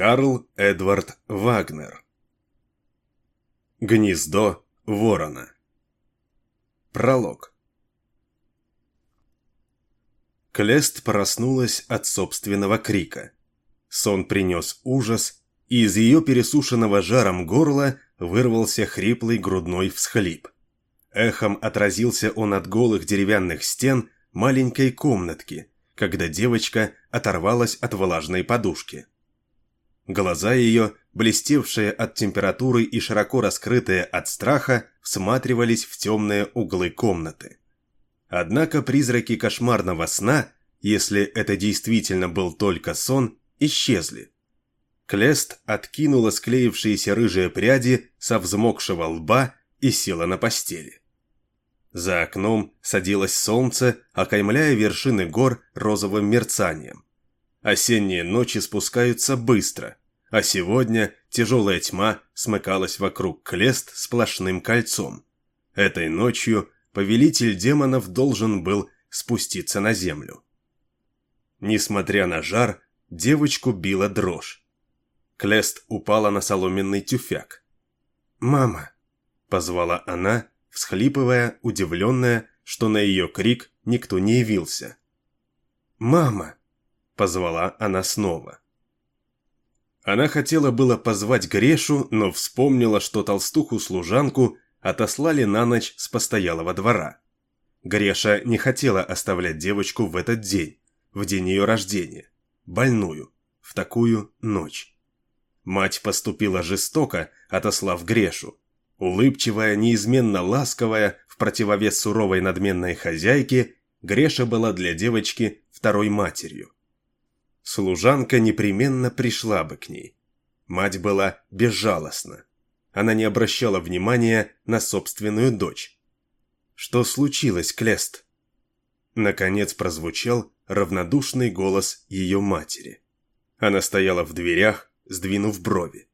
Карл Эдвард Вагнер Гнездо ворона Пролог Клест проснулась от собственного крика. Сон принес ужас, и из ее пересушенного жаром горла вырвался хриплый грудной всхлип. Эхом отразился он от голых деревянных стен маленькой комнатки, когда девочка оторвалась от влажной подушки. Глаза ее, блестевшие от температуры и широко раскрытые от страха, всматривались в темные углы комнаты. Однако призраки кошмарного сна, если это действительно был только сон, исчезли. Клест откинула склеившиеся рыжие пряди со взмокшего лба и села на постели. За окном садилось солнце, окаймляя вершины гор розовым мерцанием. Осенние ночи спускаются быстро, а сегодня тяжелая тьма смыкалась вокруг Клест сплошным кольцом. Этой ночью повелитель демонов должен был спуститься на землю. Несмотря на жар, девочку била дрожь. Клест упала на соломенный тюфяк. «Мама!» – позвала она, всхлипывая, удивленная, что на ее крик никто не явился. «Мама!» – позвала она снова. Она хотела было позвать Грешу, но вспомнила, что толстуху-служанку отослали на ночь с постоялого двора. Греша не хотела оставлять девочку в этот день, в день ее рождения, больную, в такую ночь. Мать поступила жестоко, отослав Грешу. Улыбчивая, неизменно ласковая, в противовес суровой надменной хозяйке, Греша была для девочки второй матерью. Служанка непременно пришла бы к ней. Мать была безжалостна. Она не обращала внимания на собственную дочь. «Что случилось, Клест?» Наконец прозвучал равнодушный голос ее матери. Она стояла в дверях, сдвинув брови.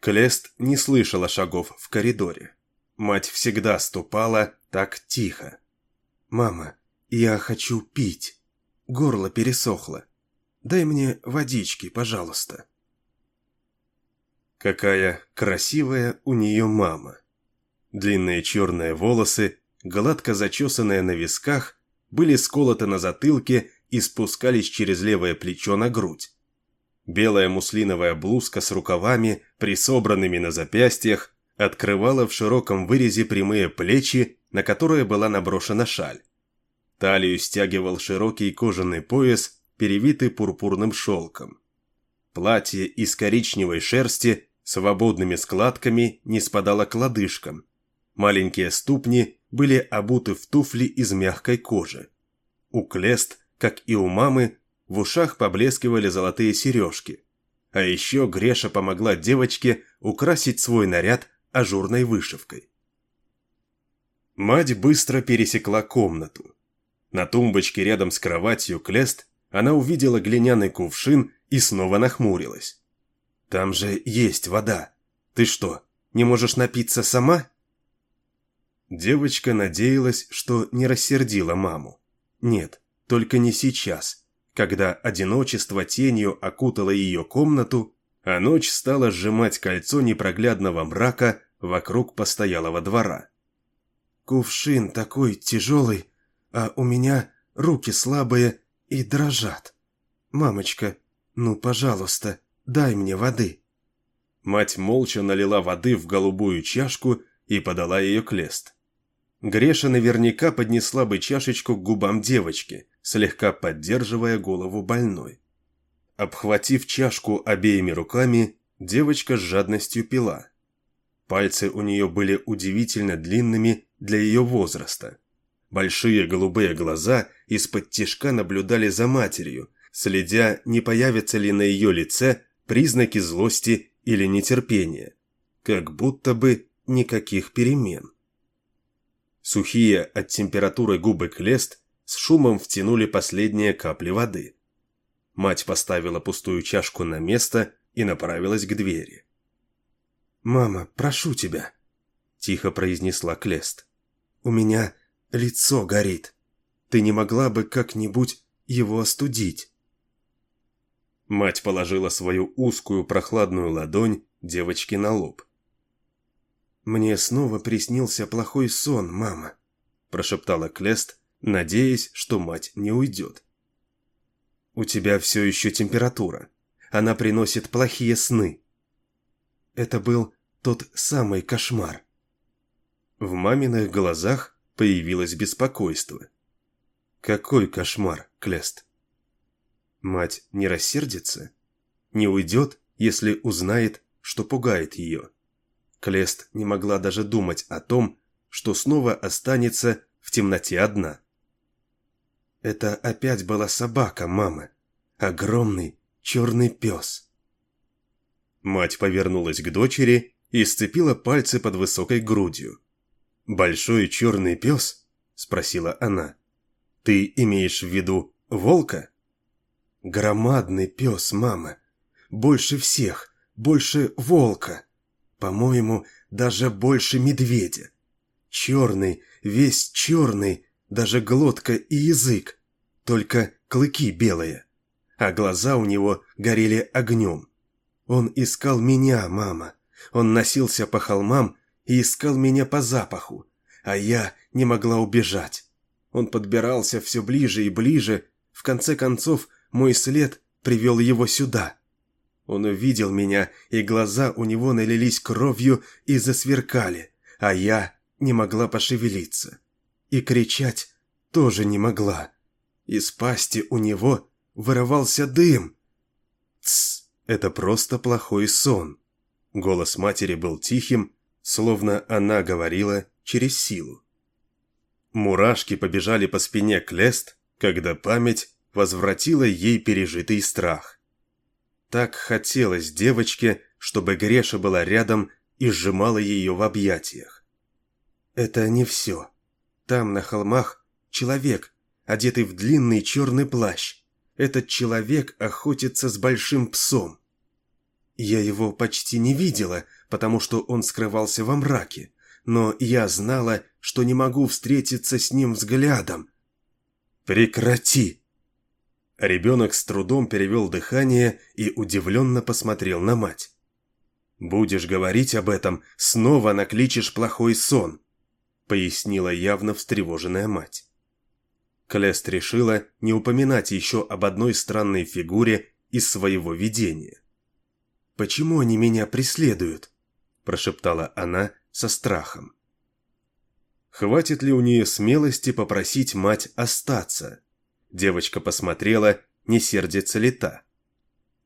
Клест не слышала шагов в коридоре. Мать всегда ступала так тихо. «Мама, я хочу пить. Горло пересохло. Дай мне водички, пожалуйста». Какая красивая у нее мама. Длинные черные волосы, гладко зачесанные на висках, были сколоты на затылке и спускались через левое плечо на грудь. Белая муслиновая блузка с рукавами, присобранными на запястьях, открывала в широком вырезе прямые плечи, на которые была наброшена шаль. Талию стягивал широкий кожаный пояс перевиты пурпурным шелком. Платье из коричневой шерсти свободными складками не спадало к лодыжкам. Маленькие ступни были обуты в туфли из мягкой кожи. У Клест, как и у мамы, в ушах поблескивали золотые сережки. А еще Греша помогла девочке украсить свой наряд ажурной вышивкой. Мать быстро пересекла комнату. На тумбочке рядом с кроватью Клест она увидела глиняный кувшин и снова нахмурилась. «Там же есть вода. Ты что, не можешь напиться сама?» Девочка надеялась, что не рассердила маму. Нет, только не сейчас, когда одиночество тенью окутало ее комнату, а ночь стала сжимать кольцо непроглядного мрака вокруг постоялого двора. «Кувшин такой тяжелый, а у меня руки слабые и дрожат. Мамочка, ну, пожалуйста, дай мне воды». Мать молча налила воды в голубую чашку и подала ее к лест. Греша наверняка поднесла бы чашечку к губам девочки, слегка поддерживая голову больной. Обхватив чашку обеими руками, девочка с жадностью пила. Пальцы у нее были удивительно длинными для ее возраста. Большие голубые глаза из-под тишка наблюдали за матерью, следя, не появятся ли на ее лице признаки злости или нетерпения. Как будто бы никаких перемен. Сухие от температуры губы Клест с шумом втянули последние капли воды. Мать поставила пустую чашку на место и направилась к двери. «Мама, прошу тебя», – тихо произнесла Клест. «У меня Лицо горит. Ты не могла бы как-нибудь его остудить?» Мать положила свою узкую прохладную ладонь девочке на лоб. «Мне снова приснился плохой сон, мама», – прошептала Клест, надеясь, что мать не уйдет. «У тебя все еще температура. Она приносит плохие сны». Это был тот самый кошмар. В маминых глазах появилось беспокойство. «Какой кошмар, Клест?» Мать не рассердится? Не уйдет, если узнает, что пугает ее? Клест не могла даже думать о том, что снова останется в темноте одна. Это опять была собака мамы. Огромный черный пес. Мать повернулась к дочери и сцепила пальцы под высокой грудью. «Большой черный пес?» – спросила она. «Ты имеешь в виду волка?» «Громадный пес, мама. Больше всех, больше волка. По-моему, даже больше медведя. Черный, весь черный, даже глотка и язык. Только клыки белые. А глаза у него горели огнем. Он искал меня, мама. Он носился по холмам и искал меня по запаху, а я не могла убежать. Он подбирался все ближе и ближе, в конце концов мой след привел его сюда. Он увидел меня, и глаза у него налились кровью и засверкали, а я не могла пошевелиться. И кричать тоже не могла. Из пасти у него вырывался дым. Тсс, это просто плохой сон. Голос матери был тихим, словно она говорила через силу. Мурашки побежали по спине Клест, когда память возвратила ей пережитый страх. Так хотелось девочке, чтобы Греша была рядом и сжимала ее в объятиях. Это не все. Там, на холмах, человек, одетый в длинный черный плащ. Этот человек охотится с большим псом. Я его почти не видела, потому что он скрывался во мраке, но я знала, что не могу встретиться с ним взглядом. «Прекрати!» Ребенок с трудом перевел дыхание и удивленно посмотрел на мать. «Будешь говорить об этом, снова накличешь плохой сон», пояснила явно встревоженная мать. Клест решила не упоминать еще об одной странной фигуре из своего видения. «Почему они меня преследуют?» Прошептала она со страхом. Хватит ли у нее смелости попросить мать остаться? Девочка посмотрела, не сердится ли та.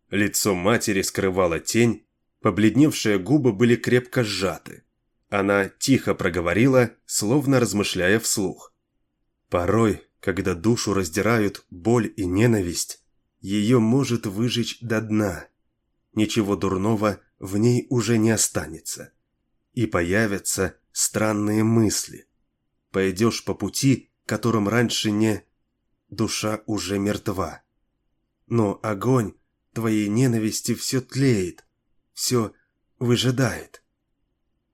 Лицо матери скрывала тень, побледневшие губы были крепко сжаты. Она тихо проговорила, словно размышляя вслух. Порой, когда душу раздирают боль и ненависть, ее может выжечь до дна. Ничего дурного в ней уже не останется. И появятся странные мысли. Пойдешь по пути, которым раньше не душа уже мертва. Но огонь твоей ненависти все тлеет, все выжидает.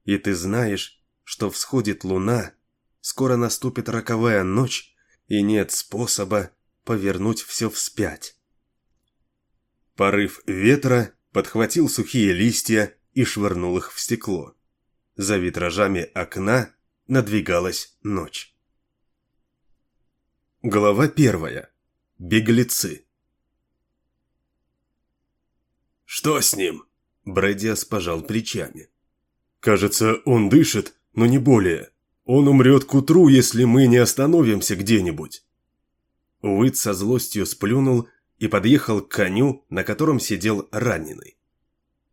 И ты знаешь, что всходит луна, скоро наступит роковая ночь, и нет способа повернуть все вспять. Порыв ветра подхватил сухие листья и швырнул их в стекло. За витражами окна надвигалась ночь. Глава первая. Беглецы. «Что с ним?» Брэдиас пожал плечами. «Кажется, он дышит, но не более. Он умрет к утру, если мы не остановимся где-нибудь». Уит со злостью сплюнул и подъехал к коню, на котором сидел раненый.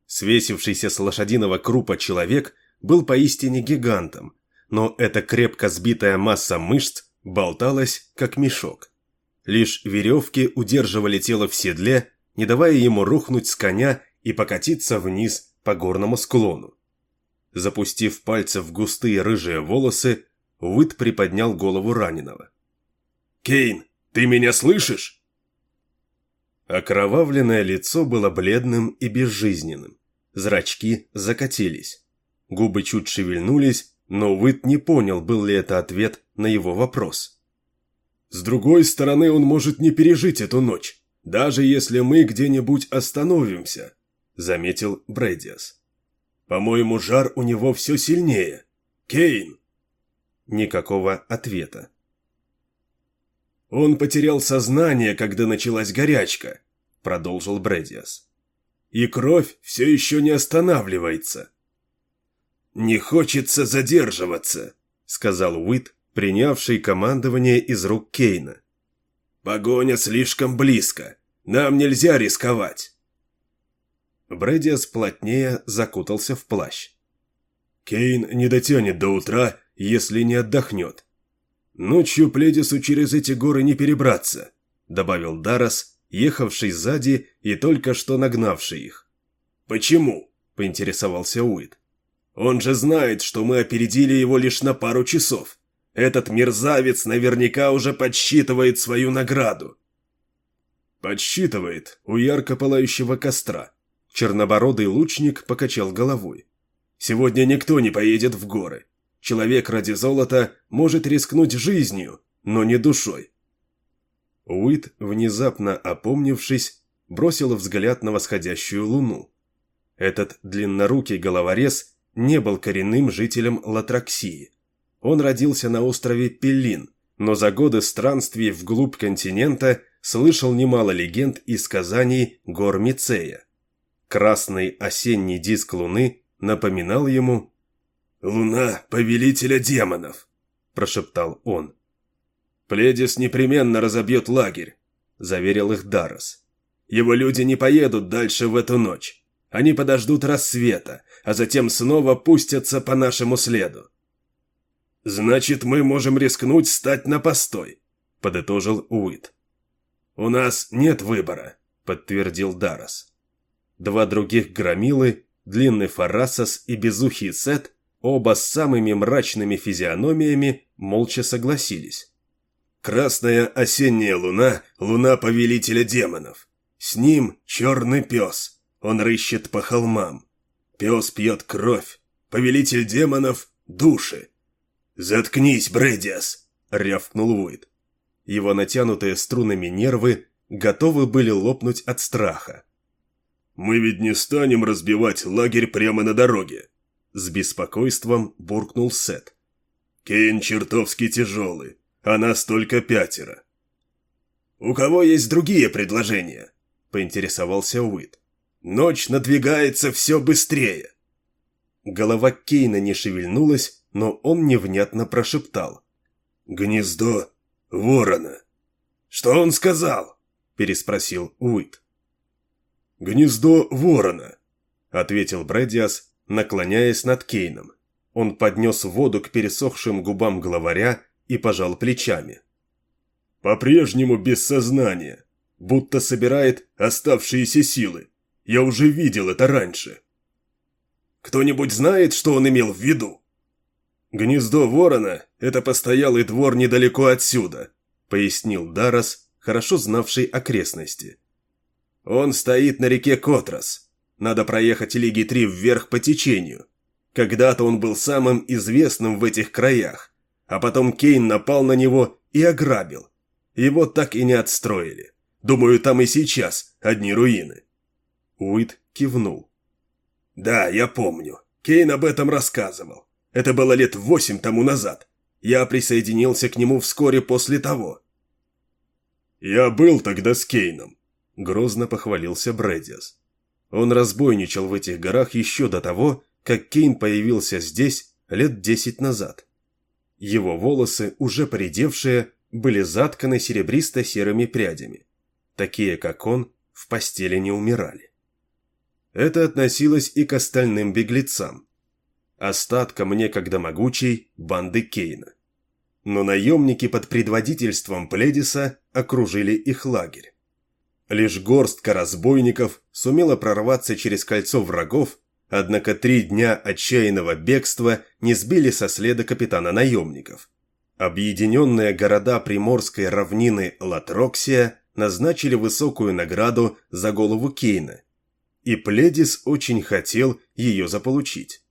Свесившийся с лошадиного крупа человек был поистине гигантом, но эта крепко сбитая масса мышц болталась, как мешок. Лишь веревки удерживали тело в седле, не давая ему рухнуть с коня и покатиться вниз по горному склону. Запустив пальцы в густые рыжие волосы, Уит приподнял голову раненого. «Кейн, ты меня слышишь?» Окровавленное лицо было бледным и безжизненным. Зрачки закатились. Губы чуть шевельнулись, но Уит не понял, был ли это ответ на его вопрос. «С другой стороны, он может не пережить эту ночь. даже если мы где-нибудь остановимся», — заметил Брэдиас. «По-моему, жар у него все сильнее. Кейн!» Никакого ответа. «Он потерял сознание, когда началась горячка», — продолжил Брэдиас. «И кровь все еще не останавливается». «Не хочется задерживаться», — сказал Уит, принявший командование из рук Кейна. «Погоня слишком близко. Нам нельзя рисковать». Брэдиас плотнее закутался в плащ. «Кейн не дотянет до утра, если не отдохнет. Ночью Пледису через эти горы не перебраться», — добавил Дарас, ехавший сзади и только что нагнавший их. «Почему?» — поинтересовался Уит. «Он же знает, что мы опередили его лишь на пару часов. Этот мерзавец наверняка уже подсчитывает свою награду». «Подсчитывает у ярко пылающего костра». Чернобородый лучник покачал головой. «Сегодня никто не поедет в горы. Человек ради золота может рискнуть жизнью, но не душой. Уит, внезапно опомнившись, бросил взгляд на восходящую луну. Этот длиннорукий головорез не был коренным жителем Латраксии. Он родился на острове Пеллин, но за годы странствий вглубь континента слышал немало легенд и сказаний гор Мицея. Красный осенний диск луны напоминал ему «Луна – повелителя демонов», – прошептал он. «Пледис непременно разобьет лагерь», – заверил их Дарос. «Его люди не поедут дальше в эту ночь. Они подождут рассвета, а затем снова пустятся по нашему следу». «Значит, мы можем рискнуть стать на постой», – подытожил Уит. «У нас нет выбора», – подтвердил Дарос. Два других громилы, длинный Фарасос и безухий Сет – Оба с самыми мрачными физиономиями молча согласились. «Красная осенняя луна – луна повелителя демонов. С ним черный пес, он рыщет по холмам. Пес пьет кровь, повелитель демонов – души. «Заткнись, Брэдиас!» – рявкнул Уит. Его натянутые струнами нервы готовы были лопнуть от страха. «Мы ведь не станем разбивать лагерь прямо на дороге», с беспокойством буркнул Сет. «Кейн чертовски тяжелый, а нас только пятеро». «У кого есть другие предложения?» – поинтересовался Уит. «Ночь надвигается все быстрее». Голова Кейна не шевельнулась, но он невнятно прошептал. «Гнездо ворона». «Что он сказал?» – переспросил Уит. «Гнездо ворона», – ответил Брэдиас, наклоняясь над Кейном. Он поднес воду к пересохшим губам главаря и пожал плечами. «По-прежнему без сознания, будто собирает оставшиеся силы. Я уже видел это раньше». «Кто-нибудь знает, что он имел в виду?» «Гнездо ворона – это постоялый двор недалеко отсюда», – пояснил Дарос, хорошо знавший окрестности. «Он стоит на реке Котрас, надо проехать Лиги 3 вверх по течению. Когда-то он был самым известным в этих краях, а потом Кейн напал на него и ограбил. Его так и не отстроили. Думаю, там и сейчас одни руины. Уит кивнул. «Да, я помню. Кейн об этом рассказывал. Это было лет восемь тому назад. Я присоединился к нему вскоре после того». «Я был тогда с Кейном», — грозно похвалился Брэдиас. Он разбойничал в этих горах еще до того, как Кейн появился здесь лет десять назад. Его волосы, уже поредевшие, были затканы серебристо-серыми прядями. Такие, как он, в постели не умирали. Это относилось и к остальным беглецам. Остаткам некогда могучей банды Кейна. Но наемники под предводительством Пледиса окружили их лагерь. Лишь горстка разбойников сумела прорваться через кольцо врагов, однако три дня отчаянного бегства не сбили со следа капитана наемников. Объединенные города приморской равнины Латроксия назначили высокую награду за голову Кейна, и Пледис очень хотел ее заполучить.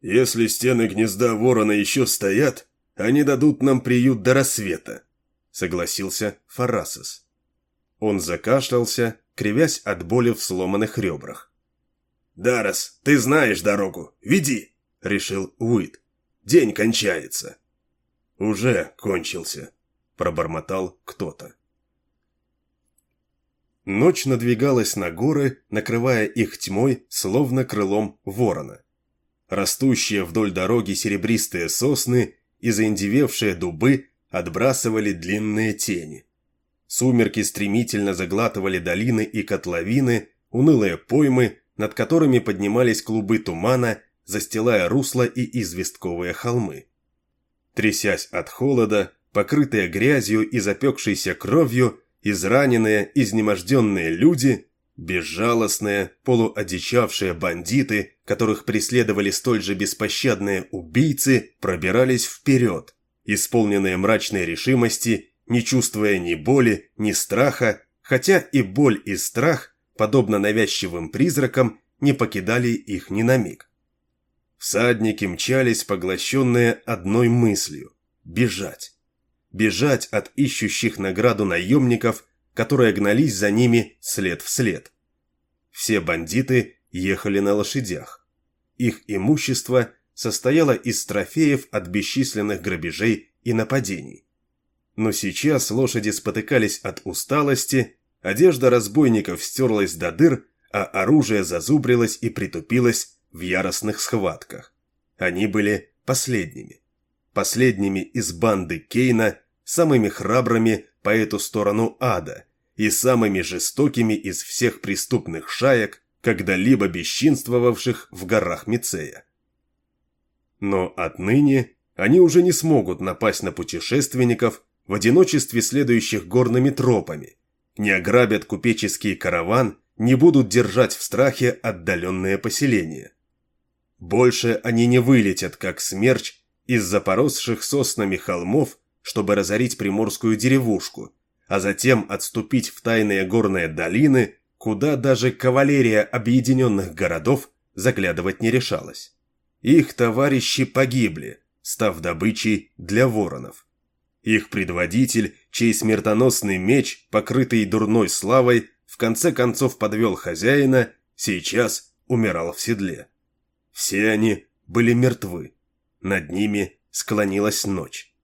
«Если стены гнезда ворона еще стоят, они дадут нам приют до рассвета», — согласился Фарасос. Он закашлялся, кривясь от боли в сломанных ребрах. «Дарос, ты знаешь дорогу, веди!» – решил Уит. «День кончается». «Уже кончился», – пробормотал кто-то. Ночь надвигалась на горы, накрывая их тьмой, словно крылом ворона. Растущие вдоль дороги серебристые сосны и заиндевевшие дубы отбрасывали длинные тени. Сумерки стремительно заглатывали долины и котловины, унылые поймы, над которыми поднимались клубы тумана, застилая русла и известковые холмы. Трясясь от холода, покрытые грязью и запекшейся кровью, израненные, изнеможденные люди, безжалостные, полуодичавшие бандиты, которых преследовали столь же беспощадные убийцы, пробирались вперед, исполненные мрачной решимости, не чувствуя ни боли, ни страха, хотя и боль и страх, подобно навязчивым призракам, не покидали их ни на миг. Всадники мчались, поглощенные одной мыслью – бежать бежать от ищущих награду наемников, которые гнались за ними след в след. Все бандиты ехали на лошадях. Их имущество состояло из трофеев от бесчисленных грабежей и нападений. Но сейчас лошади спотыкались от усталости, одежда разбойников стерлась до дыр, а оружие зазубрилось и притупилось в яростных схватках. Они были последними. Последними из банды Кейна самыми храбрыми по эту сторону ада и самыми жестокими из всех преступных шаек, когда-либо бесчинствовавших в горах Мицея. Но отныне они уже не смогут напасть на путешественников в одиночестве следующих горными тропами, не ограбят купеческий караван, не будут держать в страхе отдаленные поселения. Больше они не вылетят, как смерч, из запоросших соснами холмов чтобы разорить приморскую деревушку, а затем отступить в тайные горные долины, куда даже кавалерия объединенных городов заглядывать не решалась. Их товарищи погибли, став добычей для воронов. Их предводитель, чей смертоносный меч, покрытый дурной славой, в конце концов подвел хозяина, сейчас умирал в седле. Все они были мертвы. Над ними склонилась ночь.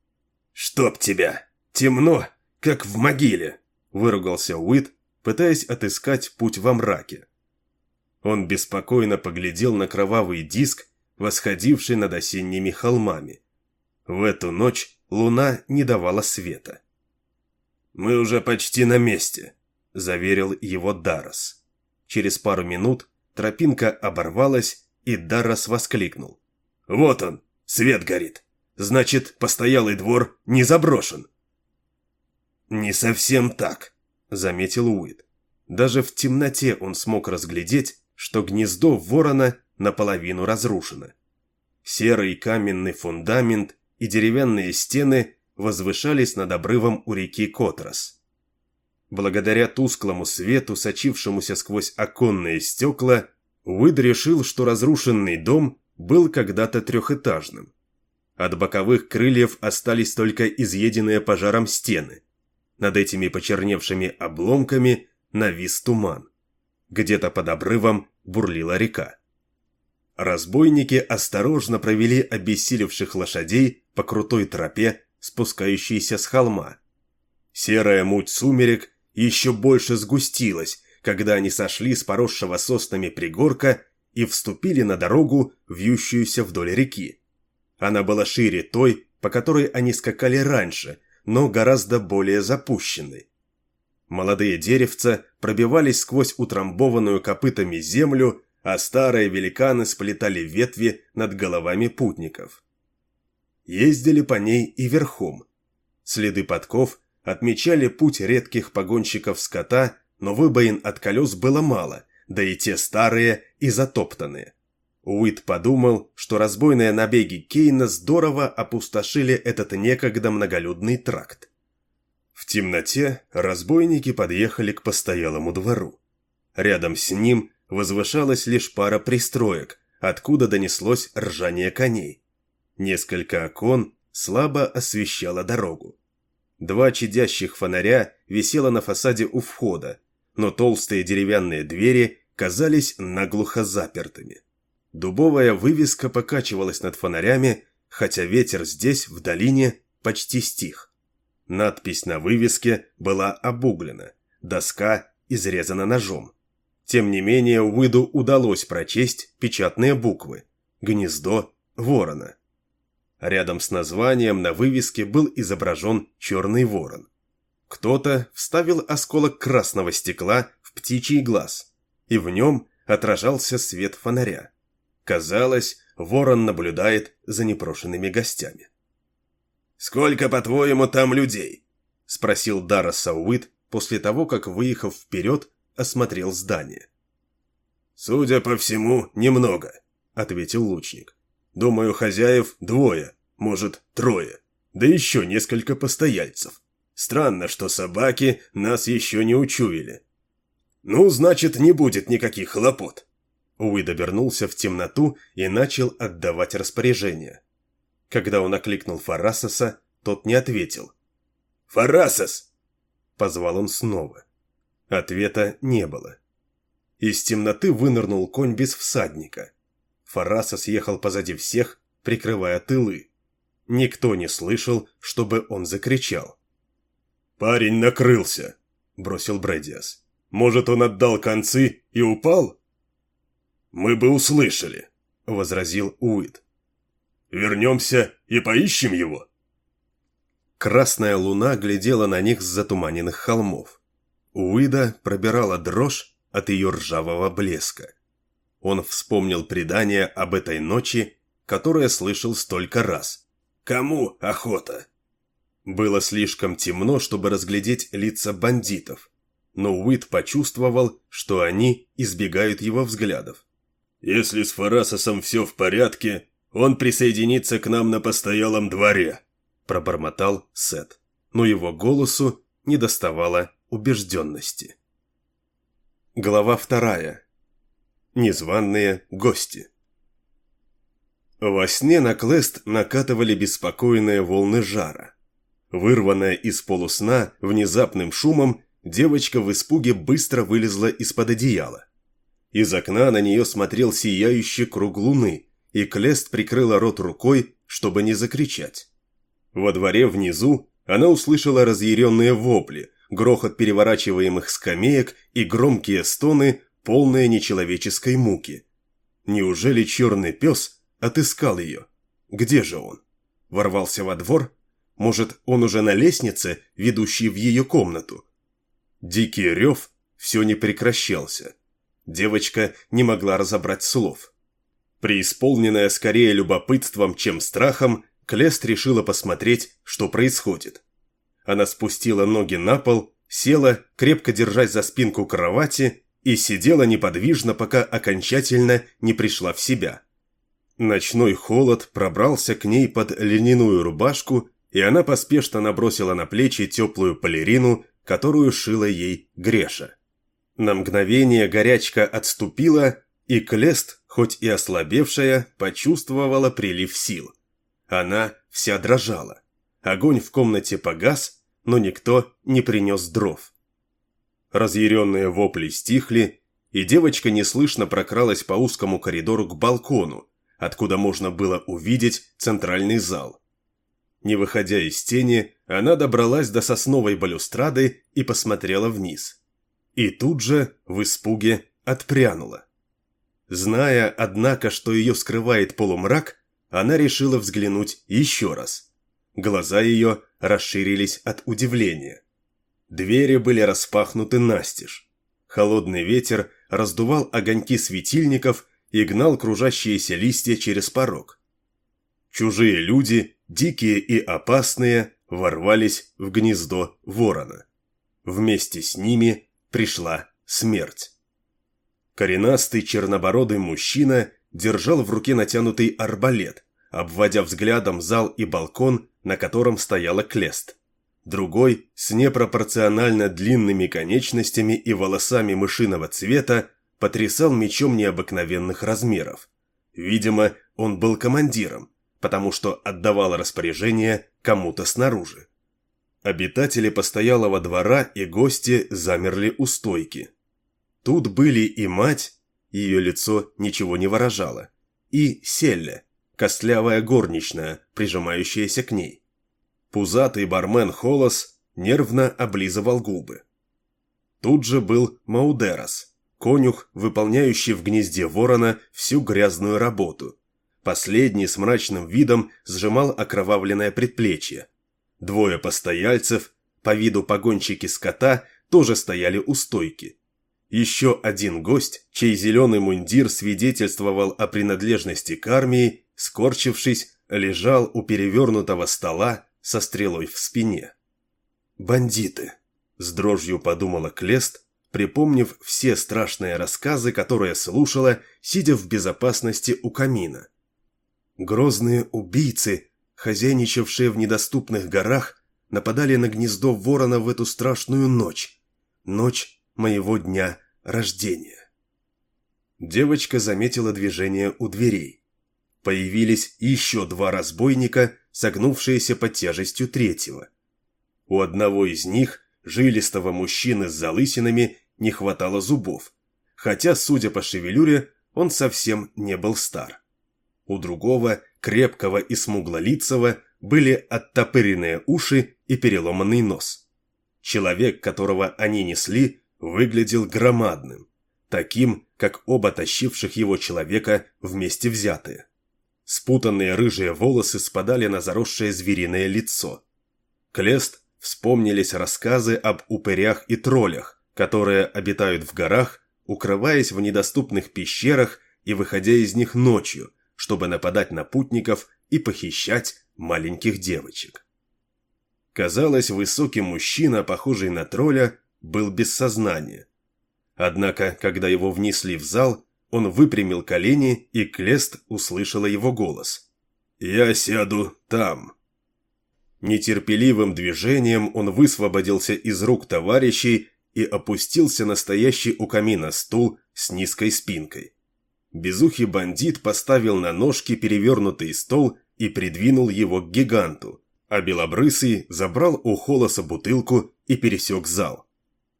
«Чтоб тебя! Темно, как в могиле!» – выругался Уит, пытаясь отыскать путь во мраке. Он беспокойно поглядел на кровавый диск, восходивший над осенними холмами. В эту ночь луна не давала света. «Мы уже почти на месте», – заверил его Дарос. Через пару минут тропинка оборвалась, и Дарос воскликнул. «Вот он, свет горит!» Значит, постоялый двор не заброшен. Не совсем так, заметил Уит. Даже в темноте он смог разглядеть, что гнездо ворона наполовину разрушено. Серый каменный фундамент и деревянные стены возвышались над обрывом у реки Котрос. Благодаря тусклому свету, сочившемуся сквозь оконные стекла, Уид решил, что разрушенный дом был когда-то трехэтажным. От боковых крыльев остались только изъеденные пожаром стены. Над этими почерневшими обломками навис туман. Где-то под обрывом бурлила река. Разбойники осторожно провели обессилевших лошадей по крутой тропе, спускающейся с холма. Серая муть сумерек еще больше сгустилась, когда они сошли с поросшего соснами пригорка и вступили на дорогу, вьющуюся вдоль реки. Она была шире той, по которой они скакали раньше, но гораздо более запущенной. Молодые деревца пробивались сквозь утрамбованную копытами землю, а старые великаны сплетали ветви над головами путников. Ездили по ней и верхом. Следы подков отмечали путь редких погонщиков скота, но выбоин от колес было мало, да и те старые и затоптанные. Уит подумал, что разбойные набеги Кейна здорово опустошили этот некогда многолюдный тракт. В темноте разбойники подъехали к постоялому двору. Рядом с ним возвышалась лишь пара пристроек, откуда донеслось ржание коней. Несколько окон слабо освещало дорогу. Два чадящих фонаря висело на фасаде у входа, но толстые деревянные двери казались наглухо запертыми. Дубовая вывеска покачивалась над фонарями, хотя ветер здесь, в долине, почти стих. Надпись на вывеске была обуглена, доска изрезана ножом. Тем не менее, Уиду удалось прочесть печатные буквы «Гнездо ворона». Рядом с названием на вывеске был изображен черный ворон. Кто-то вставил осколок красного стекла в птичий глаз, и в нем отражался свет фонаря. Казалось, ворон наблюдает за непрошенными гостями. «Сколько, по-твоему, там людей?» – спросил Дара Сауит после того, как, выехав вперед, осмотрел здание. «Судя по всему, немного», – ответил лучник. «Думаю, хозяев двое, может, трое, да еще несколько постояльцев. Странно, что собаки нас еще не учуяли». «Ну, значит, не будет никаких хлопот», Уид обернулся в темноту и начал отдавать распоряжения. Когда он окликнул Фарасоса, тот не ответил. «Фарасос!» – позвал он снова. Ответа не было. Из темноты вынырнул конь без всадника. Фарасос ехал позади всех, прикрывая тылы. Никто не слышал, чтобы он закричал. «Парень накрылся!» – бросил Брэдиас. «Может, он отдал концы и упал?» «Мы бы услышали», — возразил Уит. «Вернемся и поищем его». Красная луна глядела на них с затуманенных холмов. Уида пробирала дрожь от ее ржавого блеска. Он вспомнил предание об этой ночи, которое слышал столько раз. «Кому охота?» Было слишком темно, чтобы разглядеть лица бандитов, но Уит почувствовал, что они избегают его взглядов. Если с Фарасосом все в порядке, он присоединится к нам на постоялом дворе», – пробормотал Сет. Но его голосу не доставало убежденности. Глава вторая. Незваные гости. Во сне на Клест накатывали беспокойные волны жара. Вырванная из полусна внезапным шумом, девочка в испуге быстро вылезла из-под одеяла. Из окна на нее смотрел сияющий круг луны, и Клест прикрыла рот рукой, чтобы не закричать. Во дворе внизу она услышала разъяренные вопли, грохот переворачиваемых скамеек и громкие стоны, полные нечеловеческой муки. Неужели черный пес отыскал ее? Где же он? Ворвался во двор? Может, он уже на лестнице, ведущей в ее комнату? Дикий рев все не прекращался. Девочка не могла разобрать слов. Преисполненная скорее любопытством, чем страхом, Клест решила посмотреть, что происходит. Она спустила ноги на пол, села, крепко держась за спинку кровати, и сидела неподвижно, пока окончательно не пришла в себя. Ночной холод пробрался к ней под льняную рубашку, и она поспешно набросила на плечи теплую балерину, которую шила ей Греша. На мгновение горячка отступила, и Клест, хоть и ослабевшая, почувствовала прилив сил. Она вся дрожала. Огонь в комнате погас, но никто не принес дров. Разъяренные вопли стихли, и девочка неслышно прокралась по узкому коридору к балкону, откуда можно было увидеть центральный зал. Не выходя из тени, она добралась до сосновой балюстрады и посмотрела вниз – и тут же, в испуге, отпрянула. Зная, однако, что ее скрывает полумрак, она решила взглянуть еще раз. Глаза ее расширились от удивления. Двери были распахнуты настежь. Холодный ветер раздувал огоньки светильников и гнал кружащиеся листья через порог. Чужие люди, дикие и опасные, ворвались в гнездо ворона. Вместе с ними пришла смерть. Коренастый чернобородый мужчина держал в руке натянутый арбалет, обводя взглядом зал и балкон, на котором стояла Клест. Другой, с непропорционально длинными конечностями и волосами мышиного цвета, потрясал мечом необыкновенных размеров. Видимо, он был командиром, потому что отдавал распоряжение кому-то снаружи. Обитатели постоялого двора и гости замерли у стойки. Тут были и мать, ее лицо ничего не выражало, и Селля, костлявая горничная, прижимающаяся к ней. Пузатый бармен Холос нервно облизывал губы. Тут же был Маудерос, конюх, выполняющий в гнезде ворона всю грязную работу. Последний с мрачным видом сжимал окровавленное предплечье. Двое постояльцев, по виду погонщики скота, тоже стояли у стойки. Еще один гость, чей зеленый мундир свидетельствовал о принадлежности к армии, скорчившись, лежал у перевернутого стола со стрелой в спине. «Бандиты!» – с дрожью подумала Клест, припомнив все страшные рассказы, которые слушала, сидя в безопасности у камина. Грозные убийцы, хозяйничавшие в недоступных горах, нападали на гнездо ворона в эту страшную ночь. Ночь моего дня рождения. Девочка заметила движение у дверей. Появились еще два разбойника, согнувшиеся под тяжестью третьего. У одного из них, жилистого мужчины с залысинами, не хватало зубов, хотя, судя по шевелюре, он совсем не был стар. У другого, крепкого и смуглолицего, были оттопыренные уши и переломанный нос. Человек, которого они несли, выглядел громадным, таким, как оба тащивших его человека вместе взятые. Спутанные рыжие волосы спадали на заросшее звериное лицо. Клест вспомнились рассказы об упырях и троллях, которые обитают в горах, укрываясь в недоступных пещерах и выходя из них ночью, чтобы нападать на путников и похищать маленьких девочек. Казалось, высокий мужчина, похожий на тролля, был без сознания. Однако, когда его внесли в зал, он выпрямил колени, и Клест услышала его голос. «Я сяду там». Нетерпеливым движением он высвободился из рук товарищей и опустился на стоящий у камина стул с низкой спинкой. Безухий бандит поставил на ножки перевернутый стол и придвинул его к гиганту, а белобрысый забрал у Холоса бутылку и пересек зал.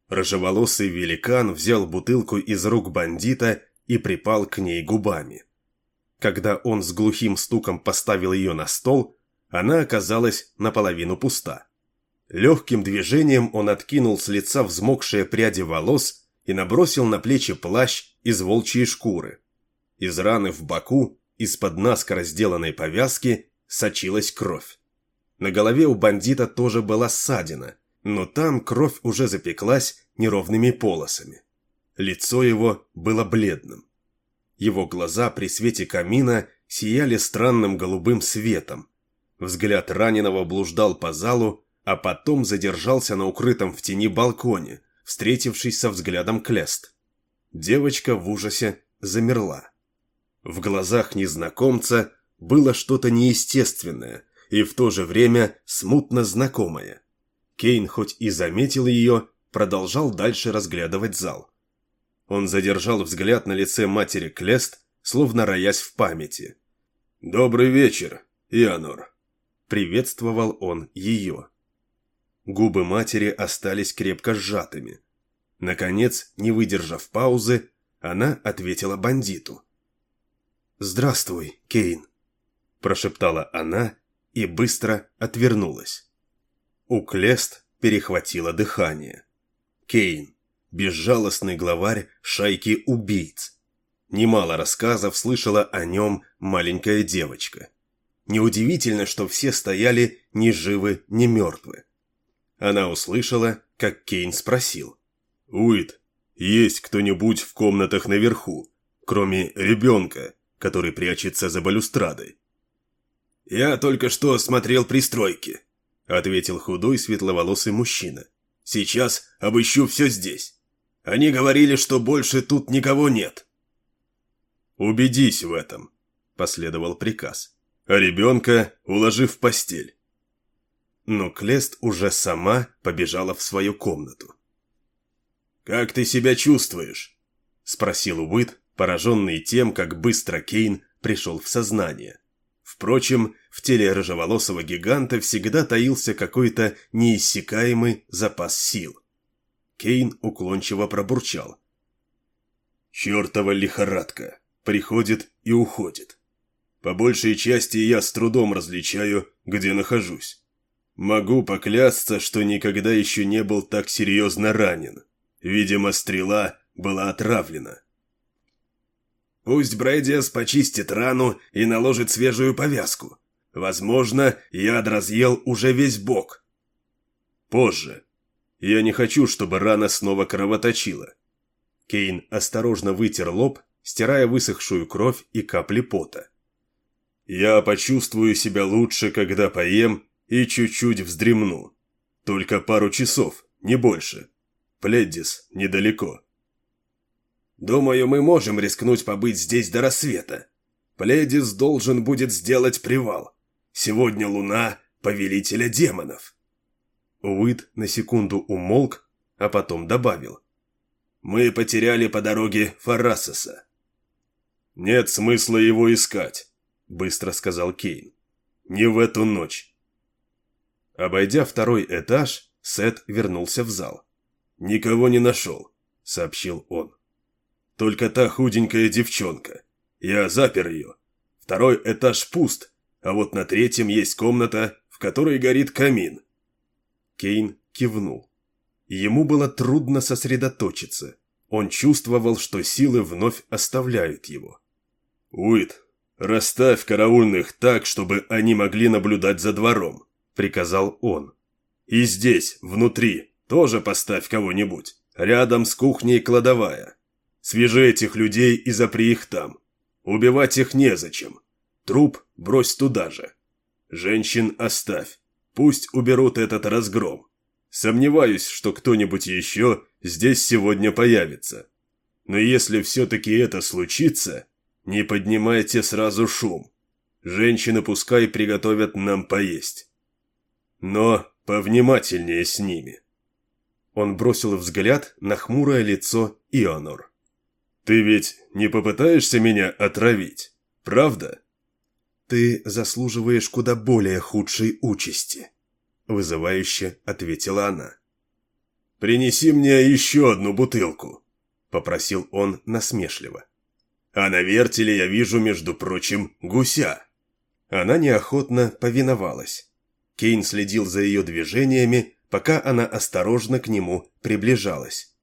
Рыжеволосый великан взял бутылку из рук бандита и припал к ней губами. Когда он с глухим стуком поставил ее на стол, она оказалась наполовину пуста. Легким движением он откинул с лица взмокшие пряди волос и набросил на плечи плащ из волчьей шкуры. Из раны в боку, из-под наскоро сделанной повязки, сочилась кровь. На голове у бандита тоже была ссадина, но там кровь уже запеклась неровными полосами. Лицо его было бледным. Его глаза при свете камина сияли странным голубым светом. Взгляд раненого блуждал по залу, а потом задержался на укрытом в тени балконе, встретившись со взглядом Клест. Девочка в ужасе замерла. В глазах незнакомца было что-то неестественное и в то же время смутно знакомое. Кейн хоть и заметил ее, продолжал дальше разглядывать зал. Он задержал взгляд на лице матери Клест, словно роясь в памяти. «Добрый вечер, Ианор», — приветствовал он ее. Губы матери остались крепко сжатыми. Наконец, не выдержав паузы, она ответила бандиту. «Здравствуй, Кейн», – прошептала она и быстро отвернулась. У Клест перехватило дыхание. Кейн, безжалостный главарь шайки убийц. Немало рассказов слышала о нем маленькая девочка. Неудивительно, что все стояли ни живы, ни мертвы. Она услышала, как Кейн спросил. «Уит, есть кто-нибудь в комнатах наверху, кроме ребенка, который прячется за балюстрадой?» «Я только что смотрел пристройки», ответил худой светловолосый мужчина. «Сейчас обыщу все здесь. Они говорили, что больше тут никого нет». «Убедись в этом», – последовал приказ. «А ребенка уложи в постель». Но Клест уже сама побежала в свою комнату. «Как ты себя чувствуешь?» – спросил Уит, пораженный тем, как быстро Кейн пришел в сознание. Впрочем, в теле рыжеволосого гиганта всегда таился какой-то неиссякаемый запас сил. Кейн уклончиво пробурчал. «Чертова лихорадка! Приходит и уходит. По большей части я с трудом различаю, где нахожусь. Могу поклясться, что никогда еще не был так серьезно ранен. Видимо, стрела была отравлена. Пусть Брэдиас почистит рану и наложит свежую повязку. Возможно, яд разъел уже весь бок. Позже. Я не хочу, чтобы рана снова кровоточила. Кейн осторожно вытер лоб, стирая высохшую кровь и капли пота. Я почувствую себя лучше, когда поем и чуть-чуть вздремну. Только пару часов, не больше. Пледдис недалеко. Думаю, мы можем рискнуть побыть здесь до рассвета. Пледис должен будет сделать привал. Сегодня луна повелителя демонов. Уит на секунду умолк, а потом добавил. Мы потеряли по дороге Фарасоса. Нет смысла его искать, быстро сказал Кейн. Не в эту ночь. Обойдя второй этаж, Сет вернулся в зал. «Никого не нашел», — сообщил он. Только та худенькая девчонка. Я запер ее. Второй этаж пуст, а вот на третьем есть комната, в которой горит камин». Кейн кивнул. Ему было трудно сосредоточиться. Он чувствовал, что силы вновь оставляют его. «Уит, расставь караульных так, чтобы они могли наблюдать за двором», — приказал он. «И здесь, внутри, тоже поставь кого-нибудь. Рядом с кухней кладовая. Свяжи этих людей и запри их там. Убивать их незачем. Труп брось туда же. Женщин оставь. Пусть уберут этот разгром. Сомневаюсь, что кто-нибудь еще здесь сегодня появится. Но если все-таки это случится, не поднимайте сразу шум. Женщины пускай приготовят нам поесть. Но повнимательнее с ними. Он бросил взгляд на хмурое лицо Ионор. Ты ведь не попытаешься меня отравить, правда? Ты заслуживаешь куда более худшей участи, вызывающе ответила она. Принеси мне еще одну бутылку, попросил он насмешливо. А на вертеле я вижу, между прочим, гуся. Она неохотно повиновалась. Кейн следил за ее движениями, пока она осторожно к нему приближалась.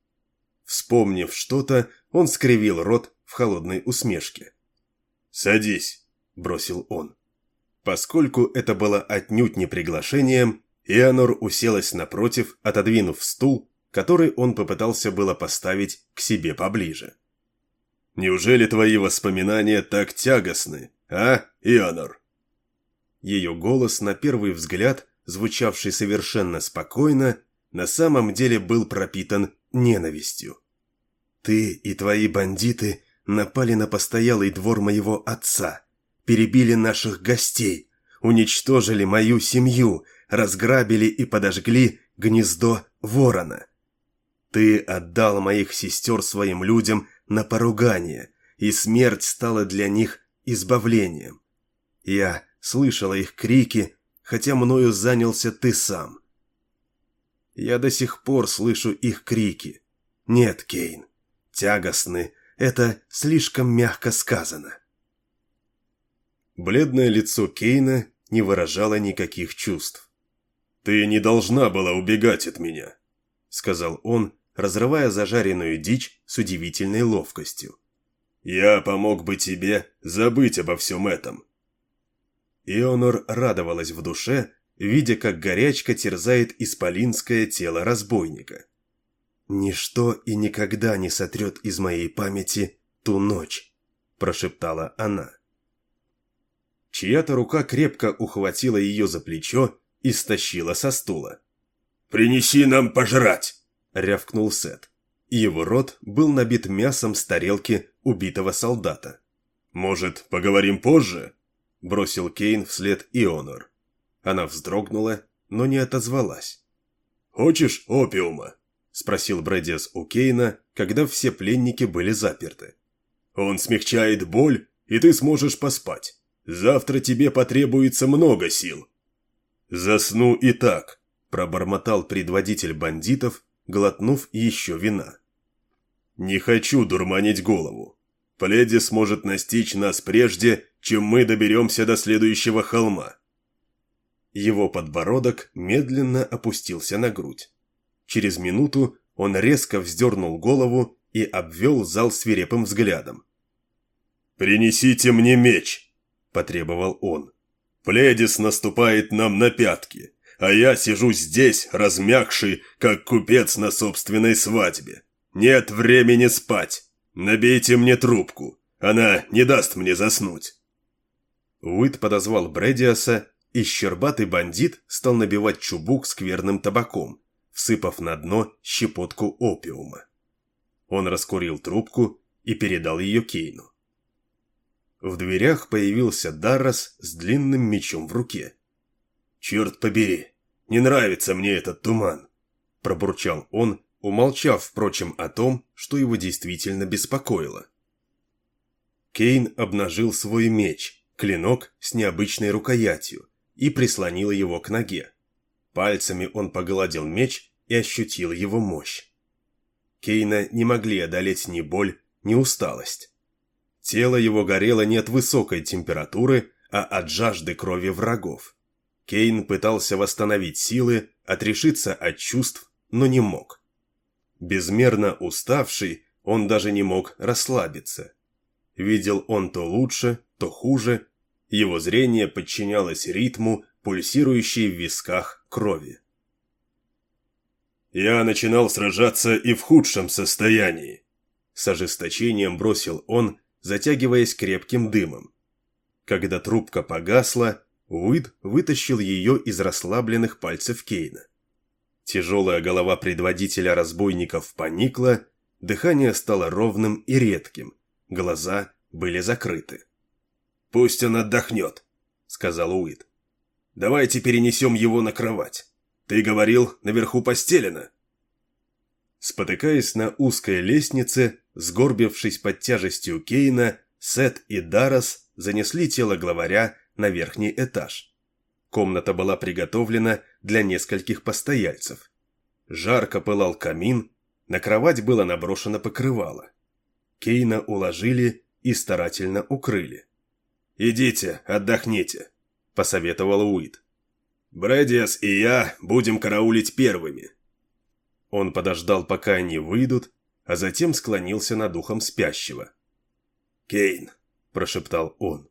Вспомнив что-то, он скривил рот в холодной усмешке. «Садись», – бросил он. Поскольку это было отнюдь не приглашением, Ионор уселась напротив, отодвинув стул, который он попытался было поставить к себе поближе. «Неужели твои воспоминания так тягостны, а, Ионор?» Ее голос, на первый взгляд, звучавший совершенно спокойно, на самом деле был пропитан ненавистью. Ты и твои бандиты напали на постоялый двор моего отца, перебили наших гостей, уничтожили мою семью, разграбили и подожгли гнездо ворона. Ты отдал моих сестер своим людям на поругание, и смерть стала для них избавлением. Я слышала их крики, хотя мною занялся ты сам. Я до сих пор слышу их крики. Нет, Кейн, тягостны – это слишком мягко сказано. Бледное лицо Кейна не выражало никаких чувств. «Ты не должна была убегать от меня», – сказал он, разрывая зажаренную дичь с удивительной ловкостью. «Я помог бы тебе забыть обо всем этом». Ионор радовалась в душе, видя, как горячка терзает исполинское тело разбойника. «Ничто и никогда не сотрет из моей памяти ту ночь», – прошептала она. Чья-то рука крепко ухватила ее за плечо и стащила со стула. «Принеси нам пожрать!» – рявкнул Сет. Его рот был набит мясом с тарелки убитого солдата. «Может, поговорим позже?» – бросил Кейн вслед Ионор. Она вздрогнула, но не отозвалась. «Хочешь опиума?» спросил Брэдиас у Кейна, когда все пленники были заперты. «Он смягчает боль, и ты сможешь поспать. Завтра тебе потребуется много сил». «Засну и так», – пробормотал предводитель бандитов, глотнув еще вина. «Не хочу дурманить голову. Пледи сможет настичь нас прежде, чем мы доберемся до следующего холма». Его подбородок медленно опустился на грудь. Через минуту он резко вздернул голову и обвел зал свирепым взглядом. «Принесите мне меч!» – потребовал он. «Пледис наступает нам на пятки, а я сижу здесь, размягший, как купец на собственной свадьбе. Нет времени спать. Набейте мне трубку, она не даст мне заснуть». Уит подозвал Брэдиаса, и щербатый бандит стал набивать чубук скверным табаком, всыпав на дно щепотку опиума. Он раскурил трубку и передал ее Кейну. В дверях появился Даррас с длинным мечом в руке. «Черт побери, не нравится мне этот туман!» – пробурчал он, умолчав, впрочем, о том, что его действительно беспокоило. Кейн обнажил свой меч, клинок с необычной рукоятью, и прислонил его к ноге. Пальцами он погладил меч и ощутил его мощь. Кейна не могли одолеть ни боль, ни усталость. Тело его горело не от высокой температуры, а от жажды крови врагов. Кейн пытался восстановить силы, отрешиться от чувств, но не мог. Безмерно уставший, он даже не мог расслабиться. Видел он то лучше, то хуже, его зрение подчинялось ритму, пульсирующей в висках крови. «Я начинал сражаться и в худшем состоянии», – с ожесточением бросил он, затягиваясь крепким дымом. Когда трубка погасла, Уид вытащил ее из расслабленных пальцев Кейна. Тяжелая голова предводителя разбойников поникла, дыхание стало ровным и редким, глаза были закрыты. «Пусть он отдохнет», — сказал Уид. «Давайте перенесем его на кровать. Ты говорил, наверху постелено». Спотыкаясь на узкой лестнице, Сгорбившись под тяжестью Кейна, Сет и Дарас занесли тело главаря на верхний этаж. Комната была приготовлена для нескольких постояльцев. Жарко пылал камин, на кровать было наброшено покрывало. Кейна уложили и старательно укрыли. «Идите, отдохните», – посоветовал Уит. «Брэдиас и я будем караулить первыми». Он подождал, пока они выйдут, а затем склонился над ухом спящего. «Кейн», – прошептал он.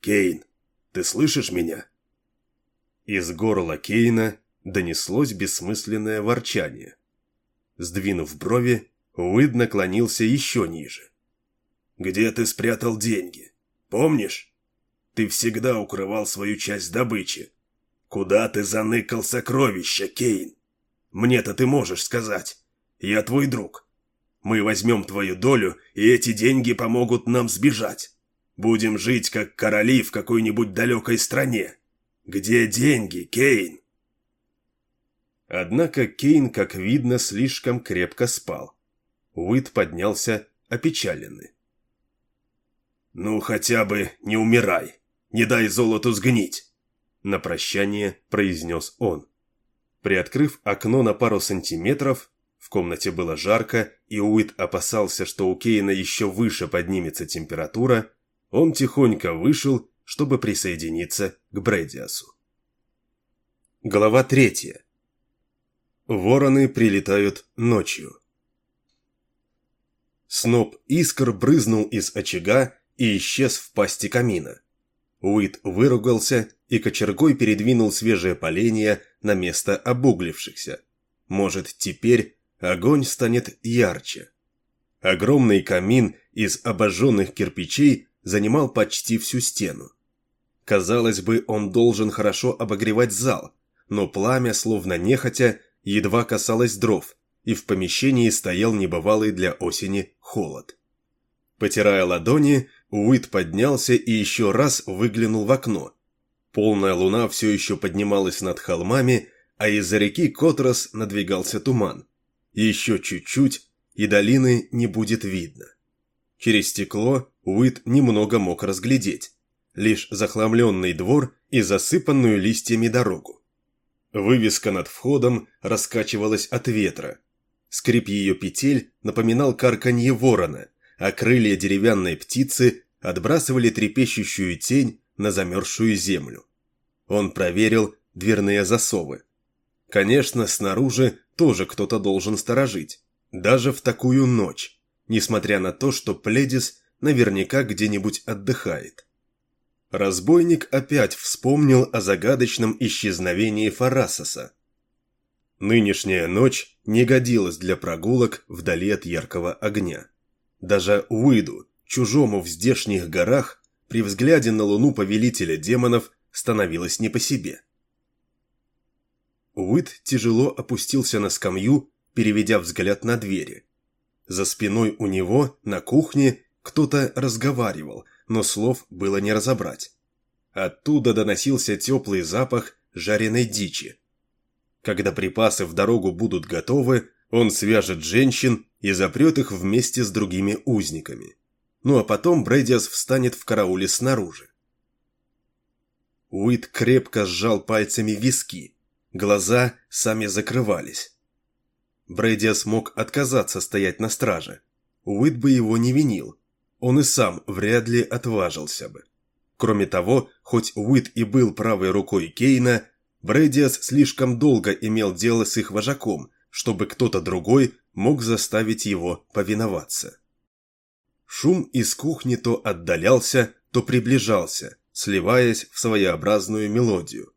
«Кейн, ты слышишь меня?» Из горла Кейна донеслось бессмысленное ворчание. Сдвинув брови, Уид наклонился еще ниже. «Где ты спрятал деньги? Помнишь? Ты всегда укрывал свою часть добычи. Куда ты заныкал сокровища, Кейн? Мне-то ты можешь сказать. Я твой друг. Мы возьмем твою долю, и эти деньги помогут нам сбежать. Будем жить, как короли в какой-нибудь далекой стране. Где деньги, Кейн?» Однако Кейн, как видно, слишком крепко спал. Уит поднялся опечаленный. «Ну, хотя бы не умирай. Не дай золоту сгнить!» На прощание произнес он. Приоткрыв окно на пару сантиметров, в комнате было жарко, и Уит опасался, что у Кейна еще выше поднимется температура, он тихонько вышел, чтобы присоединиться к Брэдиасу. Глава третья. Вороны прилетают ночью. Сноп искр брызнул из очага и исчез в пасти камина. Уит выругался и кочергой передвинул свежее поленья на место обуглившихся. Может, теперь огонь станет ярче. Огромный камин из обожженных кирпичей занимал почти всю стену. Казалось бы, он должен хорошо обогревать зал, но пламя, словно нехотя, едва касалось дров, и в помещении стоял небывалый для осени холод. Потирая ладони, Уит поднялся и еще раз выглянул в окно. Полная луна все еще поднималась над холмами, а из-за реки Котрос надвигался туман. Еще чуть-чуть, и долины не будет видно. Через стекло Уит немного мог разглядеть. лишь захламленный двор и засыпанную листьями дорогу. Вывеска над входом раскачивалась от ветра. Скрип ее петель напоминал карканье ворона, а крылья деревянной птицы отбрасывали трепещущую тень на замерзшую землю. Он проверил дверные засовы. Конечно, снаружи тоже кто-то должен сторожить, даже в такую ночь, несмотря на то, что Пледис наверняка где-нибудь отдыхает. Разбойник опять вспомнил о загадочном исчезновении Фарасоса. Нынешняя ночь не годилась для прогулок вдали от яркого огня. Даже Уиду, чужому в здешних горах, при взгляде на луну повелителя демонов становилось не по себе. Уит тяжело опустился на скамью, переведя взгляд на двери. За спиной у него, на кухне, кто-то разговаривал, но слов было не разобрать. Оттуда доносился теплый запах жареной дичи. Когда припасы в дорогу будут готовы, он свяжет женщин и запрет их вместе с другими узниками. Ну а потом Брэдиас встанет в карауле снаружи. Уит крепко сжал пальцами виски. Глаза сами закрывались. Брэдиас смог отказаться стоять на страже. Уит бы его не винил. Он и сам вряд ли отважился бы. Кроме того, хоть Уит и был правой рукой Кейна, Брэдиас слишком долго имел дело с их вожаком, чтобы кто-то другой мог заставить его повиноваться. Шум из кухни то отдалялся, то приближался, сливаясь в своеобразную мелодию.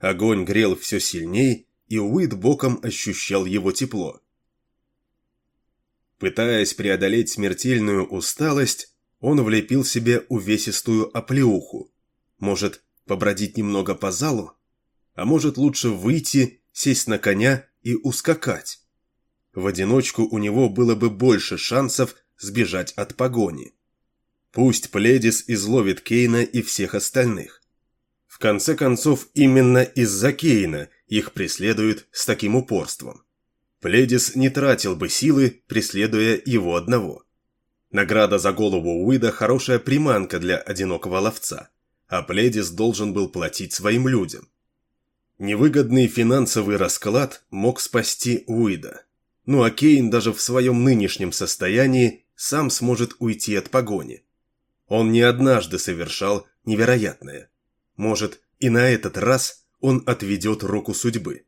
Огонь грел все сильней, и Уит боком ощущал его тепло. Пытаясь преодолеть смертельную усталость, он влепил себе увесистую оплеуху. Может, побродить немного по залу? А может, лучше выйти, сесть на коня и ускакать? В одиночку у него было бы больше шансов сбежать от погони. Пусть Пледис изловит Кейна и всех остальных. Конце концов, именно из-за Кейна их преследуют с таким упорством. Пледис не тратил бы силы, преследуя его одного. Награда за голову Уида – хорошая приманка для одинокого ловца, а Пледис должен был платить своим людям. Невыгодный финансовый расклад мог спасти Уида. Ну а Кейн даже в своем нынешнем состоянии сам сможет уйти от погони. Он не однажды совершал невероятное. Может, и на этот раз он отведет руку судьбы.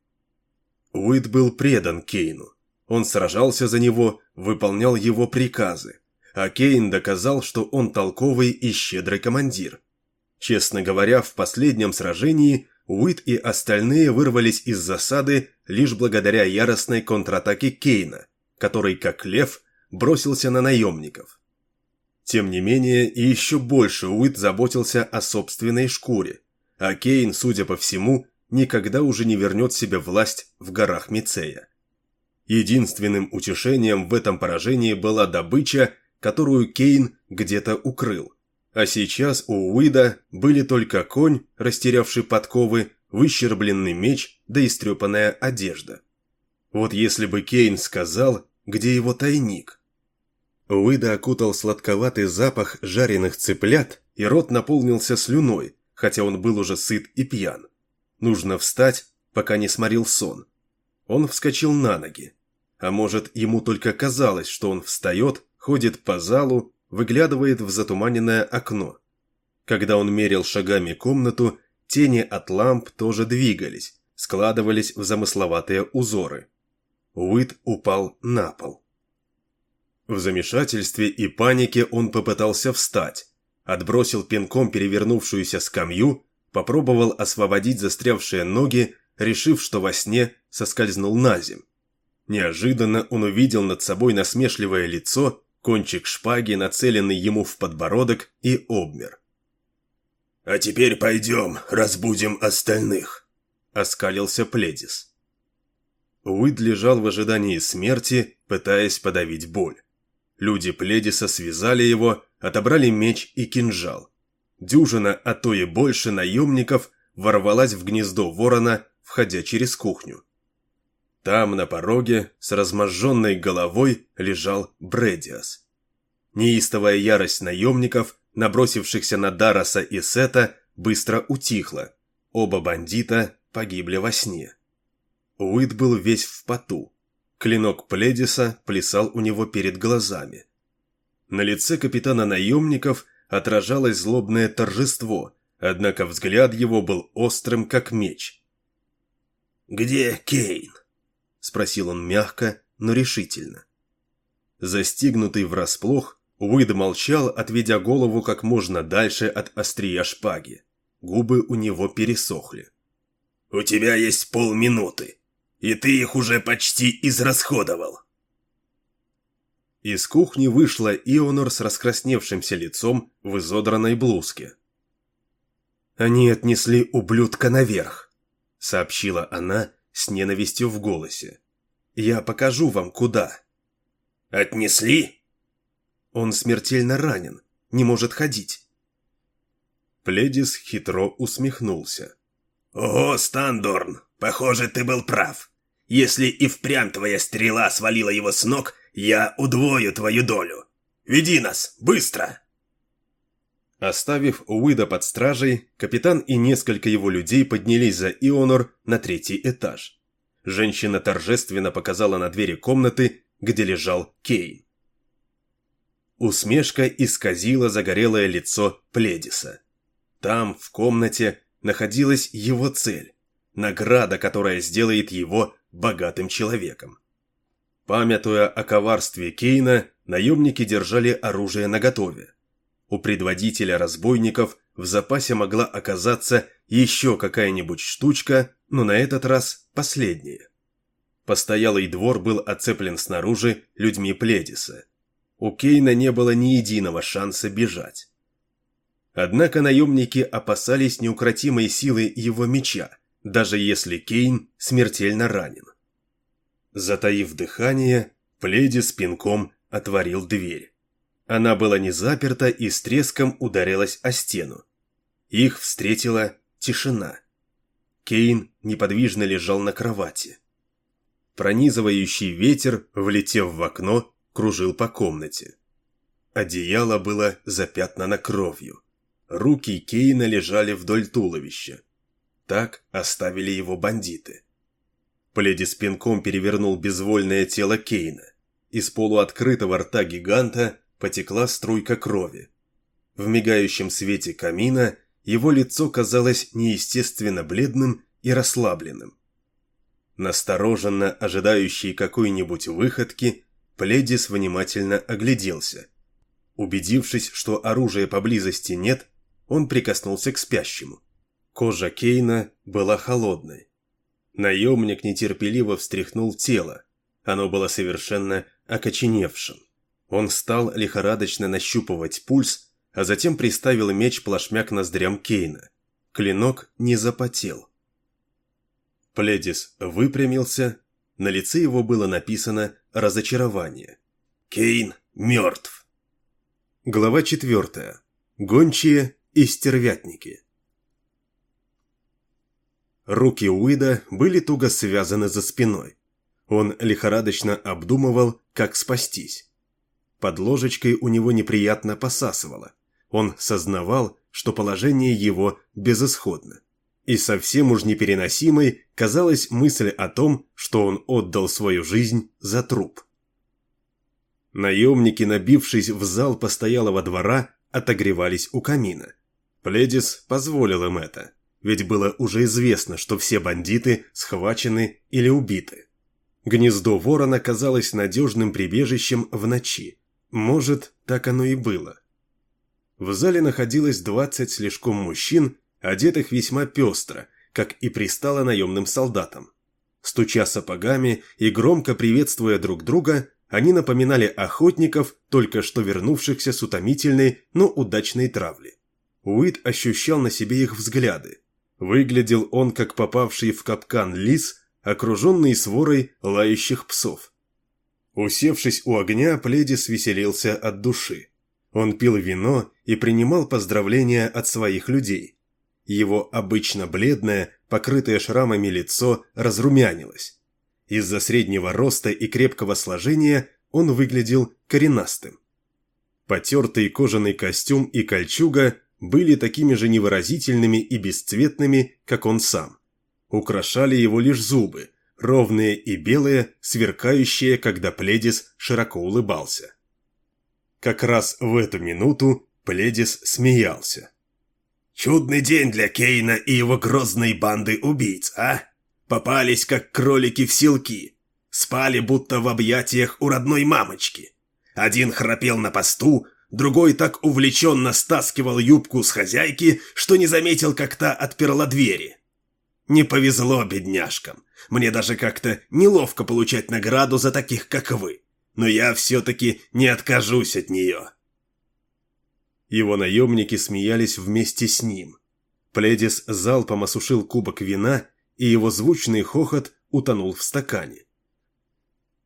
Уит был предан Кейну. Он сражался за него, выполнял его приказы. А Кейн доказал, что он толковый и щедрый командир. Честно говоря, в последнем сражении Уит и остальные вырвались из засады лишь благодаря яростной контратаке Кейна, который, как лев, бросился на наемников. Тем не менее, и еще больше Уит заботился о собственной шкуре, а Кейн, судя по всему, никогда уже не вернет себе власть в горах Мицея. Единственным утешением в этом поражении была добыча, которую Кейн где-то укрыл. А сейчас у Уида были только конь, растерявший подковы, выщербленный меч да истрепанная одежда. Вот если бы Кейн сказал, где его тайник – Уида окутал сладковатый запах жареных цыплят, и рот наполнился слюной, хотя он был уже сыт и пьян. Нужно встать, пока не сморил сон. Он вскочил на ноги. А может, ему только казалось, что он встает, ходит по залу, выглядывает в затуманенное окно. Когда он мерил шагами комнату, тени от ламп тоже двигались, складывались в замысловатые узоры. Уит упал на пол. В замешательстве и панике он попытался встать, отбросил пинком перевернувшуюся скамью, попробовал освободить застрявшие ноги, решив, что во сне соскользнул на земь. Неожиданно он увидел над собой насмешливое лицо, кончик шпаги, нацеленный ему в подбородок, и обмер. «А теперь пойдем, разбудим остальных», — оскалился Пледис. Уид лежал в ожидании смерти, пытаясь подавить боль. Люди Пледиса связали его, отобрали меч и кинжал. Дюжина, а то и больше наемников ворвалась в гнездо ворона, входя через кухню. Там, на пороге, с разможженной головой, лежал Бредиас. Неистовая ярость наемников набросившихся на Дараса и Сета, быстро утихла. Оба бандита погибли во сне. Уит был весь в поту. Клинок Пледиса плясал у него перед глазами. На лице капитана наемников отражалось злобное торжество, однако взгляд его был острым, как меч. «Где Кейн?» – спросил он мягко, но решительно. Застигнутый врасплох, Уид молчал, отведя голову как можно дальше от острия шпаги. Губы у него пересохли. «У тебя есть полминуты, и ты их уже почти израсходовал». Из кухни вышла Ионор с раскрасневшимся лицом в изодранной блузке. «Они отнесли ублюдка наверх», — сообщила она с ненавистью в голосе. «Я покажу вам, куда». «Отнесли?» «Он смертельно ранен, не может ходить». Пледис хитро усмехнулся. «Ого, Стандорн, похоже, ты был прав. Если и впрямь твоя стрела свалила его с ног, я удвою твою долю. Веди нас, быстро!» Оставив Уида под стражей, капитан и несколько его людей поднялись за Ионор на третий этаж. Женщина торжественно показала на двери комнаты, где лежал Кейн. Усмешка исказила загорелое лицо Пледиса. Там, в комнате, находилась его цель, награда, которая сделает его богатым человеком. Памятуя о коварстве Кейна, наемники держали оружие наготове. У предводителя разбойников в запасе могла оказаться еще какая-нибудь штучка, но на этот раз последняя. Постоялый двор был оцеплен снаружи людьми Пледиса. У Кейна не было ни единого шанса бежать. Однако наемники опасались неукротимой силы его меча, даже если Кейн смертельно ранен. Затаив дыхание, Пледи с пинком отворил дверь. Она была не заперта и с треском ударилась о стену. Их встретила тишина. Кейн неподвижно лежал на кровати. Пронизывающий ветер, влетев в окно, кружил по комнате. Одеяло было запятнано кровью. Руки Кейна лежали вдоль туловища. Так оставили его бандиты. Пледи пинком перевернул безвольное тело Кейна. Из полуоткрытого рта гиганта потекла струйка крови. В мигающем свете камина его лицо казалось неестественно бледным и расслабленным. Настороженно ожидающий какой-нибудь выходки, Пледис внимательно огляделся. Убедившись, что оружия поблизости нет, он прикоснулся к спящему. Кожа Кейна была холодной. Наемник нетерпеливо встряхнул тело. Оно было совершенно окоченевшим. Он стал лихорадочно нащупывать пульс, а затем приставил меч плашмя к ноздрям Кейна. Клинок не запотел. Пледис выпрямился, на лице его было написано разочарование. «Кейн мертв!» Глава четвертая. Гончие и стервятники. Руки Уида были туго связаны за спиной. Он лихорадочно обдумывал, как спастись. Под ложечкой у него неприятно посасывало. Он сознавал, что положение его безысходно. И совсем уж непереносимой казалась мысль о том, что он отдал свою жизнь за труп. Наемники, набившись в зал постоялого двора, отогревались у камина. Пледис позволил им это ведь было уже известно, что все бандиты схвачены или убиты. Гнездо ворона казалось надежным прибежищем в ночи. Может, так оно и было. В зале находилось двадцать слишком мужчин, одетых весьма пестро, как и пристало наемным солдатам. Стуча сапогами и громко приветствуя друг друга, они напоминали охотников, только что вернувшихся с утомительной, но удачной травли. Уит ощущал на себе их взгляды. Выглядел он, как попавший в капкан лис, окруженный сворой лающих псов. Усевшись у огня, Пледис веселился от души. Он пил вино и принимал поздравления от своих людей. Его обычно бледное, покрытое шрамами лицо разрумянилось. Из-за среднего роста и крепкого сложения он выглядел коренастым. Потертый кожаный костюм и кольчуга были такими же невыразительными и бесцветными, как он сам. Украшали его лишь зубы, ровные и белые, сверкающие, когда Пледис широко улыбался. Как раз в эту минуту Пледис смеялся. «Чудный день для Кейна и его грозной банды убийц, а? Попались, как кролики в селки. Спали, будто в объятиях у родной мамочки. Один храпел на посту, другой так увлеченно стаскивал юбку с хозяйки, что не заметил, как та отперла двери. Не повезло бедняжкам. Мне даже как-то неловко получать награду за таких, как вы. Но я все-таки не откажусь от нее. Его наемники смеялись вместе с ним. Пледис залпом осушил кубок вина, и его звучный хохот утонул в стакане.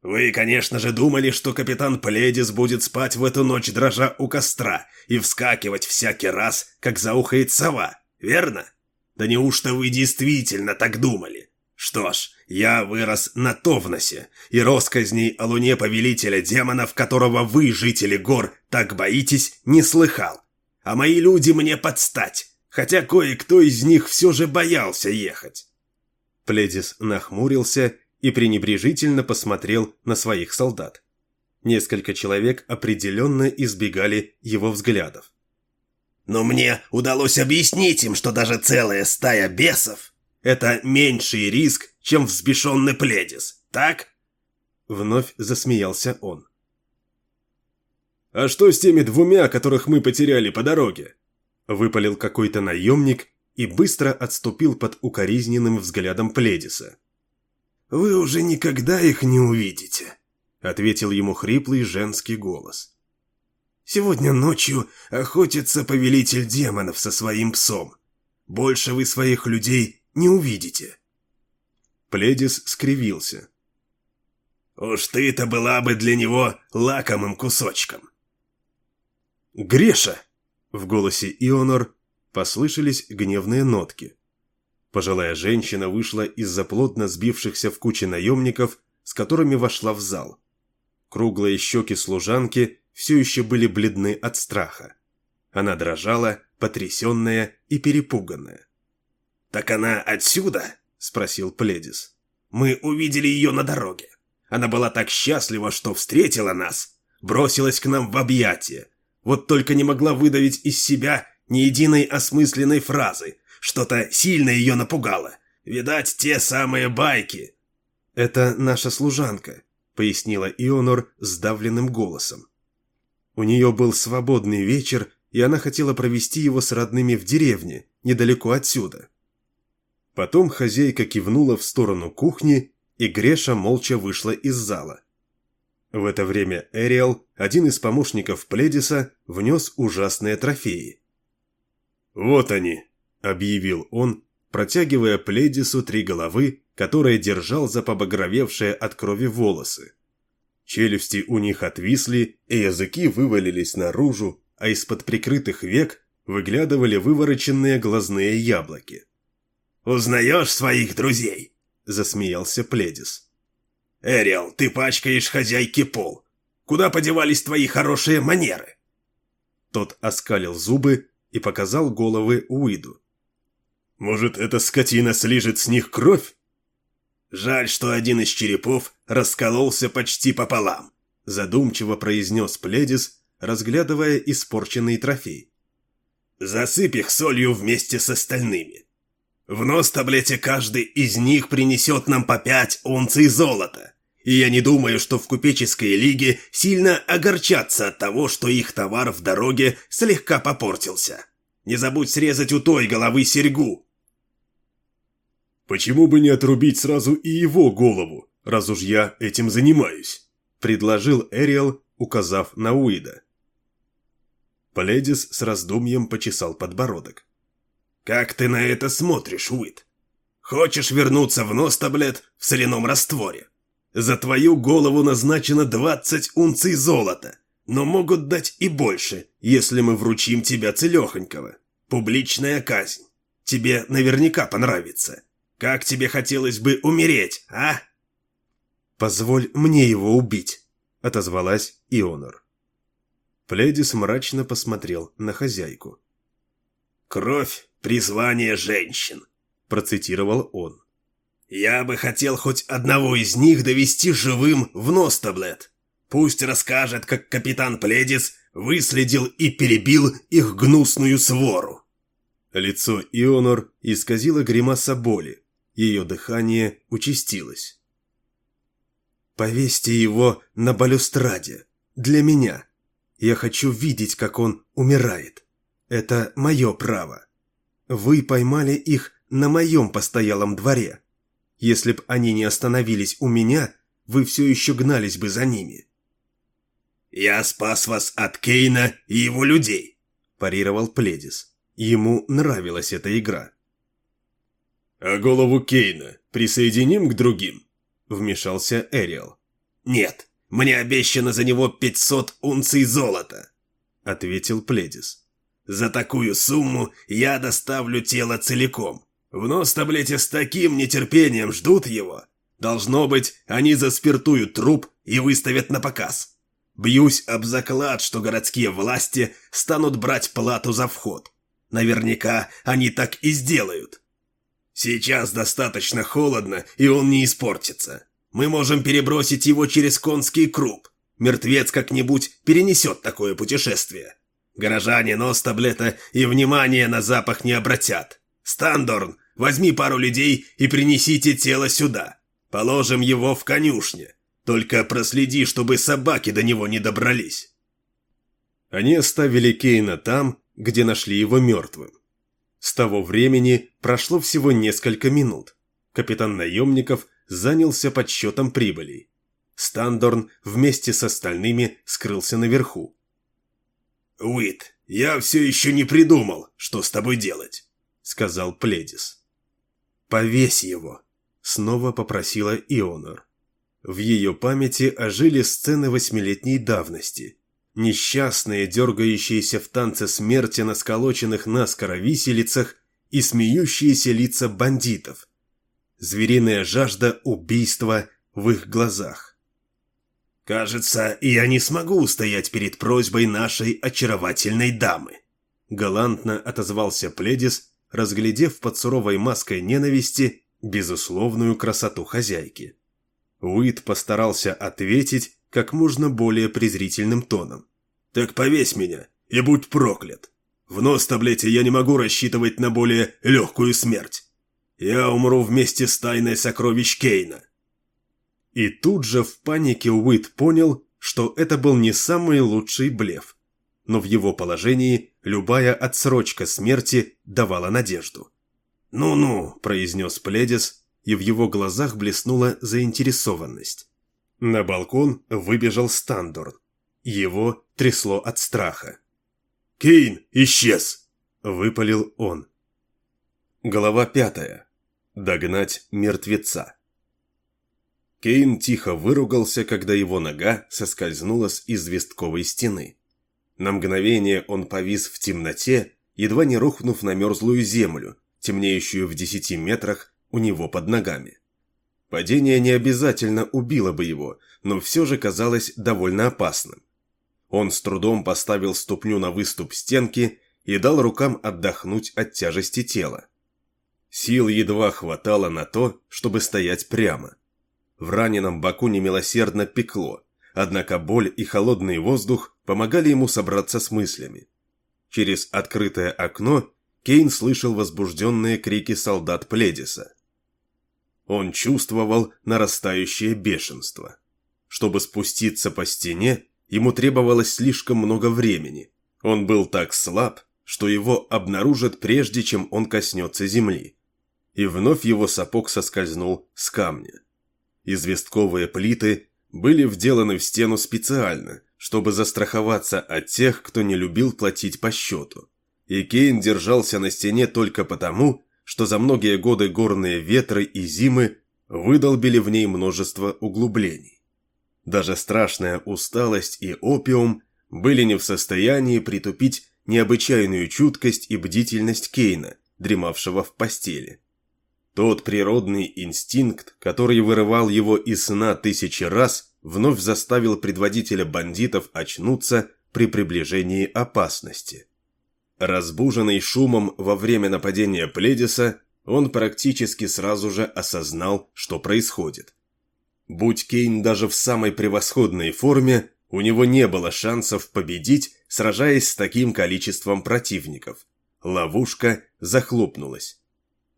«Вы, конечно же, думали, что капитан Пледис будет спать в эту ночь дрожа у костра и вскакивать всякий раз, как заухает сова, верно? Да неужто вы действительно так думали? Что ж, я вырос на Товносе, и росказней о луне повелителя демонов, которого вы, жители гор, так боитесь, не слыхал. А мои люди мне подстать, хотя кое-кто из них все же боялся ехать». Пледис нахмурился и пренебрежительно посмотрел на своих солдат. Несколько человек определенно избегали его взглядов. «Но мне удалось объяснить им, что даже целая стая бесов – это меньший риск, чем взбешенный пледис, так?» Вновь засмеялся он. «А что с теми двумя, которых мы потеряли по дороге?» Выпалил какой-то наемник и быстро отступил под укоризненным взглядом Пледиса. «Вы уже никогда их не увидите», — ответил ему хриплый женский голос. «Сегодня ночью охотится повелитель демонов со своим псом. Больше вы своих людей не увидите». Пледис скривился. «Уж ты-то была бы для него лакомым кусочком». «Греша!» — в голосе Ионор послышались гневные нотки. Пожилая женщина вышла из-за плотно сбившихся в куче наемников, с которыми вошла в зал. Круглые щеки служанки все еще были бледны от страха. Она дрожала, потрясенная и перепуганная. «Так она отсюда?» – спросил Пледис. «Мы увидели ее на дороге. Она была так счастлива, что встретила нас, бросилась к нам в объятия. Вот только не могла выдавить из себя ни единой осмысленной фразы, что-то сильно ее напугало. Видать, те самые байки. «Это наша служанка», — пояснила Ионор сдавленным голосом. У нее был свободный вечер, и она хотела провести его с родными в деревне, недалеко отсюда. Потом хозяйка кивнула в сторону кухни, и Греша молча вышла из зала. В это время Эриал, один из помощников Пледиса, внес ужасные трофеи. «Вот они», объявил он, протягивая Пледису три головы, которые держал за побагровевшие от крови волосы. Челюсти у них отвисли, и языки вывалились наружу, а из-под прикрытых век выглядывали вывороченные глазные яблоки. «Узнаешь своих друзей?» – засмеялся Пледис. «Эриал, ты пачкаешь хозяйки пол. Куда подевались твои хорошие манеры?» Тот оскалил зубы и показал головы Уиду. Может, эта скотина слижет с них кровь? Жаль, что один из черепов раскололся почти пополам, задумчиво произнес Пледис, разглядывая испорченный трофей. Засыпь их солью вместе с остальными. В нос таблете каждый из них принесет нам по пять унций золота. И я не думаю, что в купеческой лиге сильно огорчатся от того, что их товар в дороге слегка попортился. Не забудь срезать у той головы серьгу, «Почему бы не отрубить сразу и его голову, раз уж я этим занимаюсь?» – предложил Эриэл, указав на Уида. Пледис с раздумьем почесал подбородок. «Как ты на это смотришь, Уид? Хочешь вернуться в нос таблет в соляном растворе? За твою голову назначено 20 унций золота, но могут дать и больше, если мы вручим тебя целехонького. Публичная казнь. Тебе наверняка понравится. Как тебе хотелось бы умереть, а?» «Позволь мне его убить», — отозвалась Ионор. Пледис мрачно посмотрел на хозяйку. «Кровь – призвание женщин», – процитировал он. «Я бы хотел хоть одного из них довести живым в Ностаблет. Пусть расскажет, как капитан Пледис выследил и перебил их гнусную свору». Лицо Ионор исказило гримаса боли. Ее дыхание участилось. «Повесьте его на балюстраде. Для меня. Я хочу видеть, как он умирает. Это мое право. Вы поймали их на моем постоялом дворе. Если б они не остановились у меня, вы все еще гнались бы за ними». «Я спас вас от Кейна и его людей», – парировал Пледис. Ему нравилась эта игра. «А голову Кейна присоединим к другим?» – вмешался Эриэл. «Нет, мне обещано за него 500 унций золота», – ответил Пледис. «За такую сумму я доставлю тело целиком. В нос таблете с таким нетерпением ждут его. Должно быть, они заспиртуют труп и выставят на показ. Бьюсь об заклад, что городские власти станут брать плату за вход. Наверняка они так и сделают. Сейчас достаточно холодно, и он не испортится. Мы можем перебросить его через конский круг. Мертвец как-нибудь перенесет такое путешествие. Горожане нос таблета и внимания на запах не обратят. Стандорн, возьми пару людей и принесите тело сюда. Положим его в конюшне. Только проследи, чтобы собаки до него не добрались. Они оставили Кейна там, где нашли его мертвым. С того времени прошло всего несколько минут. Капитан наемников занялся подсчетом прибылей. Стандорн вместе с остальными скрылся наверху. «Уит, я все еще не придумал, что с тобой делать», — сказал Пледис. «Повесь его», — снова попросила Ионор. В ее памяти ожили сцены восьмилетней давности, несчастные, дергающиеся в танце смерти на сколоченных наскоро виселицах и смеющиеся лица бандитов. Звериная жажда убийства в их глазах. «Кажется, я не смогу устоять перед просьбой нашей очаровательной дамы», галантно отозвался Пледис, разглядев под суровой маской ненависти безусловную красоту хозяйки. Уит постарался ответить, как можно более презрительным тоном. «Так повесь меня и будь проклят. В нос таблете я не могу рассчитывать на более легкую смерть. Я умру вместе с тайной сокровищ Кейна». И тут же в панике Уит понял, что это был не самый лучший блеф. Но в его положении любая отсрочка смерти давала надежду. «Ну-ну», – произнес Пледис, и в его глазах блеснула заинтересованность. На балкон выбежал Стандорн. Его трясло от страха. «Кейн исчез!» – выпалил он. Глава пятая. Догнать мертвеца. Кейн тихо выругался, когда его нога соскользнула с известковой стены. На мгновение он повис в темноте, едва не рухнув на мерзлую землю, темнеющую в десяти метрах у него под ногами. Падение не обязательно убило бы его, но все же казалось довольно опасным. Он с трудом поставил ступню на выступ стенки и дал рукам отдохнуть от тяжести тела. Сил едва хватало на то, чтобы стоять прямо. В раненом боку немилосердно пекло, однако боль и холодный воздух помогали ему собраться с мыслями. Через открытое окно Кейн слышал возбужденные крики солдат Пледиса. Он чувствовал нарастающее бешенство. Чтобы спуститься по стене, ему требовалось слишком много времени. Он был так слаб, что его обнаружат прежде, чем он коснется земли. И вновь его сапог соскользнул с камня. Известковые плиты были вделаны в стену специально, чтобы застраховаться от тех, кто не любил платить по счету. И Кейн держался на стене только потому, что за многие годы горные ветры и зимы выдолбили в ней множество углублений. Даже страшная усталость и опиум были не в состоянии притупить необычайную чуткость и бдительность Кейна, дремавшего в постели. Тот природный инстинкт, который вырывал его из сна тысячи раз, вновь заставил предводителя бандитов очнуться, при приближении опасности. Разбуженный шумом во время нападения Пледиса, он практически сразу же осознал, что происходит. Будь Кейн даже в самой превосходной форме, у него не было шансов победить, сражаясь с таким количеством противников. Ловушка захлопнулась.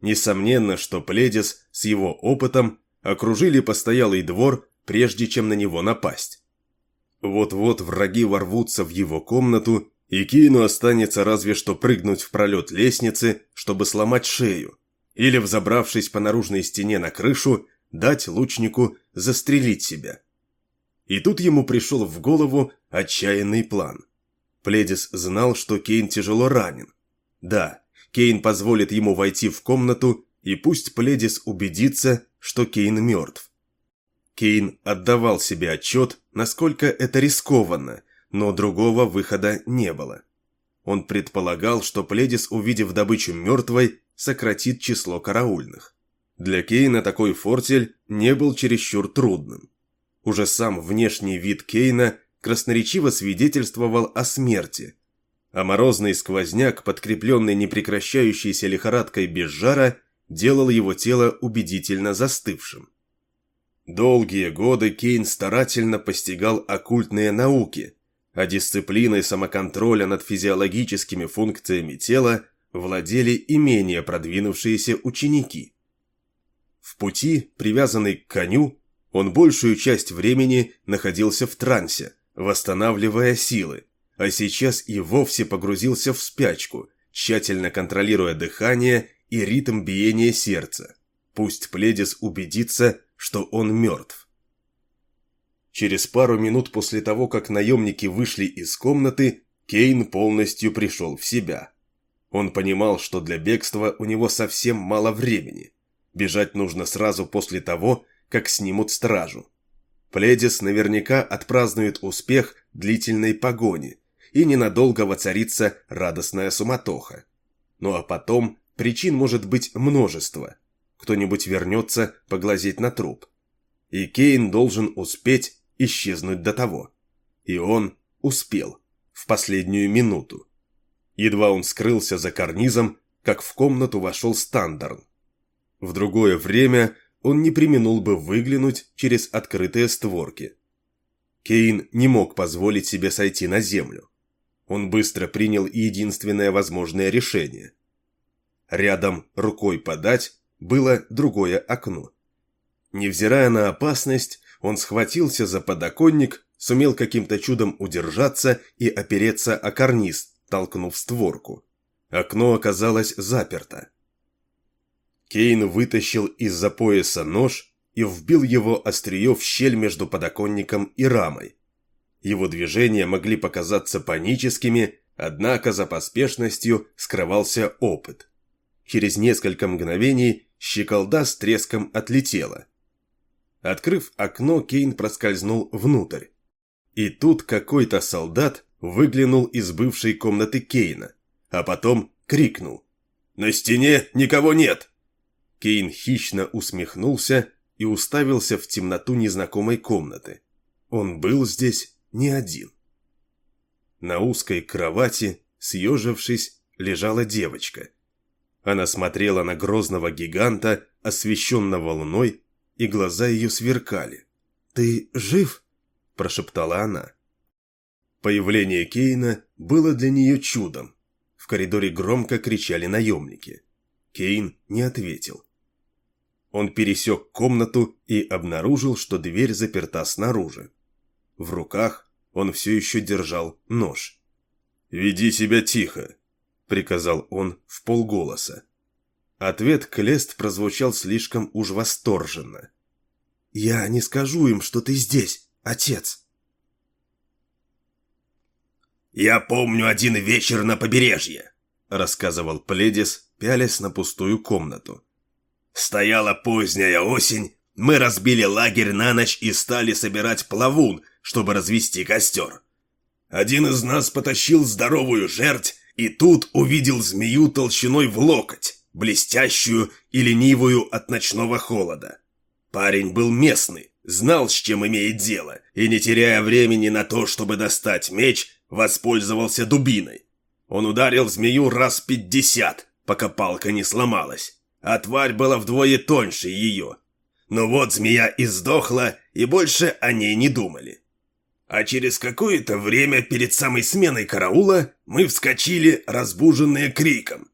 Несомненно, что Пледис с его опытом окружили постоялый двор, прежде чем на него напасть. Вот-вот враги ворвутся в его комнату, и Кейну останется разве что прыгнуть в пролет лестницы, чтобы сломать шею, или, взобравшись по наружной стене на крышу, дать лучнику застрелить себя. И тут ему пришел в голову отчаянный план. Пледис знал, что Кейн тяжело ранен. Да, Кейн позволит ему войти в комнату, и пусть Пледис убедится, что Кейн мертв. Кейн отдавал себе отчет, насколько это рискованно, но другого выхода не было. Он предполагал, что Пледис, увидев добычу мертвой, сократит число караульных. Для Кейна такой фортель не был чересчур трудным. Уже сам внешний вид Кейна красноречиво свидетельствовал о смерти, а морозный сквозняк, подкрепленный непрекращающейся лихорадкой без жара, делал его тело убедительно застывшим. Долгие годы Кейн старательно постигал оккультные науки, а дисциплиной самоконтроля над физиологическими функциями тела владели и менее продвинувшиеся ученики. В пути, привязанный к коню, он большую часть времени находился в трансе, восстанавливая силы, а сейчас и вовсе погрузился в спячку, тщательно контролируя дыхание и ритм биения сердца. Пусть Пледис убедится, что он мертв. Через пару минут после того, как наемники вышли из комнаты, Кейн полностью пришел в себя. Он понимал, что для бегства у него совсем мало времени. Бежать нужно сразу после того, как снимут стражу. Пледис наверняка отпразднует успех длительной погони, и ненадолго воцарится радостная суматоха. Ну а потом причин может быть множество. Кто-нибудь вернется поглазеть на труп. И Кейн должен успеть исчезнуть до того. И он успел. В последнюю минуту. Едва он скрылся за карнизом, как в комнату вошел Стандарн. В другое время он не применул бы выглянуть через открытые створки. Кейн не мог позволить себе сойти на землю. Он быстро принял единственное возможное решение. Рядом, рукой подать, было другое окно. Невзирая на опасность, он схватился за подоконник, сумел каким-то чудом удержаться и опереться о карниз, толкнув створку. Окно оказалось заперто. Кейн вытащил из-за пояса нож и вбил его острие в щель между подоконником и рамой. Его движения могли показаться паническими, однако за поспешностью скрывался опыт. Через несколько мгновений щеколда с треском отлетела. Открыв окно, Кейн проскользнул внутрь. И тут какой-то солдат выглянул из бывшей комнаты Кейна, а потом крикнул. «На стене никого нет!» Кейн хищно усмехнулся и уставился в темноту незнакомой комнаты. Он был здесь не один. На узкой кровати, съежившись, лежала девочка. Она смотрела на грозного гиганта, освещенного луной, и глаза ее сверкали. «Ты жив?» – прошептала она. Появление Кейна было для нее чудом. В коридоре громко кричали наемники. Кейн не ответил. Он пересек комнату и обнаружил, что дверь заперта снаружи. В руках он все еще держал нож. «Веди себя тихо», — приказал он в полголоса. Ответ Клест прозвучал слишком уж восторженно. «Я не скажу им, что ты здесь, отец». «Я помню один вечер на побережье», — рассказывал Пледис, пялясь на пустую комнату. Стояла поздняя осень, мы разбили лагерь на ночь и стали собирать плавун, чтобы развести костер. Один из нас потащил здоровую жерть и тут увидел змею толщиной в локоть, блестящую и ленивую от ночного холода. Парень был местный, знал, с чем имеет дело, и не теряя времени на то, чтобы достать меч, воспользовался дубиной. Он ударил змею раз пятьдесят, пока палка не сломалась, а тварь была вдвое тоньше ее. Но вот змея и сдохла, и больше о ней не думали. А через какое-то время перед самой сменой караула мы вскочили, разбуженные криком.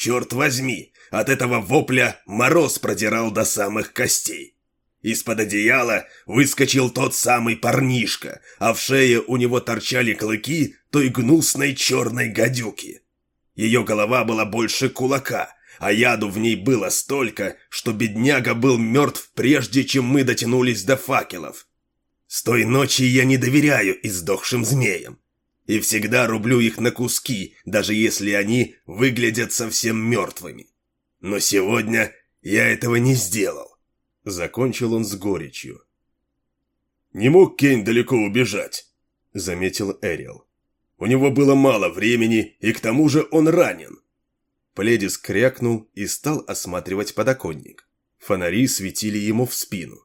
Черт возьми, от этого вопля мороз продирал до самых костей. Из-под одеяла выскочил тот самый парнишка, а в шее у него торчали клыки той гнусной черной гадюки. Ее голова была больше кулака, а яду в ней было столько, что бедняга был мертв прежде, чем мы дотянулись до факелов. С той ночи я не доверяю издохшим змеям. И всегда рублю их на куски, даже если они выглядят совсем мертвыми. Но сегодня я этого не сделал. Закончил он с горечью. «Не мог Кейн далеко убежать», — заметил Эрил. «У него было мало времени, и к тому же он ранен». Пледис крякнул и стал осматривать подоконник. Фонари светили ему в спину.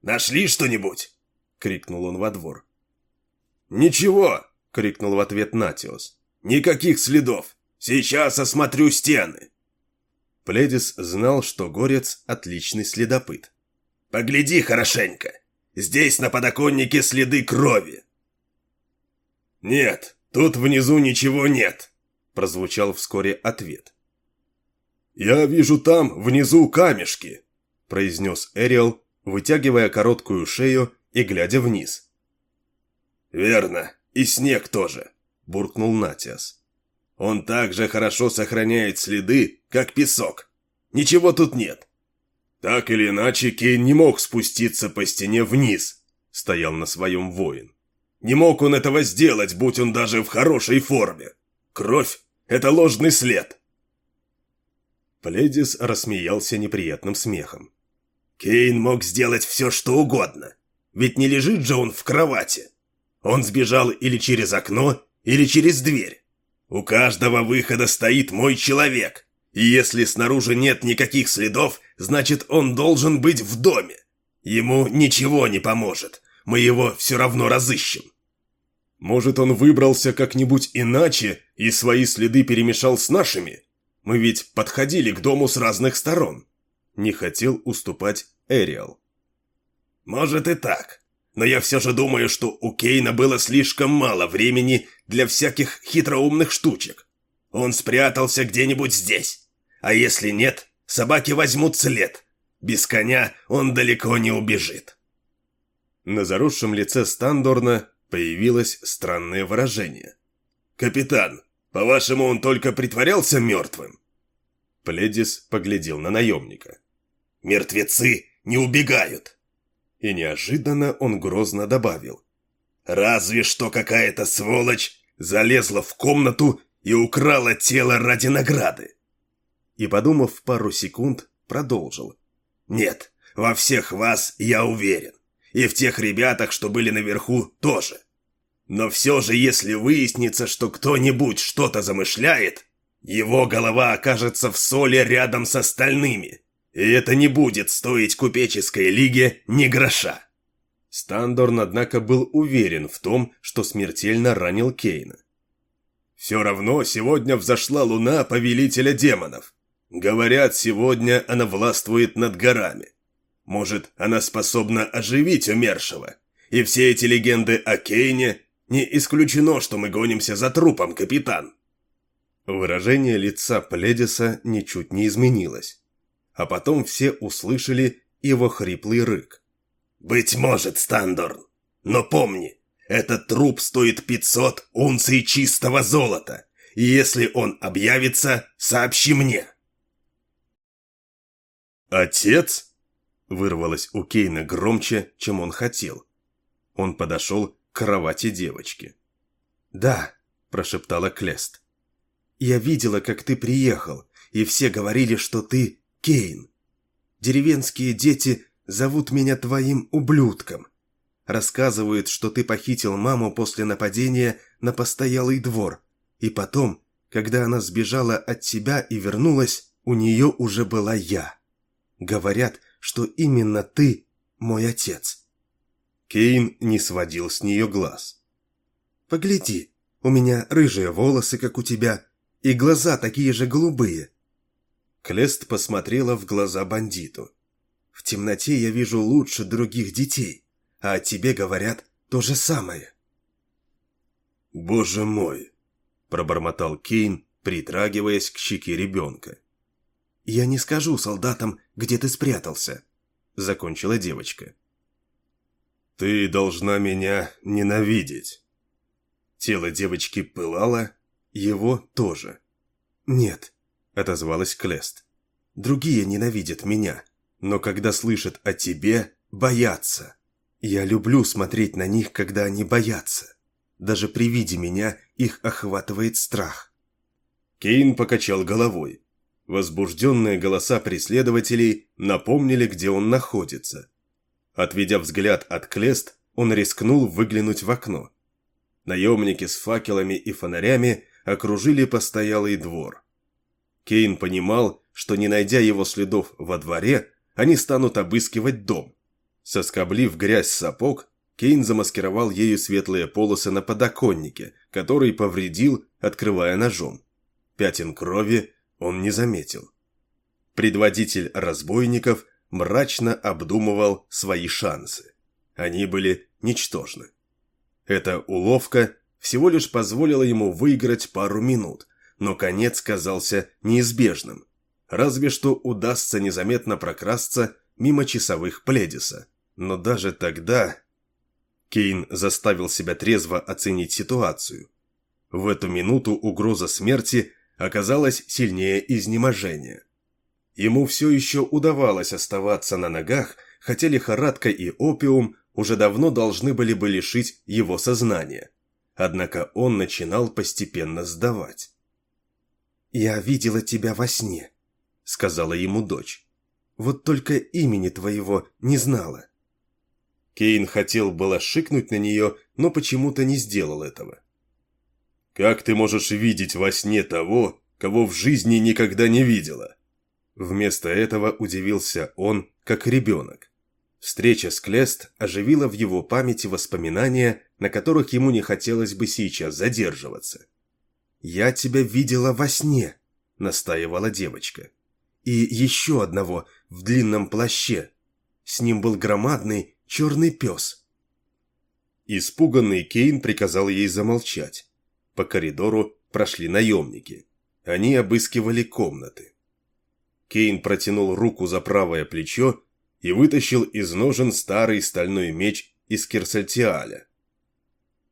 «Нашли что-нибудь?» — крикнул он во двор. «Ничего!» — крикнул в ответ Натиос. «Никаких следов! Сейчас осмотрю стены!» Пледис знал, что Горец – отличный следопыт. «Погляди хорошенько! Здесь на подоконнике следы крови!» «Нет, тут внизу ничего нет!» – прозвучал вскоре ответ. «Я вижу там, внизу, камешки!» – произнес Эриэл, вытягивая короткую шею и глядя вниз. «Верно, и снег тоже!» – буркнул Натиас. Он так же хорошо сохраняет следы, как песок. Ничего тут нет. Так или иначе, Кейн не мог спуститься по стене вниз, стоял на своем воин. Не мог он этого сделать, будь он даже в хорошей форме. Кровь — это ложный след. Пледис рассмеялся неприятным смехом. Кейн мог сделать все, что угодно. Ведь не лежит же он в кровати. Он сбежал или через окно, или через дверь. У каждого выхода стоит мой человек. И если снаружи нет никаких следов, значит он должен быть в доме. Ему ничего не поможет. Мы его все равно разыщем. Может, он выбрался как-нибудь иначе и свои следы перемешал с нашими? Мы ведь подходили к дому с разных сторон. Не хотел уступать Эриал. Может и так но я все же думаю, что у Кейна было слишком мало времени для всяких хитроумных штучек. Он спрятался где-нибудь здесь. А если нет, собаки возьмут след. Без коня он далеко не убежит. На заросшем лице Стандорна появилось странное выражение. «Капитан, по-вашему, он только притворялся мертвым?» Пледис поглядел на наемника. «Мертвецы не убегают. И неожиданно он грозно добавил. «Разве что какая-то сволочь залезла в комнату и украла тело ради награды!» И, подумав пару секунд, продолжил. «Нет, во всех вас я уверен. И в тех ребятах, что были наверху, тоже. Но все же, если выяснится, что кто-нибудь что-то замышляет, его голова окажется в соли рядом с остальными, и это не будет стоить купеческой лиге ни гроша. Стандорн, однако, был уверен в том, что смертельно ранил Кейна. «Все равно сегодня взошла луна повелителя демонов. Говорят, сегодня она властвует над горами. Может, она способна оживить умершего. И все эти легенды о Кейне не исключено, что мы гонимся за трупом, капитан». Выражение лица Пледиса ничуть не изменилось а потом все услышали его хриплый рык. «Быть может, Стандорн, но помни, этот труп стоит 500 унций чистого золота, и если он объявится, сообщи мне». «Отец?» – вырвалось у Кейна громче, чем он хотел. Он подошел к кровати девочки. «Да», – прошептала Клест. «Я видела, как ты приехал, и все говорили, что ты Кейн. Деревенские дети зовут меня твоим ублюдком. Рассказывают, что ты похитил маму после нападения на постоялый двор. И потом, когда она сбежала от тебя и вернулась, у нее уже была я. Говорят, что именно ты мой отец. Кейн не сводил с нее глаз. «Погляди, У меня рыжие волосы, как у тебя, и глаза такие же голубые». Клест посмотрела в глаза бандиту. «В темноте я вижу лучше других детей, а тебе говорят то же самое». «Боже мой!» – пробормотал Кейн, притрагиваясь к щеке ребенка. «Я не скажу солдатам, где ты спрятался», – закончила девочка. «Ты должна меня ненавидеть». Тело девочки пылало, его тоже. «Нет», – отозвалась Клест. «Другие ненавидят меня, но когда слышат о тебе, боятся. Я люблю смотреть на них, когда они боятся. Даже при виде меня их охватывает страх». Кейн покачал головой. Возбужденные голоса преследователей напомнили, где он находится. Отведя взгляд от Клест, он рискнул выглянуть в окно. Наемники с факелами и фонарями окружили постоялый двор. Кейн понимал, что не найдя его следов во дворе, они станут обыскивать дом. Соскоблив грязь сапог, Кейн замаскировал ею светлые полосы на подоконнике, который повредил, открывая ножом. Пятен крови он не заметил. Предводитель разбойников мрачно обдумывал свои шансы. Они были ничтожны. Эта уловка всего лишь позволила ему выиграть пару минут, но конец казался неизбежным. Разве что удастся незаметно прокрасться мимо часовых Пледиса. Но даже тогда... Кейн заставил себя трезво оценить ситуацию. В эту минуту угроза смерти оказалась сильнее изнеможения. Ему все еще удавалось оставаться на ногах, хотя лихорадка и опиум уже давно должны были бы лишить его сознания. Однако он начинал постепенно сдавать. «Я видела тебя во сне», — сказала ему дочь. «Вот только имени твоего не знала». Кейн хотел было шикнуть на нее, но почему-то не сделал этого. «Как ты можешь видеть во сне того, кого в жизни никогда не видела?» Вместо этого удивился он, как ребенок. Встреча с Клест оживила в его памяти воспоминания, на которых ему не хотелось бы сейчас задерживаться. «Я тебя видела во сне», — настаивала девочка. «И еще одного в длинном плаще. С ним был громадный черный пес». Испуганный Кейн приказал ей замолчать. По коридору прошли наемники. Они обыскивали комнаты. Кейн протянул руку за правое плечо и вытащил из ножен старый стальной меч из Керсальтиаля.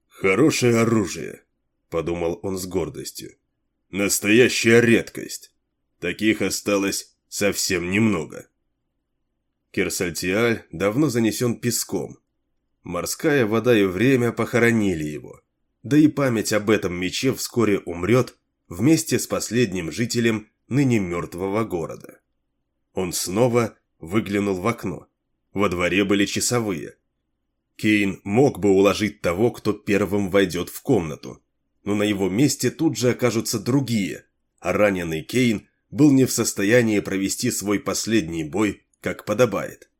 «Хорошее оружие», — подумал он с гордостью. «Настоящая редкость. Таких осталось совсем немного». Керсальтиаль давно занесен песком. Морская вода и время похоронили его. Да и память об этом мече вскоре умрет вместе с последним жителем ныне мертвого города. Он снова выглянул в окно. Во дворе были часовые. Кейн мог бы уложить того, кто первым войдет в комнату, но на его месте тут же окажутся другие, а раненый Кейн был не в состоянии провести свой последний бой, как подобает.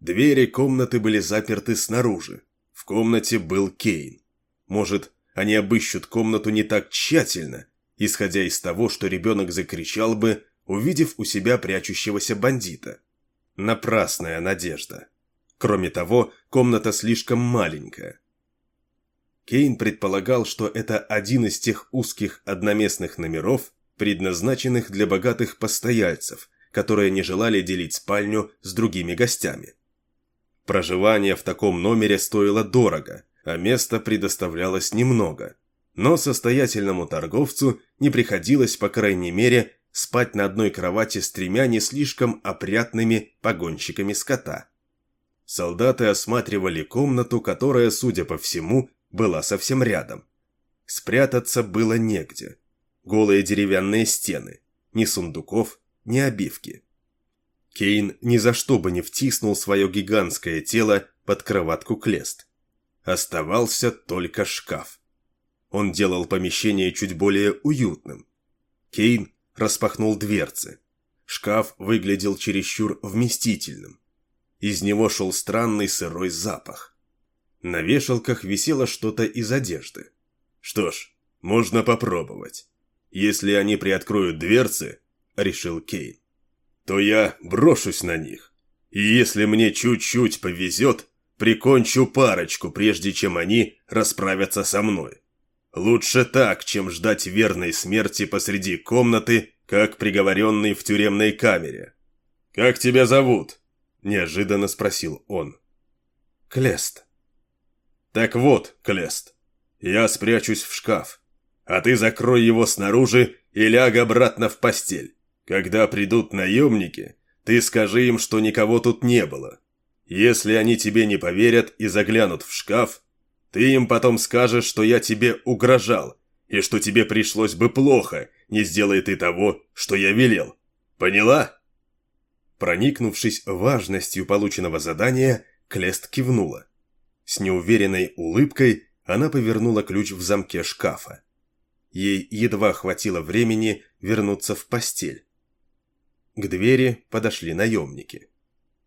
Двери комнаты были заперты снаружи. В комнате был Кейн. Может, они обыщут комнату не так тщательно, исходя из того, что ребенок закричал бы, увидев у себя прячущегося бандита. Напрасная надежда. Кроме того, комната слишком маленькая. Кейн предполагал, что это один из тех узких одноместных номеров, предназначенных для богатых постояльцев, которые не желали делить спальню с другими гостями. Проживание в таком номере стоило дорого, а места предоставлялось немного – но состоятельному торговцу не приходилось, по крайней мере, спать на одной кровати с тремя не слишком опрятными погонщиками скота. Солдаты осматривали комнату, которая, судя по всему, была совсем рядом. Спрятаться было негде. Голые деревянные стены, ни сундуков, ни обивки. Кейн ни за что бы не втиснул свое гигантское тело под кроватку Клест. Оставался только шкаф. Он делал помещение чуть более уютным. Кейн распахнул дверцы. Шкаф выглядел чересчур вместительным. Из него шел странный сырой запах. На вешалках висело что-то из одежды. Что ж, можно попробовать. Если они приоткроют дверцы, решил Кейн, то я брошусь на них. И если мне чуть-чуть повезет, прикончу парочку, прежде чем они расправятся со мной. Лучше так, чем ждать верной смерти посреди комнаты, как приговоренный в тюремной камере. «Как тебя зовут?» – неожиданно спросил он. «Клест». «Так вот, Клест, я спрячусь в шкаф, а ты закрой его снаружи и ляг обратно в постель. Когда придут наемники, ты скажи им, что никого тут не было. Если они тебе не поверят и заглянут в шкаф, ты им потом скажешь, что я тебе угрожал, и что тебе пришлось бы плохо, не сделай ты того, что я велел. Поняла?» Проникнувшись важностью полученного задания, Клест кивнула. С неуверенной улыбкой она повернула ключ в замке шкафа. Ей едва хватило времени вернуться в постель. К двери подошли наемники.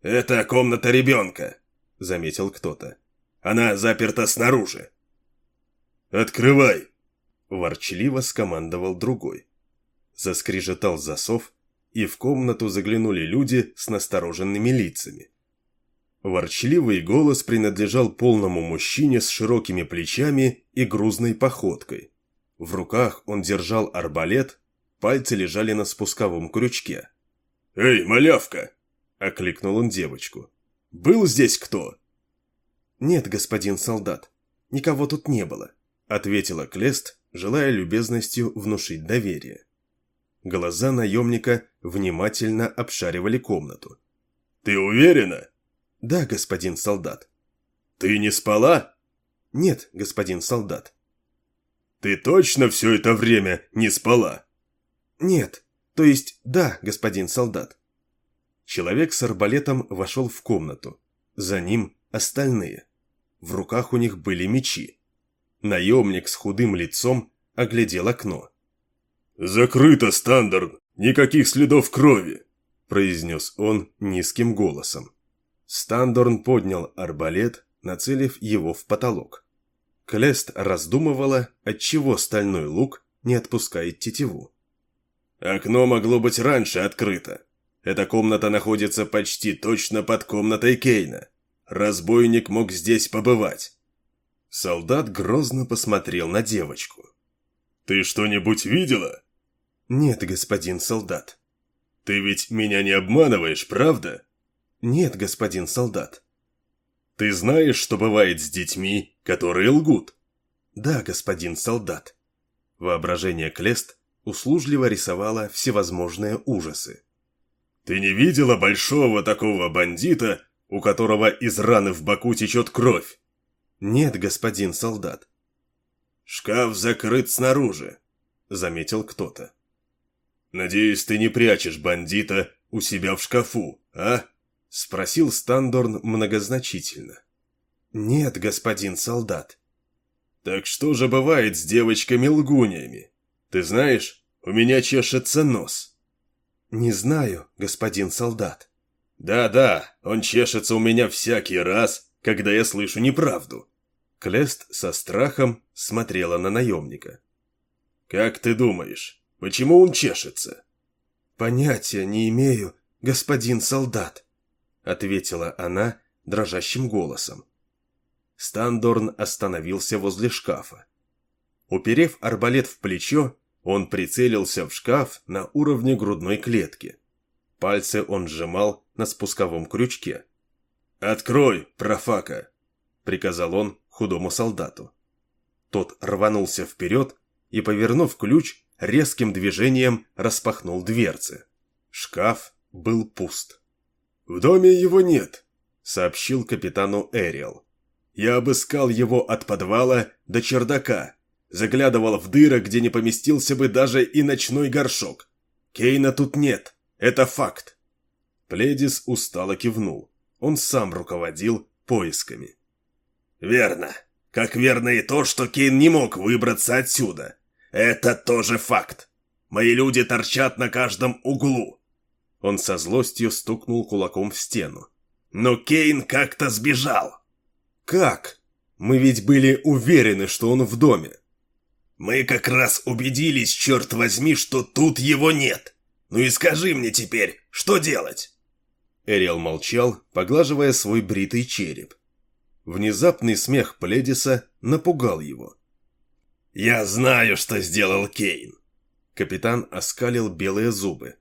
«Это комната ребенка», — заметил кто-то. «Она заперта снаружи». «Открывай!» — ворчливо скомандовал другой. Заскрежетал засов, и в комнату заглянули люди с настороженными лицами. Ворчливый голос принадлежал полному мужчине с широкими плечами и грузной походкой. В руках он держал арбалет, пальцы лежали на спусковом крючке. «Эй, малявка!» – окликнул он девочку. «Был здесь кто?» «Нет, господин солдат, никого тут не было», – ответила Клест, желая любезностью внушить доверие. Глаза наемника внимательно обшаривали комнату. «Ты уверена?» «Да, господин солдат». «Ты не спала?» «Нет, господин солдат». «Ты точно все это время не спала?» «Нет, то есть да, господин солдат». Человек с арбалетом вошел в комнату. За ним остальные. В руках у них были мечи. Наемник с худым лицом оглядел окно. «Закрыто, Стандарт! Никаких следов крови!» произнес он низким голосом. Стандорн поднял арбалет, нацелив его в потолок. Клест раздумывала, отчего стальной лук не отпускает тетиву. «Окно могло быть раньше открыто. Эта комната находится почти точно под комнатой Кейна. Разбойник мог здесь побывать». Солдат грозно посмотрел на девочку. «Ты что-нибудь видела?» «Нет, господин солдат». «Ты ведь меня не обманываешь, правда?» «Нет, господин солдат». «Ты знаешь, что бывает с детьми, которые лгут?» «Да, господин солдат». Воображение Клест услужливо рисовало всевозможные ужасы. «Ты не видела большого такого бандита, у которого из раны в боку течет кровь?» «Нет, господин солдат». «Шкаф закрыт снаружи», — заметил кто-то. «Надеюсь, ты не прячешь бандита у себя в шкафу, а?» — спросил Стандорн многозначительно. «Нет, господин солдат». «Так что же бывает с девочками-лгуньями? Ты знаешь, у меня чешется нос». «Не знаю, господин солдат». «Да-да, он чешется у меня всякий раз, когда я слышу неправду». Клест со страхом смотрела на наемника. «Как ты думаешь, почему он чешется?» «Понятия не имею, господин солдат», — ответила она дрожащим голосом. Стандорн остановился возле шкафа. Уперев арбалет в плечо, он прицелился в шкаф на уровне грудной клетки. Пальцы он сжимал на спусковом крючке. «Открой, профака!» — приказал он худому солдату. Тот рванулся вперед и, повернув ключ, резким движением распахнул дверцы. Шкаф был пуст. «В доме его нет», — сообщил капитану Эриэл. «Я обыскал его от подвала до чердака, заглядывал в дыры, где не поместился бы даже и ночной горшок. Кейна тут нет, это факт». Пледис устало кивнул. Он сам руководил поисками. «Верно. Как верно и то, что Кейн не мог выбраться отсюда. Это тоже факт. Мои люди торчат на каждом углу. Он со злостью стукнул кулаком в стену. «Но Кейн как-то сбежал!» «Как? Мы ведь были уверены, что он в доме!» Мы как раз убедились, черт возьми, что тут его нет. Ну и скажи мне теперь, что делать?» Эриэл молчал, поглаживая свой бритый череп. Внезапный смех Пледиса напугал его. «Я знаю, что сделал Кейн!» Капитан оскалил белые зубы.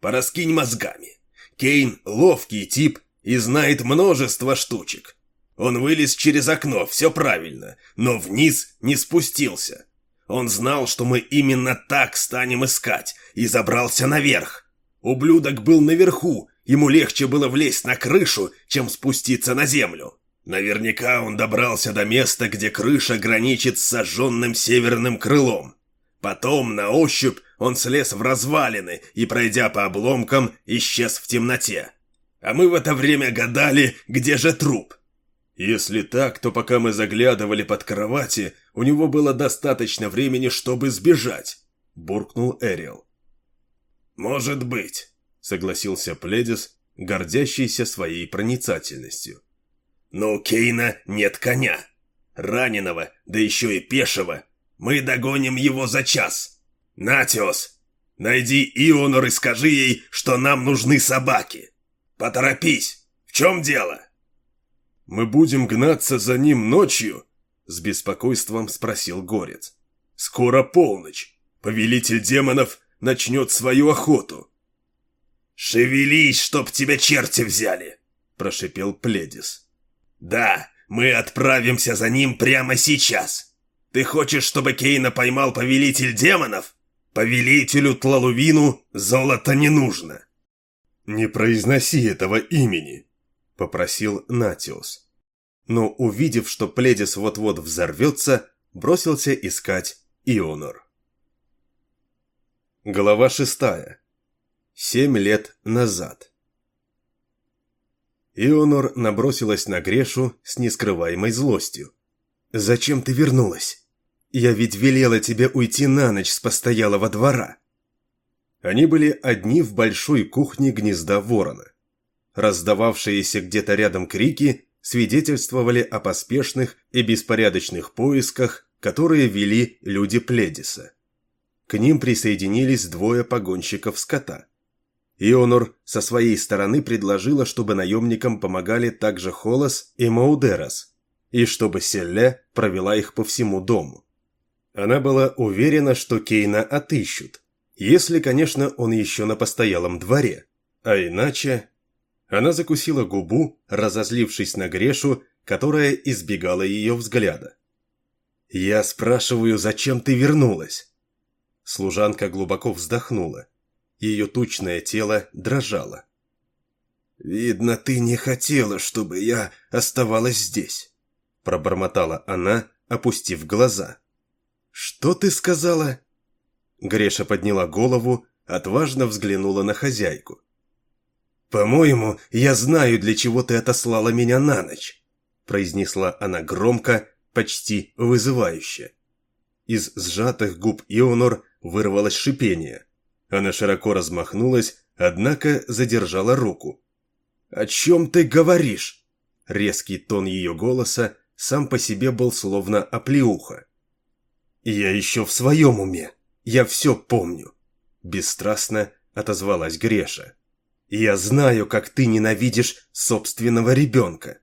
«Пораскинь мозгами. Кейн — ловкий тип и знает множество штучек. Он вылез через окно, все правильно, но вниз не спустился. Он знал, что мы именно так станем искать, и забрался наверх. Ублюдок был наверху, ему легче было влезть на крышу, чем спуститься на землю. Наверняка он добрался до места, где крыша граничит с сожженным северным крылом. Потом, на ощупь, он слез в развалины и, пройдя по обломкам, исчез в темноте. А мы в это время гадали, где же труп. Если так, то пока мы заглядывали под кровати, у него было достаточно времени, чтобы сбежать», — буркнул Эриэл. «Может быть», — согласился Пледис, гордящийся своей проницательностью. «Но у Кейна нет коня. Раненого, да еще и пешего. Мы догоним его за час. Натиос, найди Ионор и скажи ей, что нам нужны собаки. Поторопись. В чем дело?» «Мы будем гнаться за ним ночью?» — с беспокойством спросил Горец. «Скоро полночь. Повелитель демонов начнет свою охоту». «Шевелись, чтоб тебя черти взяли!» — прошипел Пледис. «Да, мы отправимся за ним прямо сейчас. Ты хочешь, чтобы Кейна поймал повелитель демонов? Повелителю Тлалувину золото не нужно». «Не произноси этого имени», — попросил Натиус. Но, увидев, что Пледис вот-вот взорвется, бросился искать Ионор. Глава шестая. Семь лет назад. Ионор набросилась на Грешу с нескрываемой злостью. «Зачем ты вернулась? Я ведь велела тебе уйти на ночь с постоялого двора». Они были одни в большой кухне гнезда ворона. Раздававшиеся где-то рядом крики свидетельствовали о поспешных и беспорядочных поисках, которые вели люди Пледиса. К ним присоединились двое погонщиков скота. Ионор со своей стороны предложила, чтобы наемникам помогали также Холос и Маудерас, и чтобы Селле провела их по всему дому. Она была уверена, что Кейна отыщут, если, конечно, он еще на постоялом дворе, а иначе она закусила губу, разозлившись на Грешу, которая избегала ее взгляда. «Я спрашиваю, зачем ты вернулась?» Служанка глубоко вздохнула. Ее тучное тело дрожало. «Видно, ты не хотела, чтобы я оставалась здесь», пробормотала она, опустив глаза. «Что ты сказала?» Греша подняла голову, отважно взглянула на хозяйку. «По-моему, я знаю, для чего ты отослала меня на ночь», произнесла она громко, почти вызывающе. Из сжатых губ Ионор вырвалось шипение. Она широко размахнулась, однако задержала руку. «О чем ты говоришь?» Резкий тон ее голоса сам по себе был словно оплеуха. «Я еще в своем уме. Я все помню», – бесстрастно отозвалась Греша. Я знаю, как ты ненавидишь собственного ребенка.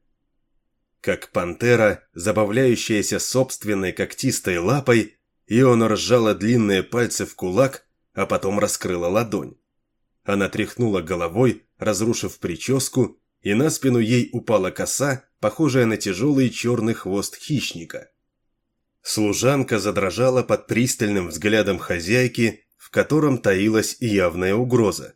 Как пантера, забавляющаяся собственной когтистой лапой, Иона разжала длинные пальцы в кулак, а потом раскрыла ладонь. Она тряхнула головой, разрушив прическу, и на спину ей упала коса, похожая на тяжелый черный хвост хищника. Служанка задрожала под пристальным взглядом хозяйки, в котором таилась явная угроза.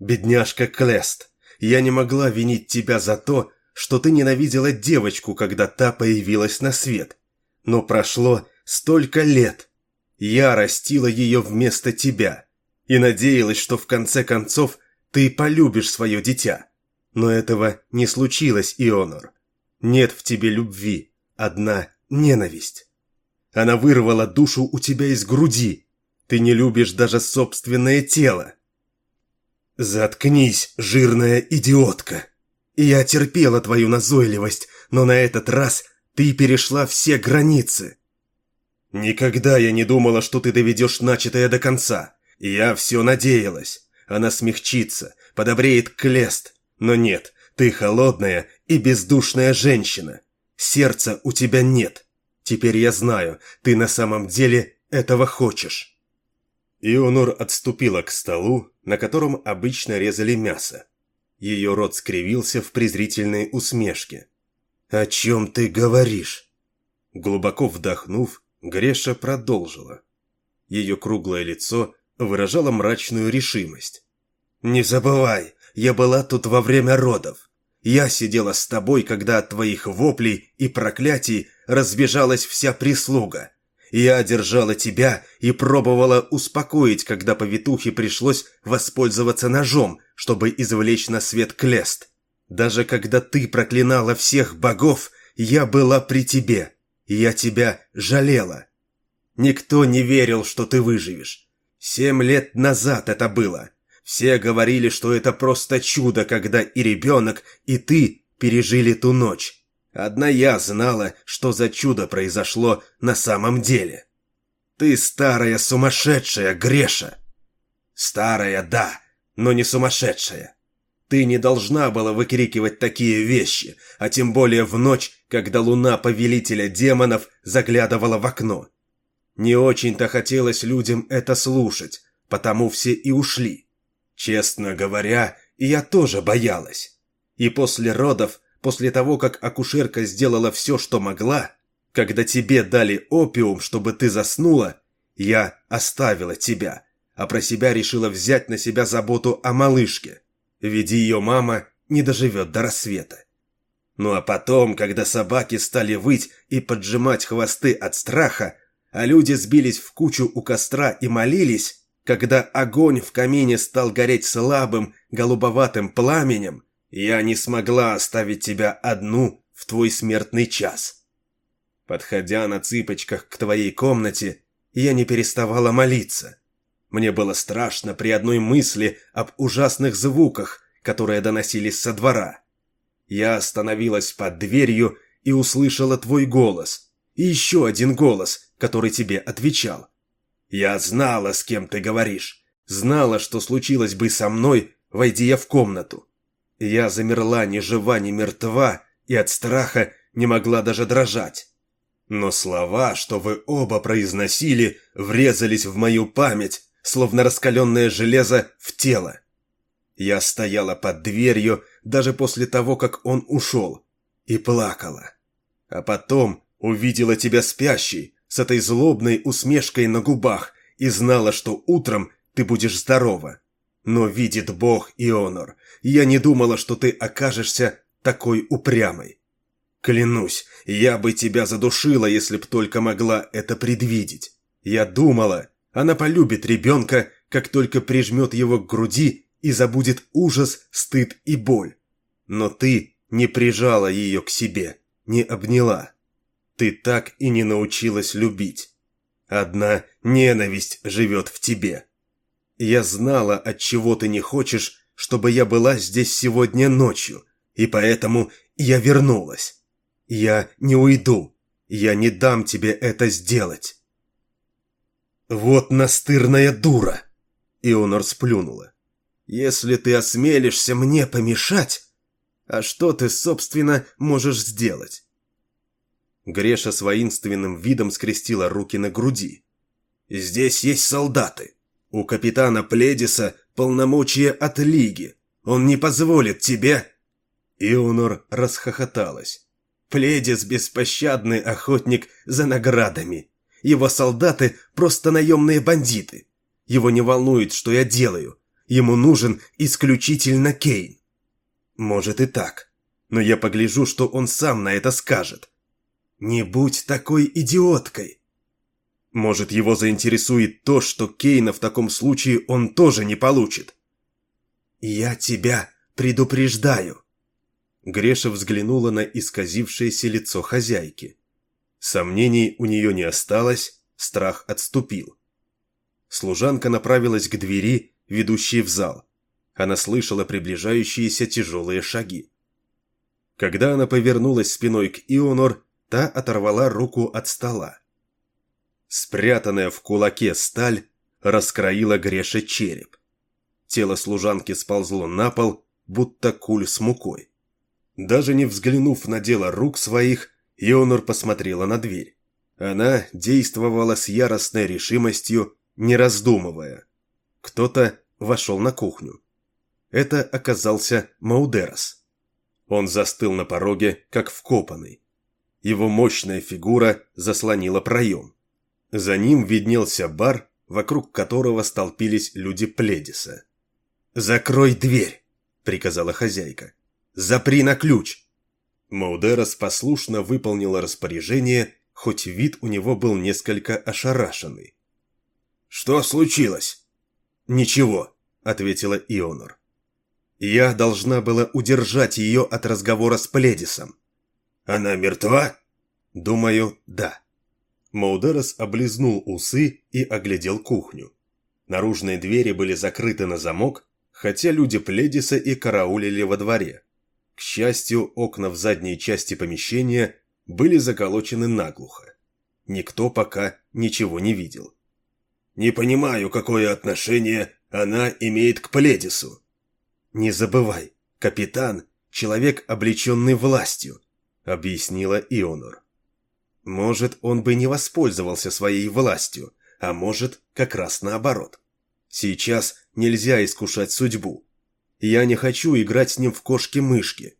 «Бедняжка Клест, я не могла винить тебя за то, что ты ненавидела девочку, когда та появилась на свет. Но прошло столько лет. Я растила ее вместо тебя и надеялась, что в конце концов ты полюбишь свое дитя. Но этого не случилось, Ионор. Нет в тебе любви, одна ненависть. Она вырвала душу у тебя из груди. Ты не любишь даже собственное тело. «Заткнись, жирная идиотка! Я терпела твою назойливость, но на этот раз ты перешла все границы!» Никогда я не думала, что ты доведешь начатое до конца. Я все надеялась. Она смягчится, подобреет Клест. Но нет, ты холодная и бездушная женщина. Сердца у тебя нет. Теперь я знаю, ты на самом деле этого хочешь. Ионур отступила к столу, на котором обычно резали мясо. Ее рот скривился в презрительной усмешке. «О чем ты говоришь?» Глубоко вдохнув, Греша продолжила. Ее круглое лицо выражало мрачную решимость. «Не забывай, я была тут во время родов. Я сидела с тобой, когда от твоих воплей и проклятий разбежалась вся прислуга. Я держала тебя и пробовала успокоить, когда повитухе пришлось воспользоваться ножом, чтобы извлечь на свет клест. Даже когда ты проклинала всех богов, я была при тебе. Я тебя жалела. Никто не верил, что ты выживешь. Семь лет назад это было. Все говорили, что это просто чудо, когда и ребенок, и ты пережили ту ночь. Одна я знала, что за чудо произошло на самом деле. Ты старая сумасшедшая, Греша. Старая, да, но не сумасшедшая. Ты не должна была выкрикивать такие вещи, а тем более в ночь, когда луна повелителя демонов заглядывала в окно. Не очень-то хотелось людям это слушать, потому все и ушли. Честно говоря, я тоже боялась. И после родов после того, как акушерка сделала все, что могла, когда тебе дали опиум, чтобы ты заснула, я оставила тебя, а про себя решила взять на себя заботу о малышке, ведь ее мама не доживет до рассвета. Ну а потом, когда собаки стали выть и поджимать хвосты от страха, а люди сбились в кучу у костра и молились, когда огонь в камине стал гореть слабым, голубоватым пламенем, я не смогла оставить тебя одну в твой смертный час. Подходя на цыпочках к твоей комнате, я не переставала молиться. Мне было страшно при одной мысли об ужасных звуках, которые доносились со двора. Я остановилась под дверью и услышала твой голос, и еще один голос, который тебе отвечал. Я знала, с кем ты говоришь, знала, что случилось бы со мной, войди я в комнату. Я замерла ни жива, ни мертва, и от страха не могла даже дрожать. Но слова, что вы оба произносили, врезались в мою память, словно раскаленное железо в тело. Я стояла под дверью даже после того, как он ушел, и плакала. А потом увидела тебя спящей, с этой злобной усмешкой на губах, и знала, что утром ты будешь здорова. Но видит Бог, Ионор, я не думала, что ты окажешься такой упрямой. Клянусь, я бы тебя задушила, если б только могла это предвидеть. Я думала, она полюбит ребенка, как только прижмет его к груди и забудет ужас, стыд и боль. Но ты не прижала ее к себе, не обняла. Ты так и не научилась любить. Одна ненависть живет в тебе. Я знала, от чего ты не хочешь, чтобы я была здесь сегодня ночью, и поэтому я вернулась. Я не уйду. Я не дам тебе это сделать. Вот настырная дура. Ионор сплюнула. Если ты осмелишься мне помешать, а что ты, собственно, можешь сделать? Греша с воинственным видом скрестила руки на груди. «Здесь есть солдаты. У капитана Пледиса полномочия от Лиги. Он не позволит тебе...» Ионор расхохоталась. Пледис – беспощадный охотник за наградами. Его солдаты – просто наемные бандиты. Его не волнует, что я делаю. Ему нужен исключительно Кейн. Может и так. Но я погляжу, что он сам на это скажет. Не будь такой идиоткой. Может, его заинтересует то, что Кейна в таком случае он тоже не получит. «Я тебя предупреждаю!» Греша взглянула на исказившееся лицо хозяйки. Сомнений у нее не осталось, страх отступил. Служанка направилась к двери, ведущей в зал. Она слышала приближающиеся тяжелые шаги. Когда она повернулась спиной к Ионор, та оторвала руку от стола. Спрятанная в кулаке сталь раскроила Греше череп. Тело служанки сползло на пол, будто куль с мукой. Даже не взглянув на дело рук своих, Ионор посмотрела на дверь. Она действовала с яростной решимостью, не раздумывая. Кто-то вошел на кухню. Это оказался Маудерос. Он застыл на пороге, как вкопанный. Его мощная фигура заслонила проем. За ним виднелся бар, вокруг которого столпились люди Пледиса. «Закрой дверь!» – приказала хозяйка. «Запри на ключ!» Маудерос послушно выполнила распоряжение, хоть вид у него был несколько ошарашенный. «Что случилось?» «Ничего», — ответила Ионор. «Я должна была удержать ее от разговора с Пледисом». «Она мертва?» «Думаю, да». Маудерос облизнул усы и оглядел кухню. Наружные двери были закрыты на замок, хотя люди Пледиса и караулили во дворе. К счастью, окна в задней части помещения были заколочены наглухо. Никто пока ничего не видел. «Не понимаю, какое отношение она имеет к Пледису». «Не забывай, капитан – человек, облеченный властью», – объяснила Ионор. «Может, он бы не воспользовался своей властью, а может, как раз наоборот. Сейчас нельзя искушать судьбу. Я не хочу играть с ним в кошки-мышки.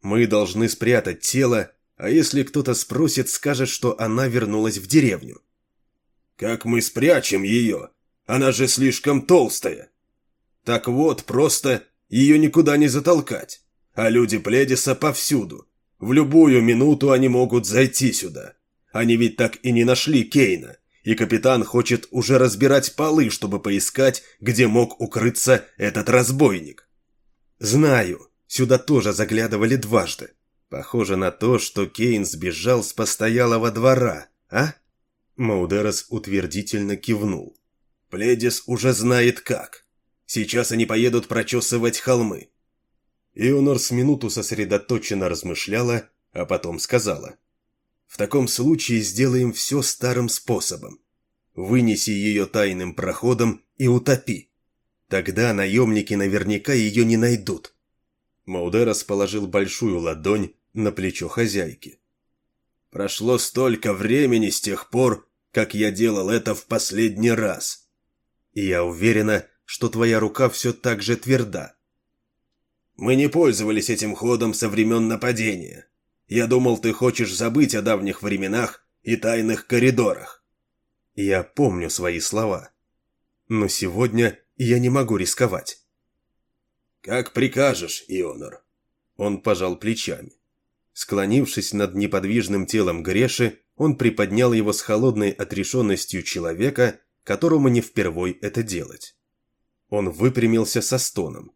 Мы должны спрятать тело, а если кто-то спросит, скажет, что она вернулась в деревню. Как мы спрячем ее? Она же слишком толстая. Так вот, просто ее никуда не затолкать. А люди Пледиса повсюду. В любую минуту они могут зайти сюда. Они ведь так и не нашли Кейна. И капитан хочет уже разбирать полы, чтобы поискать, где мог укрыться этот разбойник. «Знаю, сюда тоже заглядывали дважды. Похоже на то, что Кейн сбежал с постоялого двора, а?» Маудерос утвердительно кивнул. «Пледис уже знает как. Сейчас они поедут прочесывать холмы». Ионор с минуту сосредоточенно размышляла, а потом сказала. «В таком случае сделаем все старым способом. Вынеси ее тайным проходом и утопи. Тогда наемники наверняка ее не найдут. Маудерос положил большую ладонь на плечо хозяйки. «Прошло столько времени с тех пор, как я делал это в последний раз. И я уверена, что твоя рука все так же тверда. Мы не пользовались этим ходом со времен нападения. Я думал, ты хочешь забыть о давних временах и тайных коридорах. Я помню свои слова. Но сегодня я не могу рисковать. «Как прикажешь, Ионор». Он пожал плечами. Склонившись над неподвижным телом Греши, он приподнял его с холодной отрешенностью человека, которому не впервой это делать. Он выпрямился со стоном.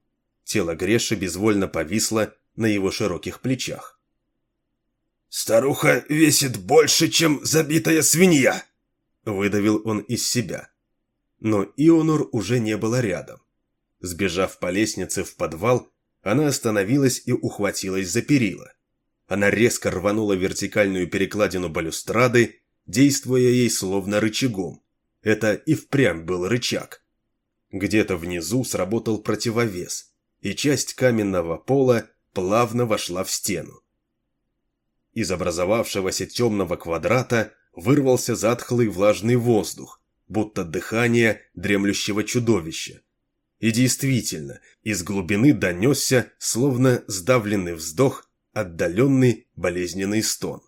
Тело Греши безвольно повисло на его широких плечах. «Старуха весит больше, чем забитая свинья!» Выдавил он из себя но Ионур уже не было рядом. Сбежав по лестнице в подвал, она остановилась и ухватилась за перила. Она резко рванула вертикальную перекладину балюстрады, действуя ей словно рычагом. Это и впрямь был рычаг. Где-то внизу сработал противовес, и часть каменного пола плавно вошла в стену. Из образовавшегося темного квадрата вырвался затхлый влажный воздух, будто дыхание дремлющего чудовища. И действительно, из глубины донесся, словно сдавленный вздох, отдаленный болезненный стон.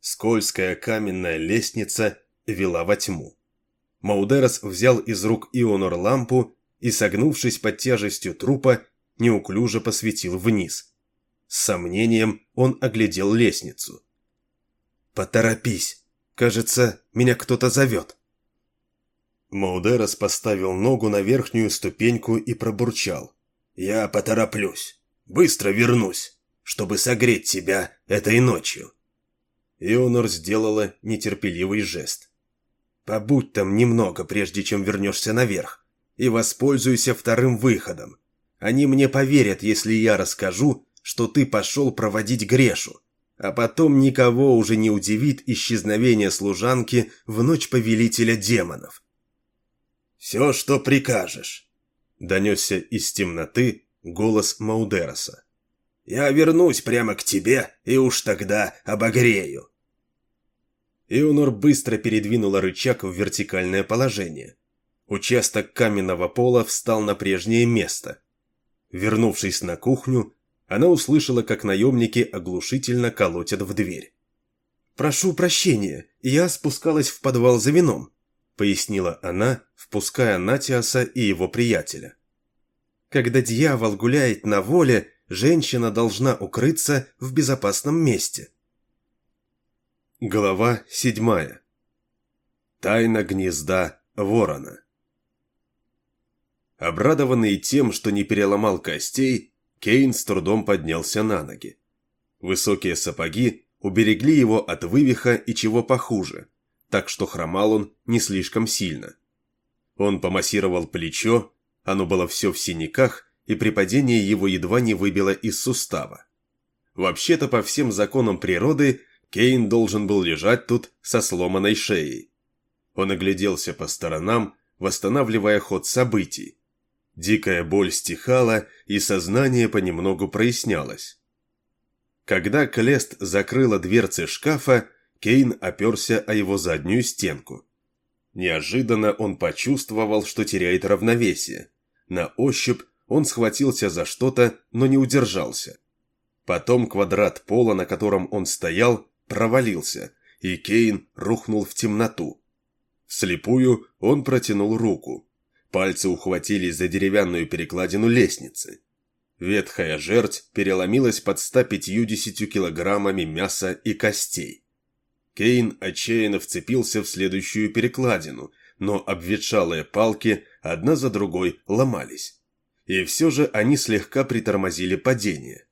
Скользкая каменная лестница вела во тьму. Маудерос взял из рук Ионор лампу и, согнувшись под тяжестью трупа, неуклюже посветил вниз. С сомнением он оглядел лестницу. «Поторопись! Кажется, меня кто-то зовет!» Маудерос поставил ногу на верхнюю ступеньку и пробурчал. «Я потороплюсь. Быстро вернусь, чтобы согреть тебя этой ночью». Ионор сделала нетерпеливый жест. «Побудь там немного, прежде чем вернешься наверх, и воспользуйся вторым выходом. Они мне поверят, если я расскажу, что ты пошел проводить Грешу. а потом никого уже не удивит исчезновение служанки в ночь повелителя демонов. «Все, что прикажешь», — донесся из темноты голос Маудероса. «Я вернусь прямо к тебе и уж тогда обогрею». Эонор быстро передвинула рычаг в вертикальное положение. Участок каменного пола встал на прежнее место. Вернувшись на кухню, она услышала, как наемники оглушительно колотят в дверь. «Прошу прощения, я спускалась в подвал за вином», — пояснила она, впуская Натиаса и его приятеля. «Когда дьявол гуляет на воле, женщина должна укрыться в безопасном месте». Глава седьмая. Тайна гнезда ворона. Обрадованный тем, что не переломал костей, Кейн с трудом поднялся на ноги. Высокие сапоги уберегли его от вывиха и чего похуже, так что хромал он не слишком сильно. Он помассировал плечо, оно было все в синяках, и при падении его едва не выбило из сустава. Вообще-то по всем законам природы Кейн должен был лежать тут со сломанной шеей. Он огляделся по сторонам, восстанавливая ход событий. Дикая боль стихала, и сознание понемногу прояснялось. Когда Клест закрыла дверцы шкафа, Кейн оперся о его заднюю стенку. Неожиданно он почувствовал, что теряет равновесие. На ощупь он схватился за что-то, но не удержался. Потом квадрат пола, на котором он стоял, провалился, и Кейн рухнул в темноту. Вслепую он протянул руку. Пальцы ухватились за деревянную перекладину лестницы. Ветхая жерть переломилась под 150 килограммами мяса и костей. Кейн отчаянно вцепился в следующую перекладину, но обветшалые палки одна за другой ломались. И все же они слегка притормозили падение.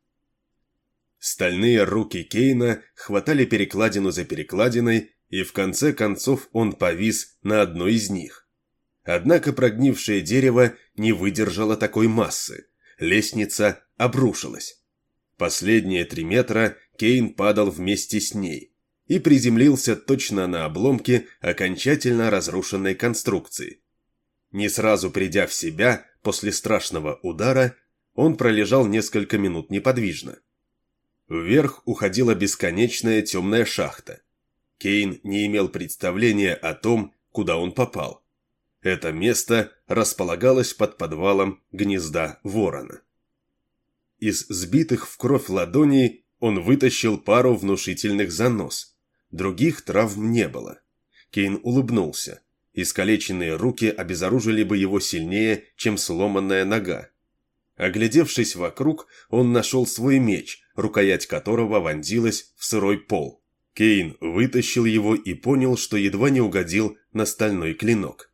Стальные руки Кейна хватали перекладину за перекладиной, и в конце концов он повис на одной из них. Однако прогнившее дерево не выдержало такой массы. Лестница обрушилась. Последние три метра Кейн падал вместе с ней и приземлился точно на обломке окончательно разрушенной конструкции. Не сразу придя в себя после страшного удара, он пролежал несколько минут неподвижно. Вверх уходила бесконечная темная шахта. Кейн не имел представления о том, куда он попал. Это место располагалось под подвалом гнезда ворона. Из сбитых в кровь ладоней он вытащил пару внушительных занос. Других травм не было. Кейн улыбнулся. Искалеченные руки обезоружили бы его сильнее, чем сломанная нога. Оглядевшись вокруг, он нашел свой меч, рукоять которого вонзилась в сырой пол. Кейн вытащил его и понял, что едва не угодил на стальной клинок.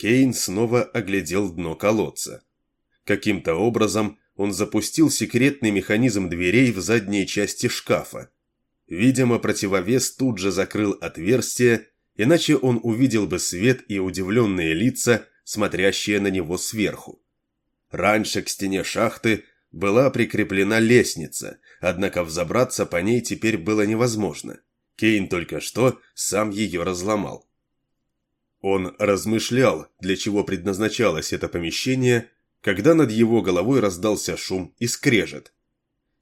Кейн снова оглядел дно колодца. Каким-то образом он запустил секретный механизм дверей в задней части шкафа. Видимо, противовес тут же закрыл отверстие, иначе он увидел бы свет и удивленные лица, смотрящие на него сверху. Раньше к стене шахты была прикреплена лестница, однако взобраться по ней теперь было невозможно. Кейн только что сам ее разломал. Он размышлял, для чего предназначалось это помещение, когда над его головой раздался шум и скрежет.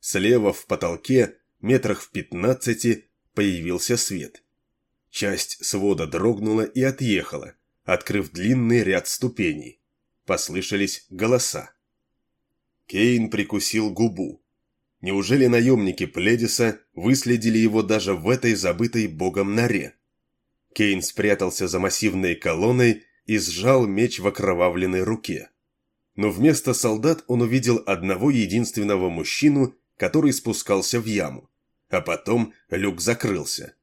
Слева в потолке, метрах в пятнадцати, появился свет. Часть свода дрогнула и отъехала, открыв длинный ряд ступеней. Послышались голоса. Кейн прикусил губу. Неужели наемники Пледиса выследили его даже в этой забытой богом норе? Кейн спрятался за массивной колонной и сжал меч в окровавленной руке. Но вместо солдат он увидел одного единственного мужчину, который спускался в яму. А потом люк закрылся.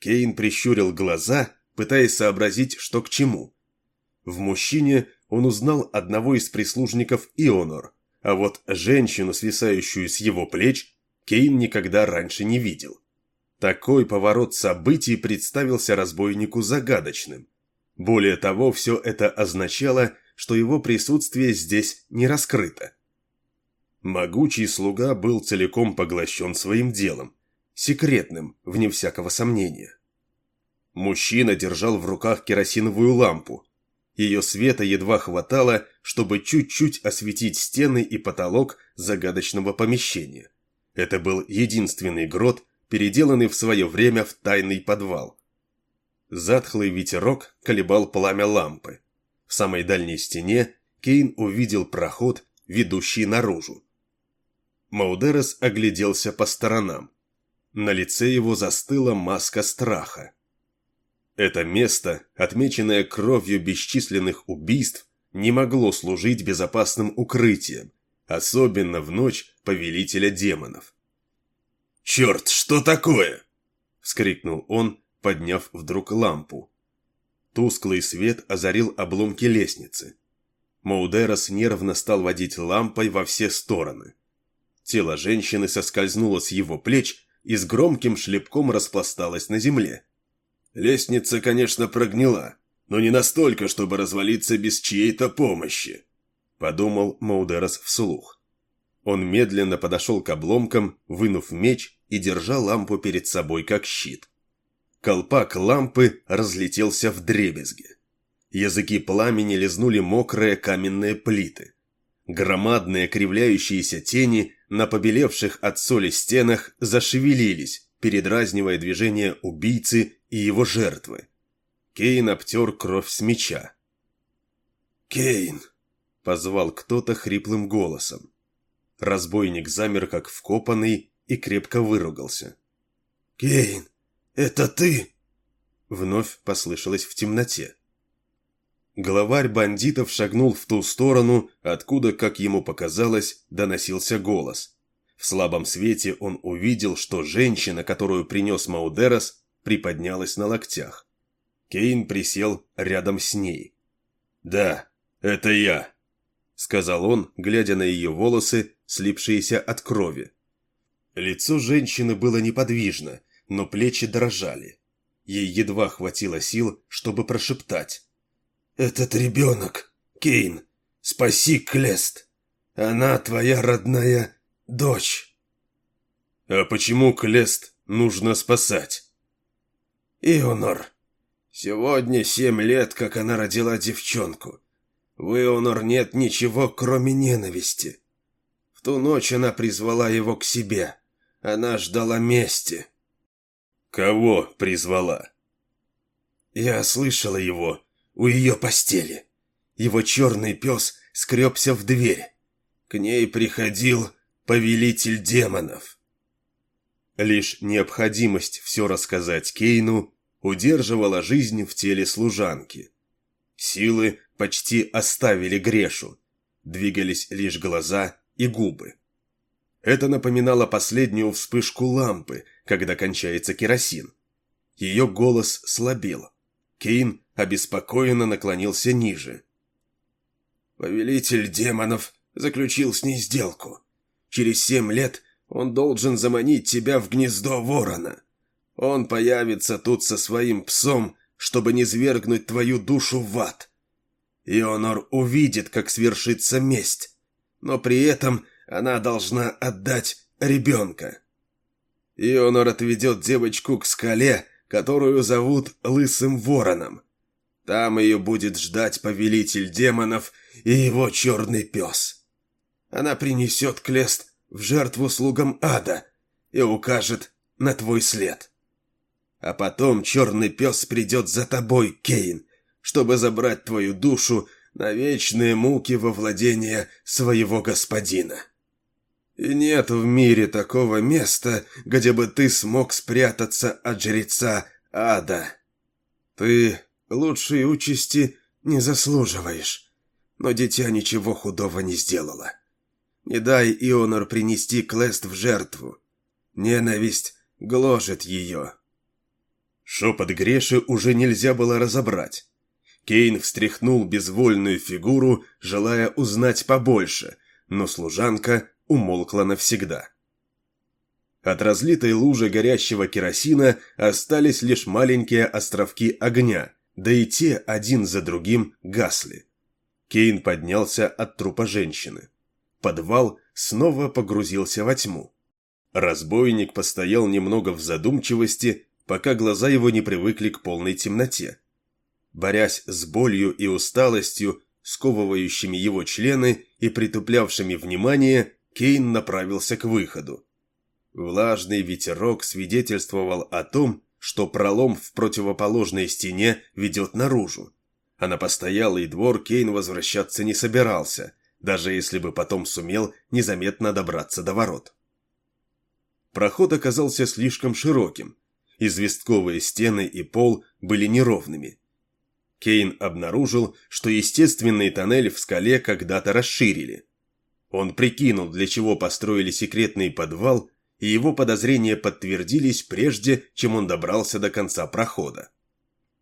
Кейн прищурил глаза, пытаясь сообразить, что к чему. В мужчине он узнал одного из прислужников Ионор, а вот женщину, свисающую с его плеч, Кейн никогда раньше не видел. Такой поворот событий представился разбойнику загадочным. Более того, все это означало, что его присутствие здесь не раскрыто. Могучий слуга был целиком поглощен своим делом. секретным, вне всякого сомнения. Мужчина держал в руках керосиновую лампу. Ее света едва хватало, чтобы чуть-чуть осветить стены и потолок загадочного помещения. Это был единственный грот, переделанный в свое время в тайный подвал. Затхлый ветерок колебал пламя лампы. В самой дальней стене Кейн увидел проход, ведущий наружу. Маудерес огляделся по сторонам. На лице его застыла маска страха. Это место, отмеченное кровью бесчисленных убийств, не могло служить безопасным укрытием, особенно в ночь повелителя демонов. «Черт, что такое?» – вскрикнул он, подняв вдруг лампу. Тусклый свет озарил обломки лестницы. Маудерос нервно стал водить лампой во все стороны. Тело женщины соскользнуло с его плеч и с громким шлепком распласталось на земле. Лестница, конечно, прогнила, но не настолько, чтобы развалиться без чьей-то помощи, подумал Маудерос вслух. Он медленно подошел к обломкам, вынув меч и держа лампу перед собой как щит. Колпак лампы разлетелся в дребезги. Языки пламени лизнули мокрые каменные плиты. Громадные кривляющиеся тени на побелевших от соли стенах зашевелились, передразнивая движение убийцы и его жертвы. Кейн обтер кровь с меча. «Кейн!» — позвал кто-то хриплым голосом. Разбойник замер как вкопанный и крепко выругался. «Кейн, это ты?» Вновь послышалось в темноте. Главарь бандитов шагнул в ту сторону, откуда, как ему показалось, доносился голос. В слабом свете он увидел, что женщина, которую принес Маудерос, приподнялась на локтях. Кейн присел рядом с ней. «Да, это я», — сказал он, глядя на ее волосы, слипшиеся от крови. Лицо женщины было неподвижно, но плечи дрожали. Ей едва хватило сил, чтобы прошептать. «Этот ребенок, Кейн, спаси Клест. Она твоя родная дочь». «А почему Клест нужно спасать?» «Ионор, сегодня семь лет, как она родила девчонку. В Ионор нет ничего, кроме ненависти. В ту ночь она призвала его к себе. Она ждала мести». «Кого призвала?» «Я слышала его у ее постели. Его черный пес скребся в дверь. К ней приходил повелитель демонов. Лишь необходимость все рассказать Кейну удерживала жизнь в теле служанки. Силы почти оставили Грешу, двигались лишь глаза и губы. Это напоминало последнюю вспышку лампы, когда кончается керосин. Ее голос слабел. Кейн обеспокоенно наклонился ниже. «Повелитель демонов заключил с ней сделку. Через семь лет он должен заманить тебя в гнездо ворона. Он появится тут со своим псом, чтобы не свергнуть твою душу в ад. Ионор увидит, как свершится месть, но при этом она должна отдать ребенка. Ионор отведет девочку к скале, которую зовут Лысым Вороном. Там ее будет ждать повелитель демонов и его черный пес. Она принесет Клест в жертву слугам ада и укажет на твой след. А потом черный пес придет за тобой, Кейн, чтобы забрать твою душу на вечные муки во владение своего господина. И нет в мире такого места, где бы ты смог спрятаться от жреца ада. Ты Лучшей участи не заслуживаешь. Но дитя ничего худого не сделало. Не дай Ионор принести Клест в жертву. Ненависть гложет ее. Шепот Греши уже нельзя было разобрать. Кейн встряхнул безвольную фигуру, желая узнать побольше, но служанка умолкла навсегда. От разлитой лужи горящего керосина остались лишь маленькие островки огня, да и те один за другим гасли. Кейн поднялся от трупа женщины. Подвал снова погрузился во тьму. Разбойник постоял немного в задумчивости, пока глаза его не привыкли к полной темноте. Борясь с болью и усталостью, сковывающими его члены и притуплявшими внимание, Кейн направился к выходу. Влажный ветерок свидетельствовал о том, что пролом в противоположной стене ведет наружу. А на постоялый двор Кейн возвращаться не собирался, даже если бы потом сумел незаметно добраться до ворот. Проход оказался слишком широким. Известковые стены и пол были неровными. Кейн обнаружил, что естественный тоннель в скале когда-то расширили. Он прикинул, для чего построили секретный подвал, и его подозрения подтвердились прежде, чем он добрался до конца прохода.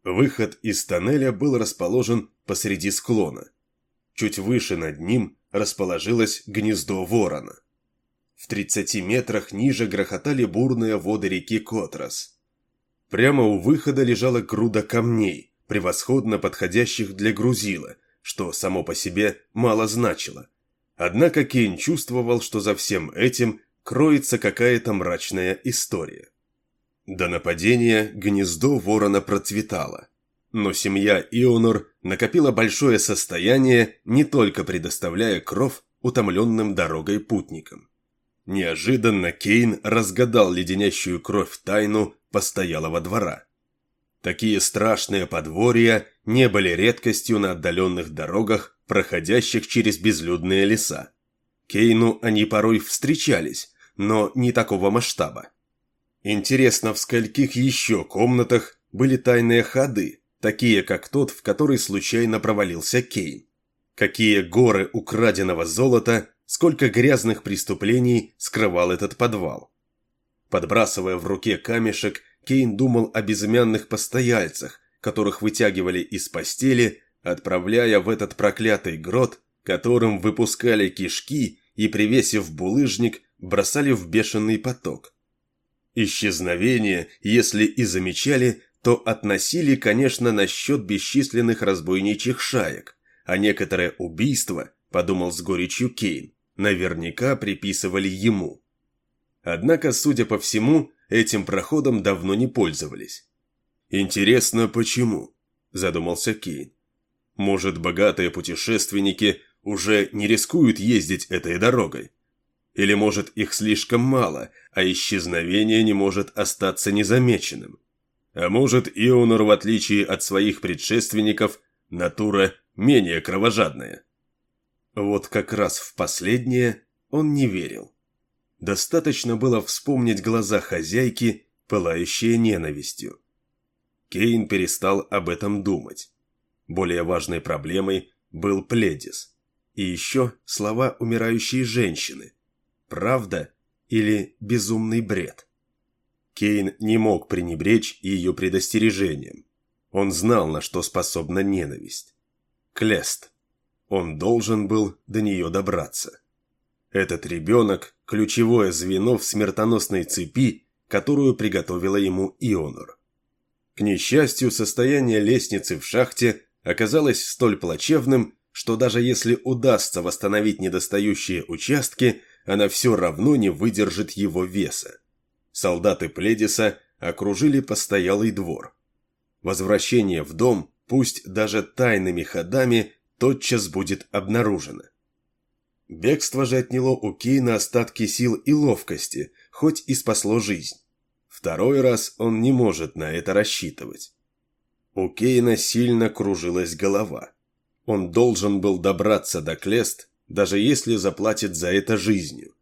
Выход из тоннеля был расположен посреди склона. Чуть выше над ним расположилось гнездо ворона. В 30 метрах ниже грохотали бурные воды реки Котрас. Прямо у выхода лежала груда камней, превосходно подходящих для грузила, что само по себе мало значило. Однако Кейн чувствовал, что за всем этим кроется какая-то мрачная история. До нападения гнездо ворона процветало. Но семья Ионор накопила большое состояние, не только предоставляя кров утомленным дорогой путникам. Неожиданно Кейн разгадал леденящую кровь тайну постоялого двора. Такие страшные подворья не были редкостью на отдаленных дорогах, проходящих через безлюдные леса. Кейну они порой встречались, но не такого масштаба. Интересно, в скольких еще комнатах были тайные ходы, такие как тот, в который случайно провалился Кейн. Какие горы украденного золота, сколько грязных преступлений скрывал этот подвал. Подбрасывая в руке камешек, Кейн думал о безымянных постояльцах, которых вытягивали из постели, отправляя в этот проклятый грот, которым выпускали кишки и, привесив булыжник, бросали в бешеный поток. Исчезновение, если и замечали, то относили, конечно, на счет бесчисленных разбойничьих шаек, а некоторое убийство, подумал с горечью Кейн, наверняка приписывали ему. Однако, судя по всему, этим проходом давно не пользовались. «Интересно, почему?» – задумался Кейн. «Может, богатые путешественники уже не рискуют ездить этой дорогой? Или, может, их слишком мало, а исчезновение не может остаться незамеченным? А может, Ионор, в отличие от своих предшественников, натура менее кровожадная?» Вот как раз в последнее он не верил. Достаточно было вспомнить глаза хозяйки, пылающие ненавистью. Кейн перестал об этом думать. Более важной проблемой был Пледис. И еще слова умирающей женщины. Правда или безумный бред? Кейн не мог пренебречь ее предостережением. Он знал, на что способна ненависть. Клест. Он должен был до нее добраться. Этот ребенок – ключевое звено в смертоносной цепи, которую приготовила ему Ионор. К несчастью, состояние лестницы в шахте оказалось столь плачевным, что даже если удастся восстановить недостающие участки, она все равно не выдержит его веса. Солдаты Пледиса окружили постоялый двор. Возвращение в дом, пусть даже тайными ходами, тотчас будет обнаружено. Бегство же отняло у Кейна остатки сил и ловкости, хоть и спасло жизнь. Второй раз он не может на это рассчитывать. У Кейна сильно кружилась голова. Он должен был добраться до Клест, даже если заплатит за это жизнью.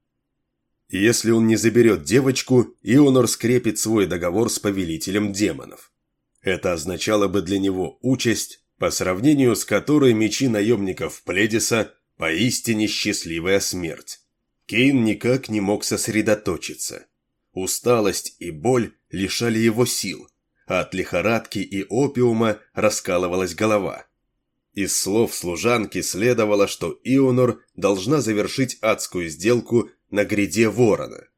Если он не заберет девочку, Ионор скрепит свой договор с повелителем демонов. Это означало бы для него участь, по сравнению с которой мечи наемников Пледиса Поистине счастливая смерть. Кейн никак не мог сосредоточиться. Усталость и боль лишали его сил, а от лихорадки и опиума раскалывалась голова. Из слов служанки следовало, что Ионор должна завершить адскую сделку на гряде ворона.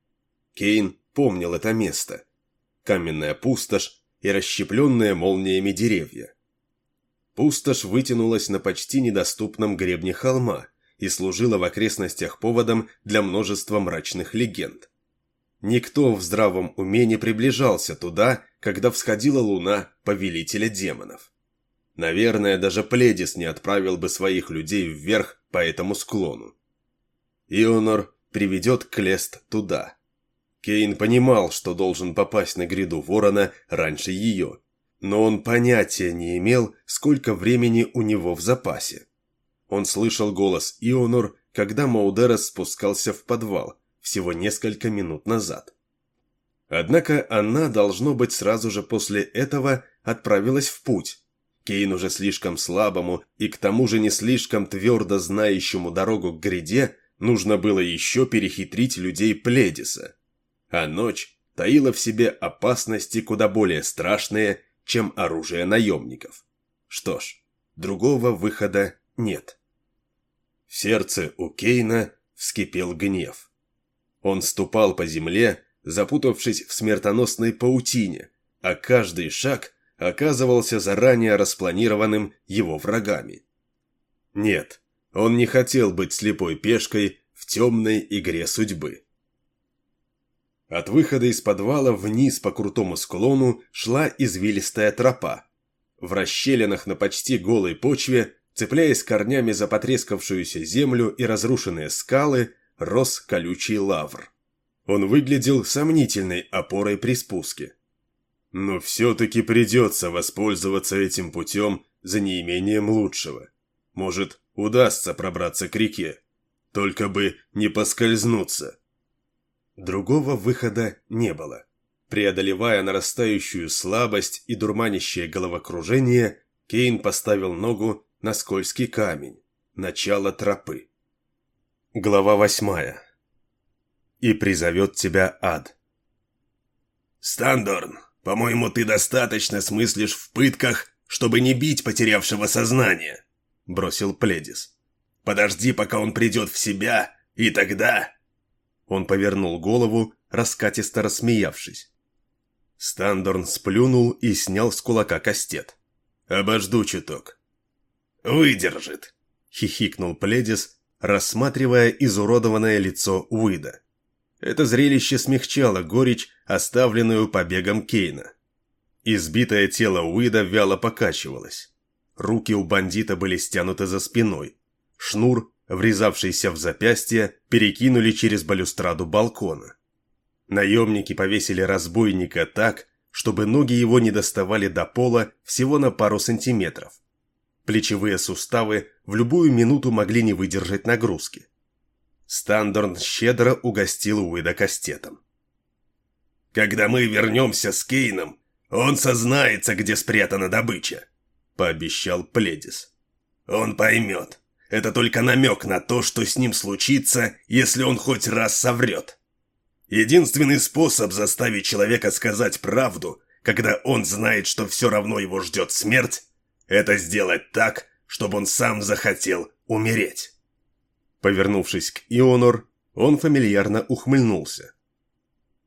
Кейн помнил это место. Каменная пустошь и расщепленные молниями деревья. Пустошь вытянулась на почти недоступном гребне холма и служила в окрестностях поводом для множества мрачных легенд. Никто в здравом уме не приближался туда, когда всходила луна повелителя демонов. Наверное, даже Пледис не отправил бы своих людей вверх по этому склону. Ионор приведет Клест туда. Кейн понимал, что должен попасть на гряду ворона раньше ее, но он понятия не имел, сколько времени у него в запасе. Он слышал голос Ионор, когда Маудерас спускался в подвал, всего несколько минут назад. Однако она, должно быть, сразу же после этого отправилась в путь. Кейн уже слишком слабому и к тому же не слишком твердо знающему дорогу к гряде нужно было еще перехитрить людей Пледиса. А ночь таила в себе опасности куда более страшные, чем оружие наемников. Что ж, другого выхода нет. В сердце у Кейна вскипел гнев. Он ступал по земле, запутавшись в смертоносной паутине, а каждый шаг оказывался заранее распланированным его врагами. Нет, он не хотел быть слепой пешкой в темной игре судьбы. От выхода из подвала вниз по крутому склону шла извилистая тропа. В расщелинах на почти голой почве, цепляясь корнями за потрескавшуюся землю и разрушенные скалы, рос колючий лавр. Он выглядел сомнительной опорой при спуске. Но все-таки придется воспользоваться этим путем за неимением лучшего. Может, удастся пробраться к реке. Только бы не поскользнуться. Другого выхода не было. Преодолевая нарастающую слабость и дурманящее головокружение, Кейн поставил ногу на скользкий камень, начало тропы. Глава восьмая. И призовет тебя ад. «Стандорн, по-моему, ты достаточно смыслишь в пытках, чтобы не бить потерявшего сознание», — бросил Пледис. «Подожди, пока он придет в себя, и тогда...» Он повернул голову, раскатисто рассмеявшись. Стандорн сплюнул и снял с кулака кастет. «Обожду чуток». «Выдержит», — хихикнул Пледис, рассматривая изуродованное лицо Уида. Это зрелище смягчало горечь, оставленную побегом Кейна. Избитое тело Уида вяло покачивалось. Руки у бандита были стянуты за спиной. Шнур, врезавшийся в запястье, перекинули через балюстраду балкона. Наемники повесили разбойника так, чтобы ноги его не доставали до пола всего на пару сантиметров. Плечевые суставы в любую минуту могли не выдержать нагрузки. Стандорн щедро угостил Уида кастетом. «Когда мы вернемся с Кейном, он сознается, где спрятана добыча», — пообещал Пледис. «Он поймет. Это только намек на то, что с ним случится, если он хоть раз соврет. Единственный способ заставить человека сказать правду, когда он знает, что все равно его ждет смерть, это сделать так, чтобы он сам захотел умереть. Повернувшись к Ионор, он фамильярно ухмыльнулся.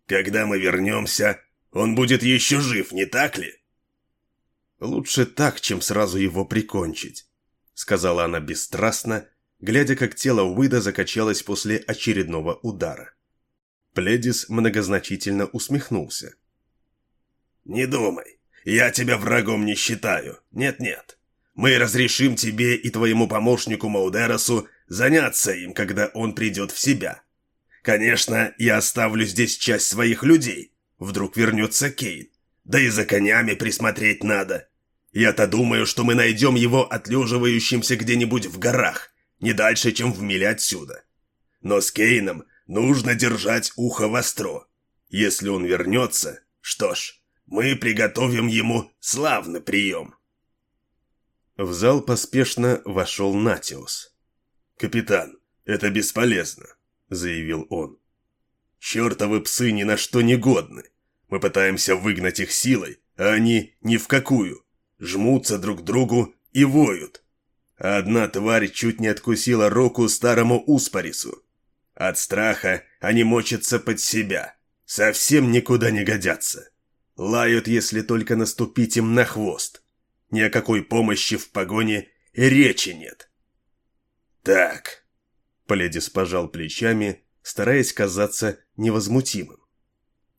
«Когда мы вернемся, он будет еще жив, не так ли?» «Лучше так, чем сразу его прикончить», — сказала она бесстрастно, глядя, как тело Уида закачалось после очередного удара. Пледис многозначительно усмехнулся. «Не думай. Я тебя врагом не считаю. Нет-нет. Мы разрешим тебе и твоему помощнику Маудеросу заняться им, когда он придет в себя. Конечно, я оставлю здесь часть своих людей. Вдруг вернется Кейн. Да и за конями присмотреть надо. Я-то думаю, что мы найдем его отлеживающимся где-нибудь в горах, не дальше, чем в миле отсюда. Но с Кейном нужно держать ухо востро. Если он вернется, что ж, мы приготовим ему славный прием». В зал поспешно вошел Натиус. «Капитан, это бесполезно», — заявил он. «Чертовы псы ни на что не годны. Мы пытаемся выгнать их силой, а они ни в какую. Жмутся друг к другу и воют. Одна тварь чуть не откусила руку старому Успарису. От страха они мочатся под себя. Совсем никуда не годятся. Лают, если только наступить им на хвост. Ни о какой помощи в погоне речи нет. Так. Поледис пожал плечами, стараясь казаться невозмутимым.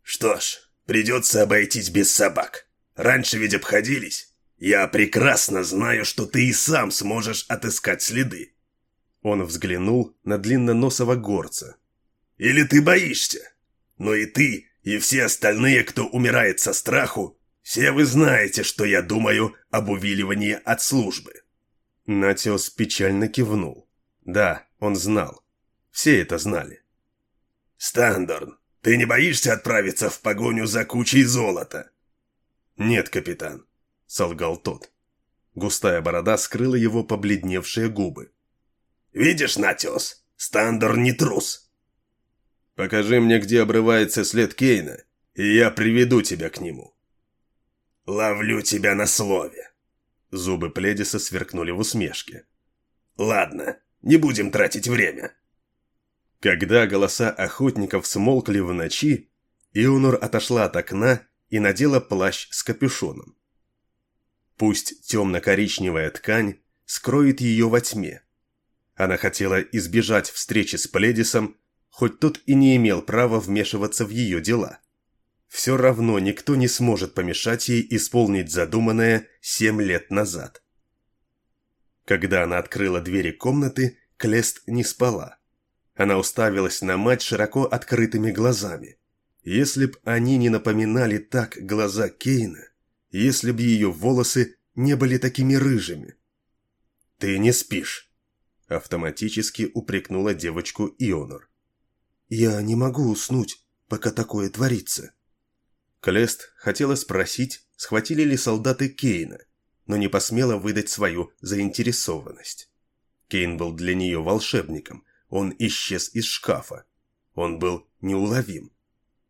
Что ж, придется обойтись без собак. Раньше ведь обходились. Я прекрасно знаю, что ты и сам сможешь отыскать следы. Он взглянул на длинноносого горца. Или ты боишься? Но и ты, и все остальные, кто умирает со страху, все вы знаете, что я думаю об увиливании от службы. Натиос печально кивнул. Да, он знал. Все это знали. «Стандорн, ты не боишься отправиться в погоню за кучей золота?» «Нет, капитан», — солгал тот. Густая борода скрыла его побледневшие губы. «Видишь, Натиос, Стандорн не трус». «Покажи мне, где обрывается след Кейна, и я приведу тебя к нему». «Ловлю тебя на слове». Зубы Пледиса сверкнули в усмешке. «Ладно, не будем тратить время. Когда голоса охотников смолкли в ночи, Ионур отошла от окна и надела плащ с капюшоном. Пусть темно-коричневая ткань скроет ее во тьме. Она хотела избежать встречи с Пледисом, хоть тот и не имел права вмешиваться в ее дела. Все равно никто не сможет помешать ей исполнить задуманное семь лет назад. Когда она открыла двери комнаты, Клест не спала. Она уставилась на мать широко открытыми глазами. Если б они не напоминали так глаза Кейна, если б ее волосы не были такими рыжими. «Ты не спишь», — автоматически упрекнула девочку Ионор. «Я не могу уснуть, пока такое творится». Клест хотела спросить, схватили ли солдаты Кейна, но не посмела выдать свою заинтересованность. Кейн был для нее волшебником, он исчез из шкафа. Он был неуловим.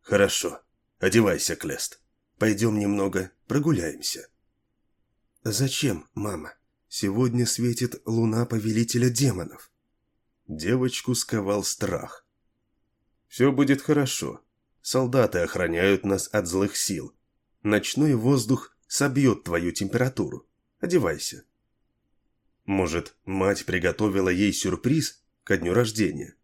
«Хорошо, одевайся, Клест. Пойдем немного прогуляемся». «Зачем, мама? Сегодня светит луна повелителя демонов». Девочку сковал страх. «Все будет хорошо. Солдаты охраняют нас от злых сил. Ночной воздух собьет твою температуру. Одевайся». Может, мать приготовила ей сюрприз ко дню рождения?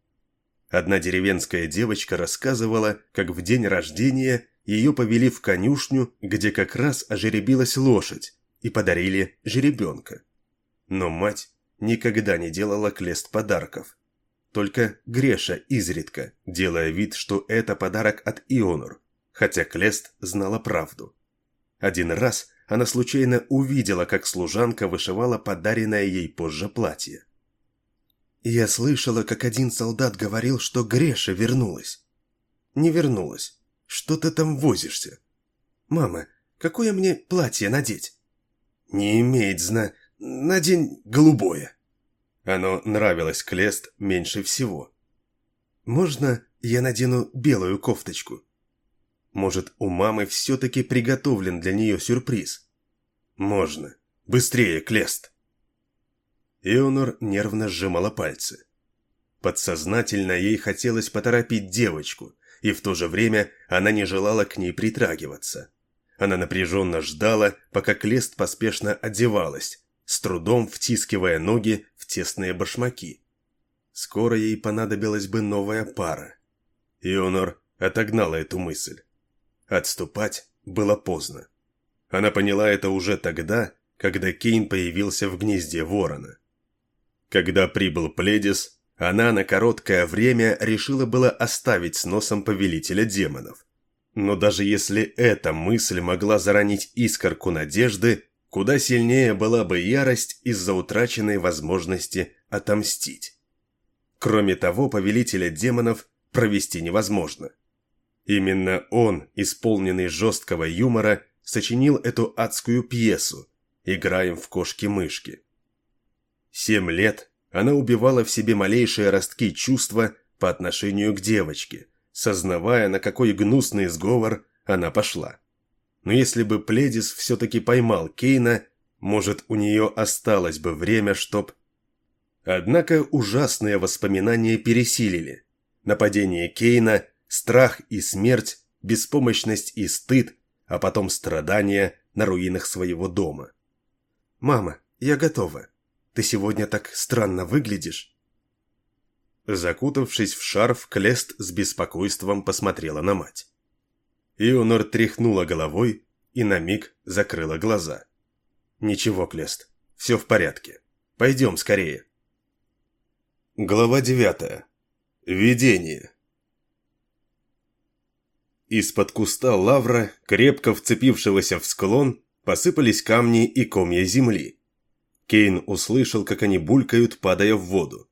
Одна деревенская девочка рассказывала, как в день рождения ее повели в конюшню, где как раз ожеребилась лошадь, и подарили жеребенка. Но мать никогда не делала Клест подарков. Только Греша изредка, делая вид, что это подарок от Ионур, хотя Клест знала правду. Один раз она случайно увидела, как служанка вышивала подаренное ей позже платье. «Я слышала, как один солдат говорил, что Греша вернулась». «Не вернулась. Что ты там возишься?» «Мама, какое мне платье надеть?» «Не имеет зна... Надень голубое». Оно нравилось Клест меньше всего. «Можно я надену белую кофточку?» Может, у мамы все-таки приготовлен для нее сюрприз? Можно. Быстрее, Клест. Эонор нервно сжимала пальцы. Подсознательно ей хотелось поторопить девочку, и в то же время она не желала к ней притрагиваться. Она напряженно ждала, пока Клест поспешно одевалась, с трудом втискивая ноги тесные башмаки. Скоро ей понадобилась бы новая пара. Ионор отогнала эту мысль. Отступать было поздно. Она поняла это уже тогда, когда Кейн появился в гнезде ворона. Когда прибыл Пледис, она на короткое время решила было оставить с носом повелителя демонов. Но даже если эта мысль могла заронить искорку надежды, куда сильнее была бы ярость из-за утраченной возможности отомстить. Кроме того, повелителя демонов провести невозможно. Именно он, исполненный жесткого юмора, сочинил эту адскую пьесу «Играем в кошки-мышки». Семь лет она убивала в себе малейшие ростки чувства по отношению к девочке, сознавая, на какой гнусный сговор она пошла. Но если бы Пледис все-таки поймал Кейна, может, у нее осталось бы время, чтоб... Однако ужасные воспоминания пересилили. Нападение Кейна страх и смерть, беспомощность и стыд, а потом страдания на руинах своего дома. «Мама, я готова. Ты сегодня так странно выглядишь». Закутавшись в шарф, Клест с беспокойством посмотрела на мать. Ионор тряхнула головой и на миг закрыла глаза. «Ничего, Клест, все в порядке. Пойдем скорее». Глава девятая. Видение. Из-под куста лавра, крепко вцепившегося в склон, посыпались камни и комья земли. Кейн услышал, как они булькают, падая в воду.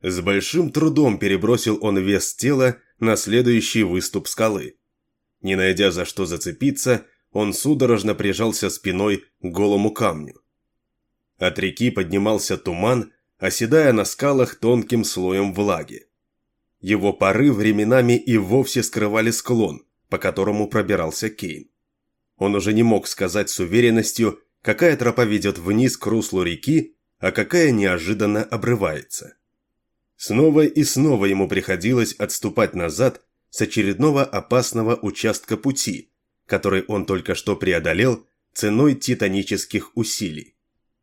С большим трудом перебросил он вес тела на следующий выступ скалы. Не найдя за что зацепиться, он судорожно прижался спиной к голому камню. От реки поднимался туман, оседая на скалах тонким слоем влаги. Его пары временами и вовсе скрывали склон, по которому пробирался Кейн. Он уже не мог сказать с уверенностью, какая тропа ведет вниз к руслу реки, а какая неожиданно обрывается. Снова и снова ему приходилось отступать назад с очередного опасного участка пути, который он только что преодолел ценой титанических усилий.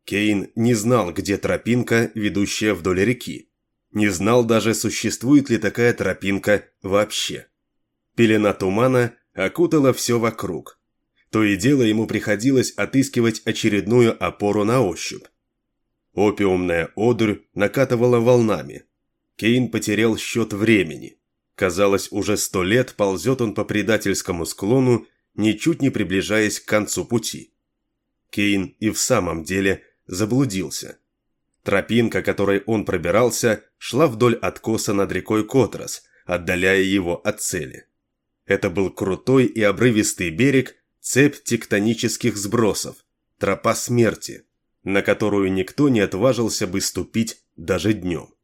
Кейн не знал, где тропинка, ведущая вдоль реки. Не знал даже, существует ли такая тропинка вообще. Пелена тумана окутала все вокруг. То и дело ему приходилось отыскивать очередную опору на ощупь. Опиумная одурь накатывала волнами. Кейн потерял счет времени. Казалось, уже сто лет ползет он по предательскому склону, ничуть не приближаясь к концу пути. Кейн и в самом деле заблудился. Тропинка, которой он пробирался, шла вдоль откоса над рекой Котрос, отдаляя его от цели. Это был крутой и обрывистый берег, цепь тектонических сбросов, тропа смерти, на которую никто не отважился бы ступить даже днем.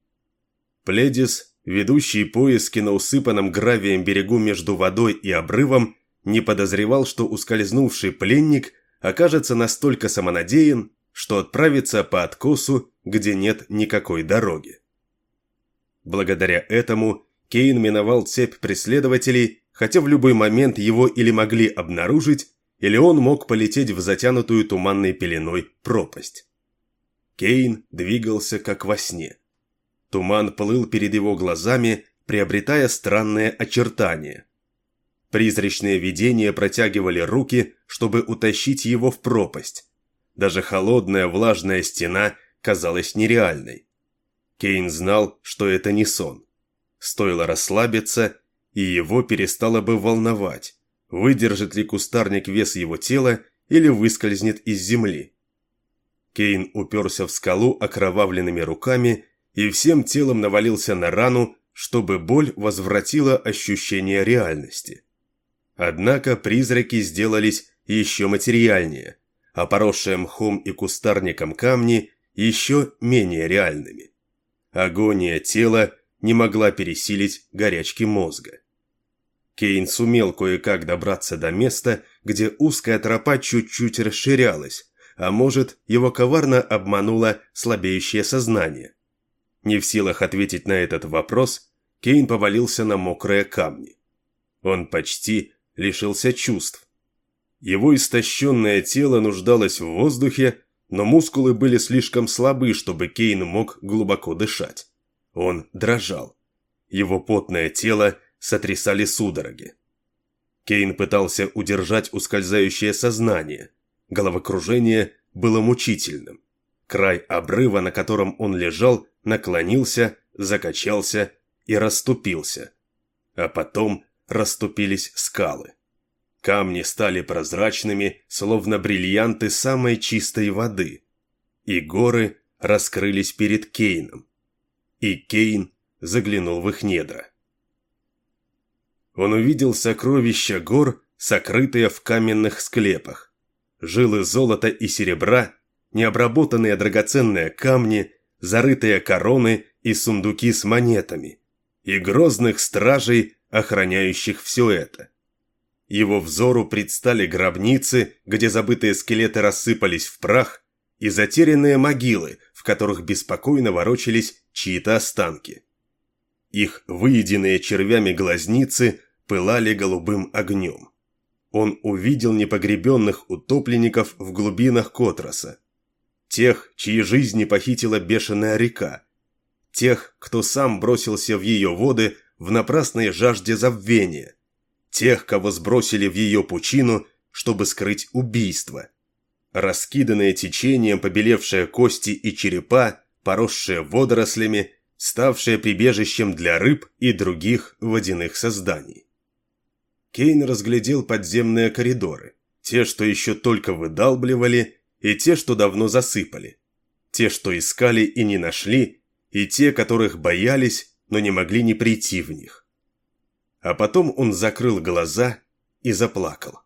Пледис, ведущий поиски на усыпанном гравием берегу между водой и обрывом, не подозревал, что ускользнувший пленник окажется настолько самонадеян, что отправится по откосу, где нет никакой дороги. Благодаря этому Кейн миновал цепь преследователей, хотя в любой момент его или могли обнаружить, или он мог полететь в затянутую туманной пеленой пропасть. Кейн двигался как во сне. Туман плыл перед его глазами, приобретая странные очертания. Призрачные видения протягивали руки, чтобы утащить его в пропасть. Даже холодная влажная стена казалась нереальной. Кейн знал, что это не сон. Стоило расслабиться, и его перестало бы волновать, выдержит ли кустарник вес его тела или выскользнет из земли. Кейн уперся в скалу окровавленными руками и всем телом навалился на рану, чтобы боль возвратила ощущение реальности. Однако призраки сделались еще материальнее, а поросшие мхом и кустарником камни еще менее реальными. Агония тела не могла пересилить горячки мозга. Кейн сумел кое-как добраться до места, где узкая тропа чуть-чуть расширялась, а может, его коварно обмануло слабеющее сознание. Не в силах ответить на этот вопрос, Кейн повалился на мокрые камни. Он почти лишился чувств. Его истощенное тело нуждалось в воздухе, но мускулы были слишком слабы, чтобы Кейн мог глубоко дышать. Он дрожал. Его потное тело сотрясали судороги. Кейн пытался удержать ускользающее сознание. Головокружение было мучительным. Край обрыва, на котором он лежал, наклонился, закачался и расступился. А потом расступились скалы. Камни стали прозрачными, словно бриллианты самой чистой воды. И горы раскрылись перед Кейном. И Кейн заглянул в их недра. Он увидел сокровища гор, сокрытые в каменных склепах. Жилы золота и серебра, необработанные драгоценные камни, зарытые короны и сундуки с монетами. И грозных стражей, охраняющих все это. Его взору предстали гробницы, где забытые скелеты рассыпались в прах, и затерянные могилы, в которых беспокойно ворочались чьи-то останки. Их выеденные червями глазницы пылали голубым огнем. Он увидел непогребенных утопленников в глубинах Котроса. Тех, чьи жизни похитила бешеная река. Тех, кто сам бросился в ее воды в напрасной жажде забвения – тех, кого сбросили в ее пучину, чтобы скрыть убийство. Раскиданные течением побелевшие кости и черепа, поросшие водорослями, ставшие прибежищем для рыб и других водяных созданий. Кейн разглядел подземные коридоры, те, что еще только выдалбливали, и те, что давно засыпали, те, что искали и не нашли, и те, которых боялись, но не могли не прийти в них. А потом он закрыл глаза и заплакал.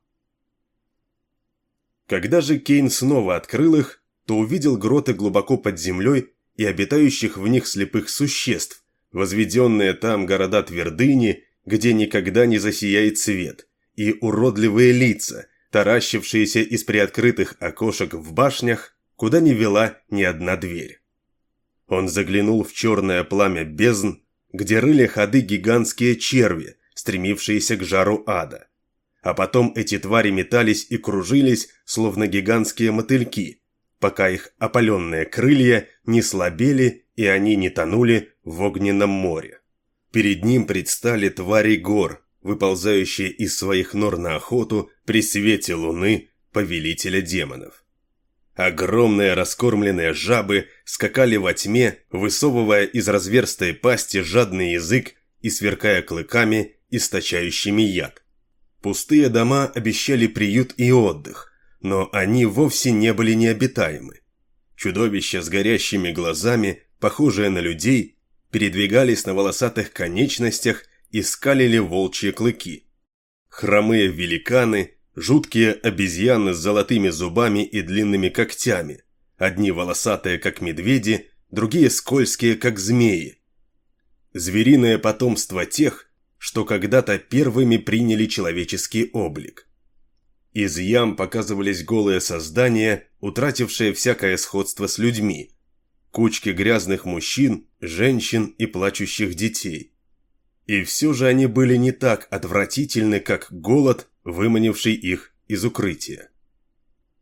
Когда же Кейн снова открыл их, то увидел гроты глубоко под землей и обитающих в них слепых существ, возведенные там города-твердыни где никогда не засияет свет, и уродливые лица, таращившиеся из приоткрытых окошек в башнях, куда не вела ни одна дверь. Он заглянул в черное пламя бездн, где рыли ходы гигантские черви, стремившиеся к жару ада. А потом эти твари метались и кружились, словно гигантские мотыльки, пока их опаленные крылья не слабели и они не тонули в огненном море. Перед ним предстали твари гор, выползающие из своих нор на охоту при свете луны повелителя демонов. Огромные раскормленные жабы скакали во тьме, высовывая из разверстой пасти жадный язык и сверкая клыками, источающими яд. Пустые дома обещали приют и отдых, но они вовсе не были необитаемы. Чудовища с горящими глазами, похожие на людей, передвигались на волосатых конечностях и скалили волчьи клыки. Хромые великаны, жуткие обезьяны с золотыми зубами и длинными когтями, одни волосатые, как медведи, другие скользкие, как змеи. Звериное потомство тех, что когда-то первыми приняли человеческий облик. Из ям показывались голые создания, утратившие всякое сходство с людьми, кучки грязных мужчин, женщин и плачущих детей. И все же они были не так отвратительны, как голод, выманивший их из укрытия.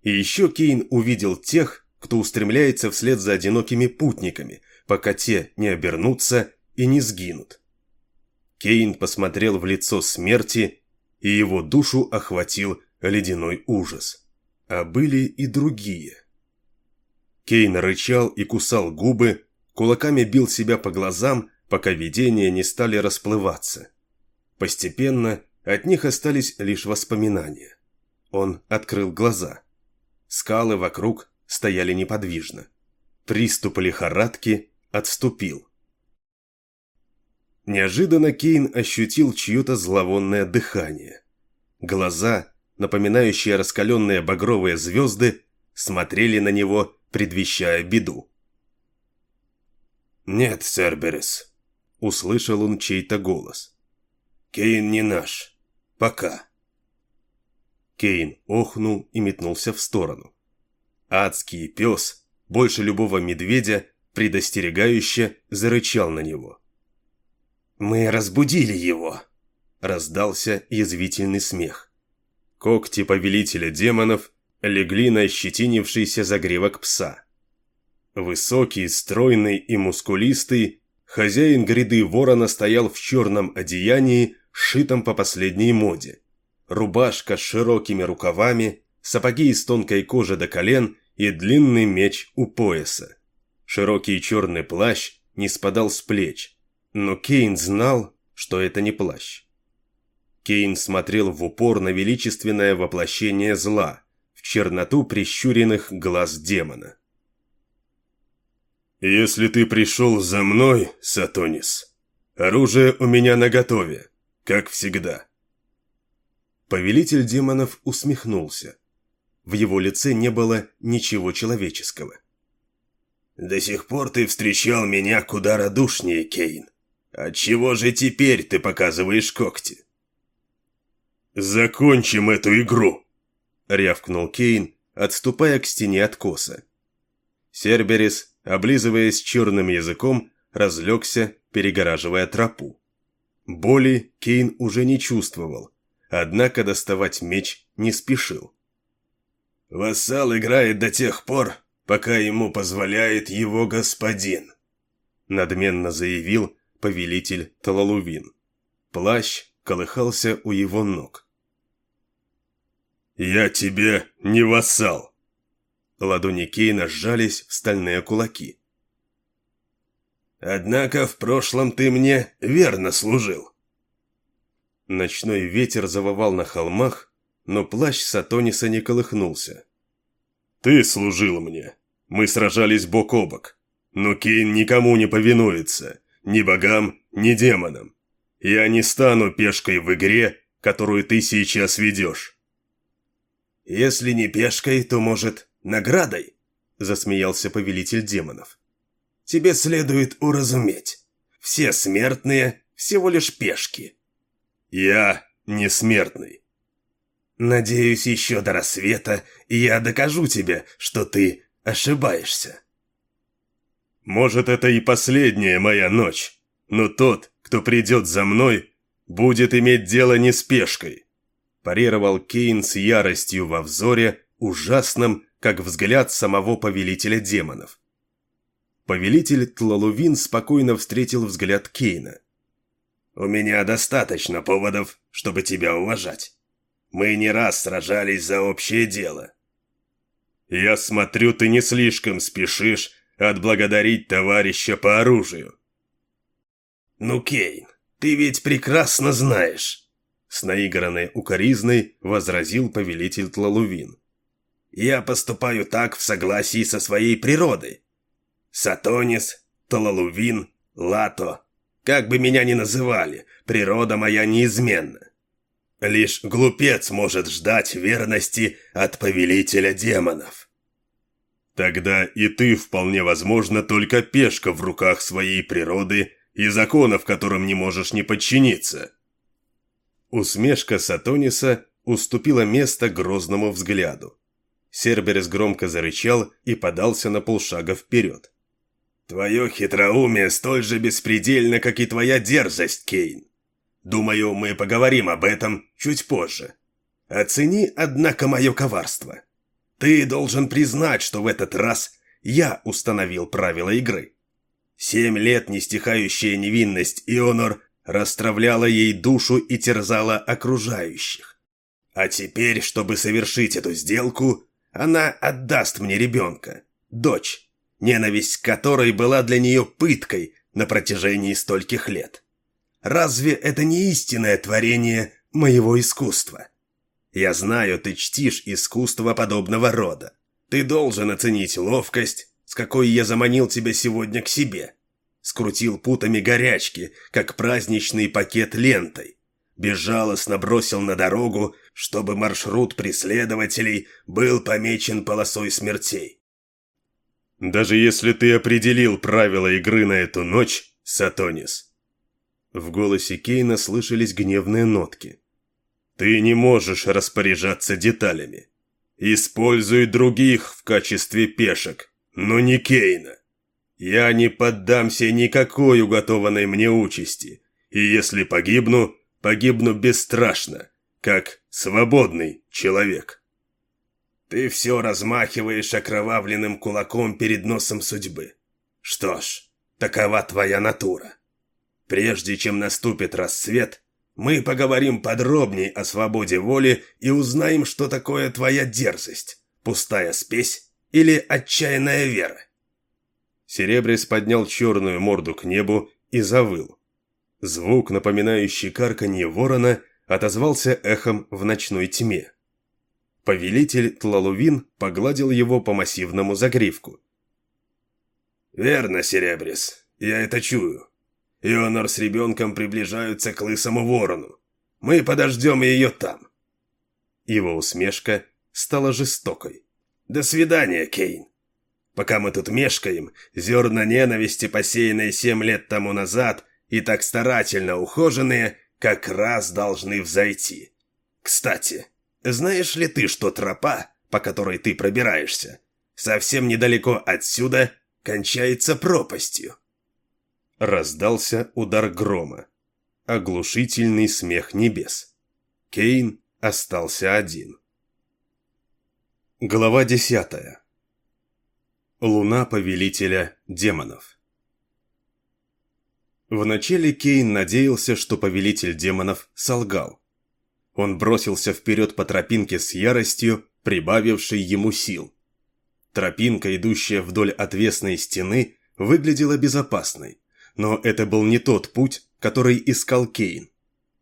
И еще Кейн увидел тех, кто устремляется вслед за одинокими путниками, пока те не обернутся и не сгинут. Кейн посмотрел в лицо смерти, и его душу охватил ледяной ужас. А были и другие. Кейн рычал и кусал губы, кулаками бил себя по глазам, пока видения не стали расплываться. Постепенно от них остались лишь воспоминания. Он открыл глаза. Скалы вокруг стояли неподвижно. Приступ лихорадки отступил. Неожиданно Кейн ощутил чье-то зловонное дыхание. Глаза, напоминающие раскаленные багровые звезды, смотрели на него предвещая беду. «Нет, Церберес», — услышал он чей-то голос. «Кейн не наш. Пока». Кейн охнул и метнулся в сторону. Адский пес, больше любого медведя, предостерегающе зарычал на него. «Мы разбудили его!» – раздался язвительный смех. Когти повелителя демонов легли на щетинившийся загревок пса. Высокий, стройный и мускулистый, хозяин гряды ворона стоял в черном одеянии, сшитом по последней моде. Рубашка с широкими рукавами, сапоги из тонкой кожи до колен и длинный меч у пояса. Широкий черный плащ не спадал с плеч, но Кейн знал, что это не плащ. Кейн смотрел в упор на величественное воплощение зла, черноту прищуренных глаз демона. «Если ты пришел за мной, Сатонис, оружие у меня наготове, как всегда». Повелитель демонов усмехнулся. В его лице не было ничего человеческого. «До сих пор ты встречал меня куда радушнее, Кейн. Отчего же теперь ты показываешь когти?» «Закончим эту игру!» рявкнул Кейн, отступая к стене откоса. Серберис, облизываясь черным языком, разлегся, перегораживая тропу. Боли Кейн уже не чувствовал, однако доставать меч не спешил. «Вассал играет до тех пор, пока ему позволяет его господин», надменно заявил повелитель Талалувин. Плащ, колыхался у его ног. «Я тебе не вассал!» Ладони Кейна сжались в стальные кулаки. «Однако в прошлом ты мне верно служил!» Ночной ветер завывал на холмах, но плащ Сатониса не колыхнулся. «Ты служил мне. Мы сражались бок о бок. Но Кейн никому не повинуется. Ни богам, ни демонам. Я не стану пешкой в игре, которую ты сейчас ведешь». «Если не пешкой, то, может, наградой?» – засмеялся повелитель демонов. «Тебе следует уразуметь. Все смертные всего лишь пешки». «Я не смертный». «Надеюсь, еще до рассвета я докажу тебе, что ты ошибаешься». «Может, это и последняя моя ночь, но тот, кто придет за мной, будет иметь дело не с пешкой», парировал Кейн с яростью во взоре, ужасным, как взгляд самого повелителя демонов. Повелитель Тлалувин спокойно встретил взгляд Кейна. «У меня достаточно поводов, чтобы тебя уважать. Мы не раз сражались за общее дело». «Я смотрю, ты не слишком спешишь отблагодарить товарища по оружию». «Ну, Кейн, ты ведь прекрасно знаешь», — с наигранной укоризной возразил повелитель Тлалувин. «Я поступаю так в согласии со своей природой. Сатонис, Тлалувин, Лато, как бы меня ни называли, природа моя неизменна. Лишь глупец может ждать верности от повелителя демонов». Тогда и ты, вполне возможно, только пешка в руках своей природы и законов, которым не можешь не подчиниться. Усмешка Сатониса уступила место грозному взгляду. Серберес громко зарычал и подался на полшага вперед. «Твое хитроумие столь же беспредельно, как и твоя дерзость, Кейн. Думаю, мы поговорим об этом чуть позже. Оцени, однако, мое коварство. Ты должен признать, что в этот раз я установил правила игры. Семь лет нестихающая невинность Ионор расстравляла ей душу и терзала окружающих. А теперь, чтобы совершить эту сделку, она отдаст мне ребенка, дочь, ненависть которой была для нее пыткой на протяжении стольких лет. Разве это не истинное творение моего искусства? Я знаю, ты чтишь искусство подобного рода. Ты должен оценить ловкость, с какой я заманил тебя сегодня к себе. Скрутил путами горячки, как праздничный пакет лентой. Безжалостно бросил на дорогу, чтобы маршрут преследователей был помечен полосой смертей. Даже если ты определил правила игры на эту ночь, Сатонис. В голосе Кейна слышались гневные нотки. Ты не можешь распоряжаться деталями. Используй других в качестве пешек, но не Кейна. Я не поддамся никакой уготованной мне участи, и если погибну, погибну бесстрашно, как свободный человек. Ты все размахиваешь окровавленным кулаком перед носом судьбы. Что ж, такова твоя натура. Прежде чем наступит рассвет, мы поговорим подробнее о свободе воли и узнаем, что такое твоя дерзость, пустая спесь или отчаянная вера. Серебряс поднял черную морду к небу и завыл. Звук, напоминающий карканье ворона, отозвался эхом в ночной тьме. Повелитель Тлалувин погладил его по массивному загривку. «Верно, Серебрис, я это чую. Ионор с ребенком приближаются к лысому ворону. Мы подождем ее там». Его усмешка стала жестокой. «До свидания, Кейн. Пока мы тут мешкаем, зерна ненависти, посеянные семь лет тому назад и так старательно ухоженные, как раз должны взойти. Кстати, знаешь ли ты, что тропа, по которой ты пробираешься, совсем недалеко отсюда кончается пропастью?» Раздался удар грома. Оглушительный смех небес. Кейн остался один. Глава десятая. Луна повелителя демонов. Вначале Кейн надеялся, что повелитель демонов солгал. Он бросился вперед по тропинке с яростью, прибавившей ему сил. Тропинка, идущая вдоль отвесной стены, выглядела безопасной, но это был не тот путь, который искал Кейн.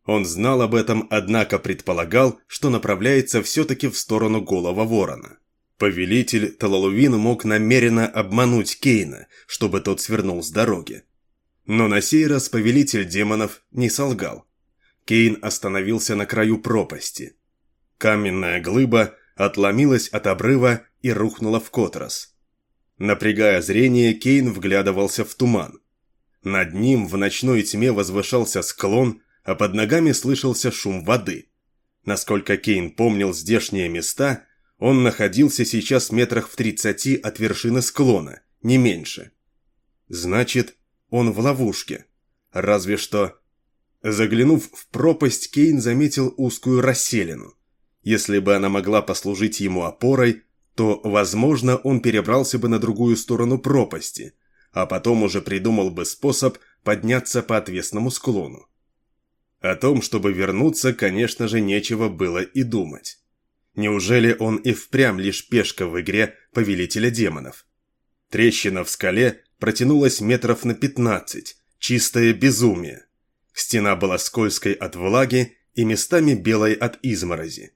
Он знал об этом, однако предполагал, что направляется все-таки в сторону голого ворона. Повелитель Талалувин мог намеренно обмануть Кейна, чтобы тот свернул с дороги. Но на сей раз повелитель демонов не солгал. Кейн остановился на краю пропасти. Каменная глыба отломилась от обрыва и рухнула в Котрос. Напрягая зрение, Кейн вглядывался в туман. Над ним в ночной тьме возвышался склон, а под ногами слышался шум воды. Насколько Кейн помнил здешние места, он находился сейчас метрах в тридцати от вершины склона, не меньше. Значит, он в ловушке. Разве что... Заглянув в пропасть, Кейн заметил узкую расселину. Если бы она могла послужить ему опорой, то, возможно, он перебрался бы на другую сторону пропасти, а потом уже придумал бы способ подняться по отвесному склону. О том, чтобы вернуться, конечно же, нечего было и думать. Неужели он и впрямь лишь пешка в игре Повелителя Демонов? Трещина в скале протянулась метров на пятнадцать, чистое безумие. Стена была скользкой от влаги и местами белой от изморози.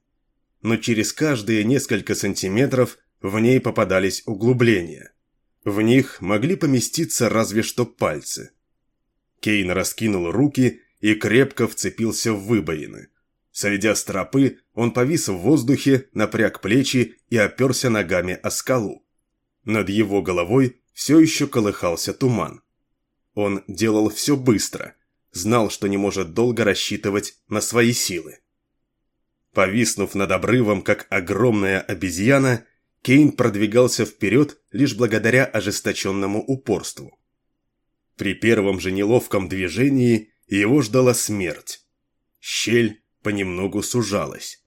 Но через каждые несколько сантиметров в ней попадались углубления. В них могли поместиться разве что пальцы. Кейн раскинул руки и крепко вцепился в выбоины. Сойдя с тропы, он повис в воздухе, напряг плечи и оперся ногами о скалу. Над его головой все еще колыхался туман. Он делал все быстро, знал, что не может долго рассчитывать на свои силы. Повиснув над обрывом, как огромная обезьяна, Кейн продвигался вперед лишь благодаря ожесточенному упорству. При первом же неловком движении его ждала смерть. Щель понемногу сужалась.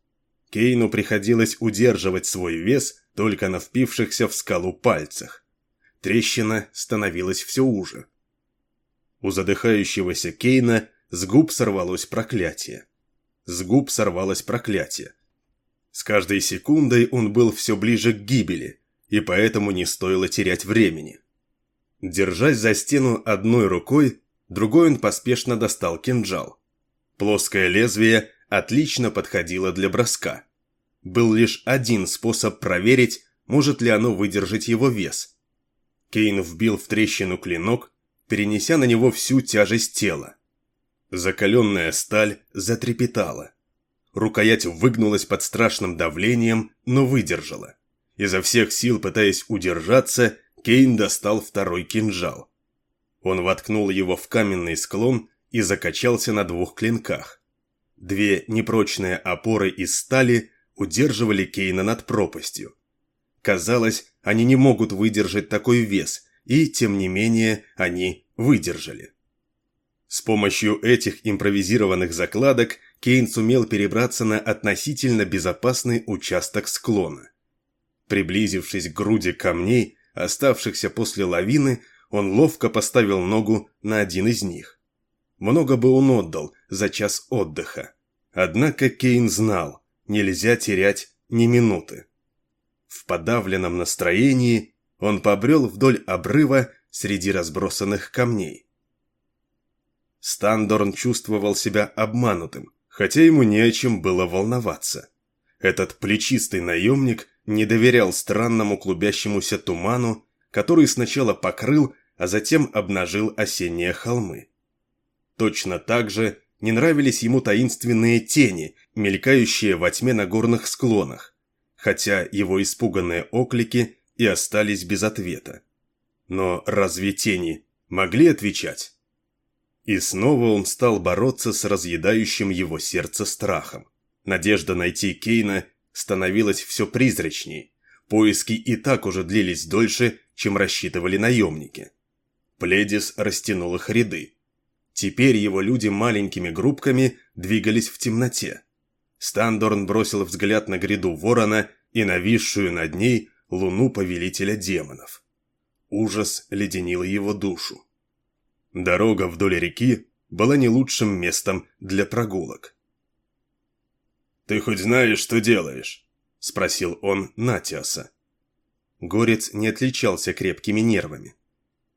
Кейну приходилось удерживать свой вес только на впившихся в скалу пальцах. Трещина становилась все уже. У задыхающегося Кейна с губ сорвалось проклятие. С губ сорвалось проклятие. С каждой секундой он был все ближе к гибели, и поэтому не стоило терять времени. Держась за стену одной рукой, другой он поспешно достал кинжал. Плоское лезвие отлично подходило для броска. Был лишь один способ проверить, может ли оно выдержать его вес. Кейн вбил в трещину клинок, перенеся на него всю тяжесть тела. Закаленная сталь затрепетала. Рукоять выгнулась под страшным давлением, но выдержала. Изо всех сил пытаясь удержаться, Кейн достал второй кинжал. Он воткнул его в каменный склон и закачался на двух клинках. Две непрочные опоры из стали удерживали Кейна над пропастью. Казалось, они не могут выдержать такой вес, и, тем не менее, они выдержали. С помощью этих импровизированных закладок Кейн сумел перебраться на относительно безопасный участок склона. Приблизившись к груди камней, оставшихся после лавины, он ловко поставил ногу на один из них. Много бы он отдал за час отдыха. Однако Кейн знал, нельзя терять ни минуты. В подавленном настроении он побрел вдоль обрыва среди разбросанных камней. Стандорн чувствовал себя обманутым, хотя ему не о чем было волноваться. Этот плечистый наемник не доверял странному клубящемуся туману, который сначала покрыл, а затем обнажил осенние холмы. Точно так же не нравились ему таинственные тени, мелькающие во тьме на горных склонах, хотя его испуганные оклики и остались без ответа. Но разве тени могли отвечать? И снова он стал бороться с разъедающим его сердце страхом. Надежда найти Кейна становилась все призрачней. Поиски и так уже длились дольше, чем рассчитывали наемники. Пледис растянул их ряды. Теперь его люди маленькими группками двигались в темноте. Стандорн бросил взгляд на гряду ворона и нависшую над ней луну повелителя демонов. Ужас леденил его душу. Дорога вдоль реки была не лучшим местом для прогулок. «Ты хоть знаешь, что делаешь?» – спросил он Натиаса. Горец не отличался крепкими нервами.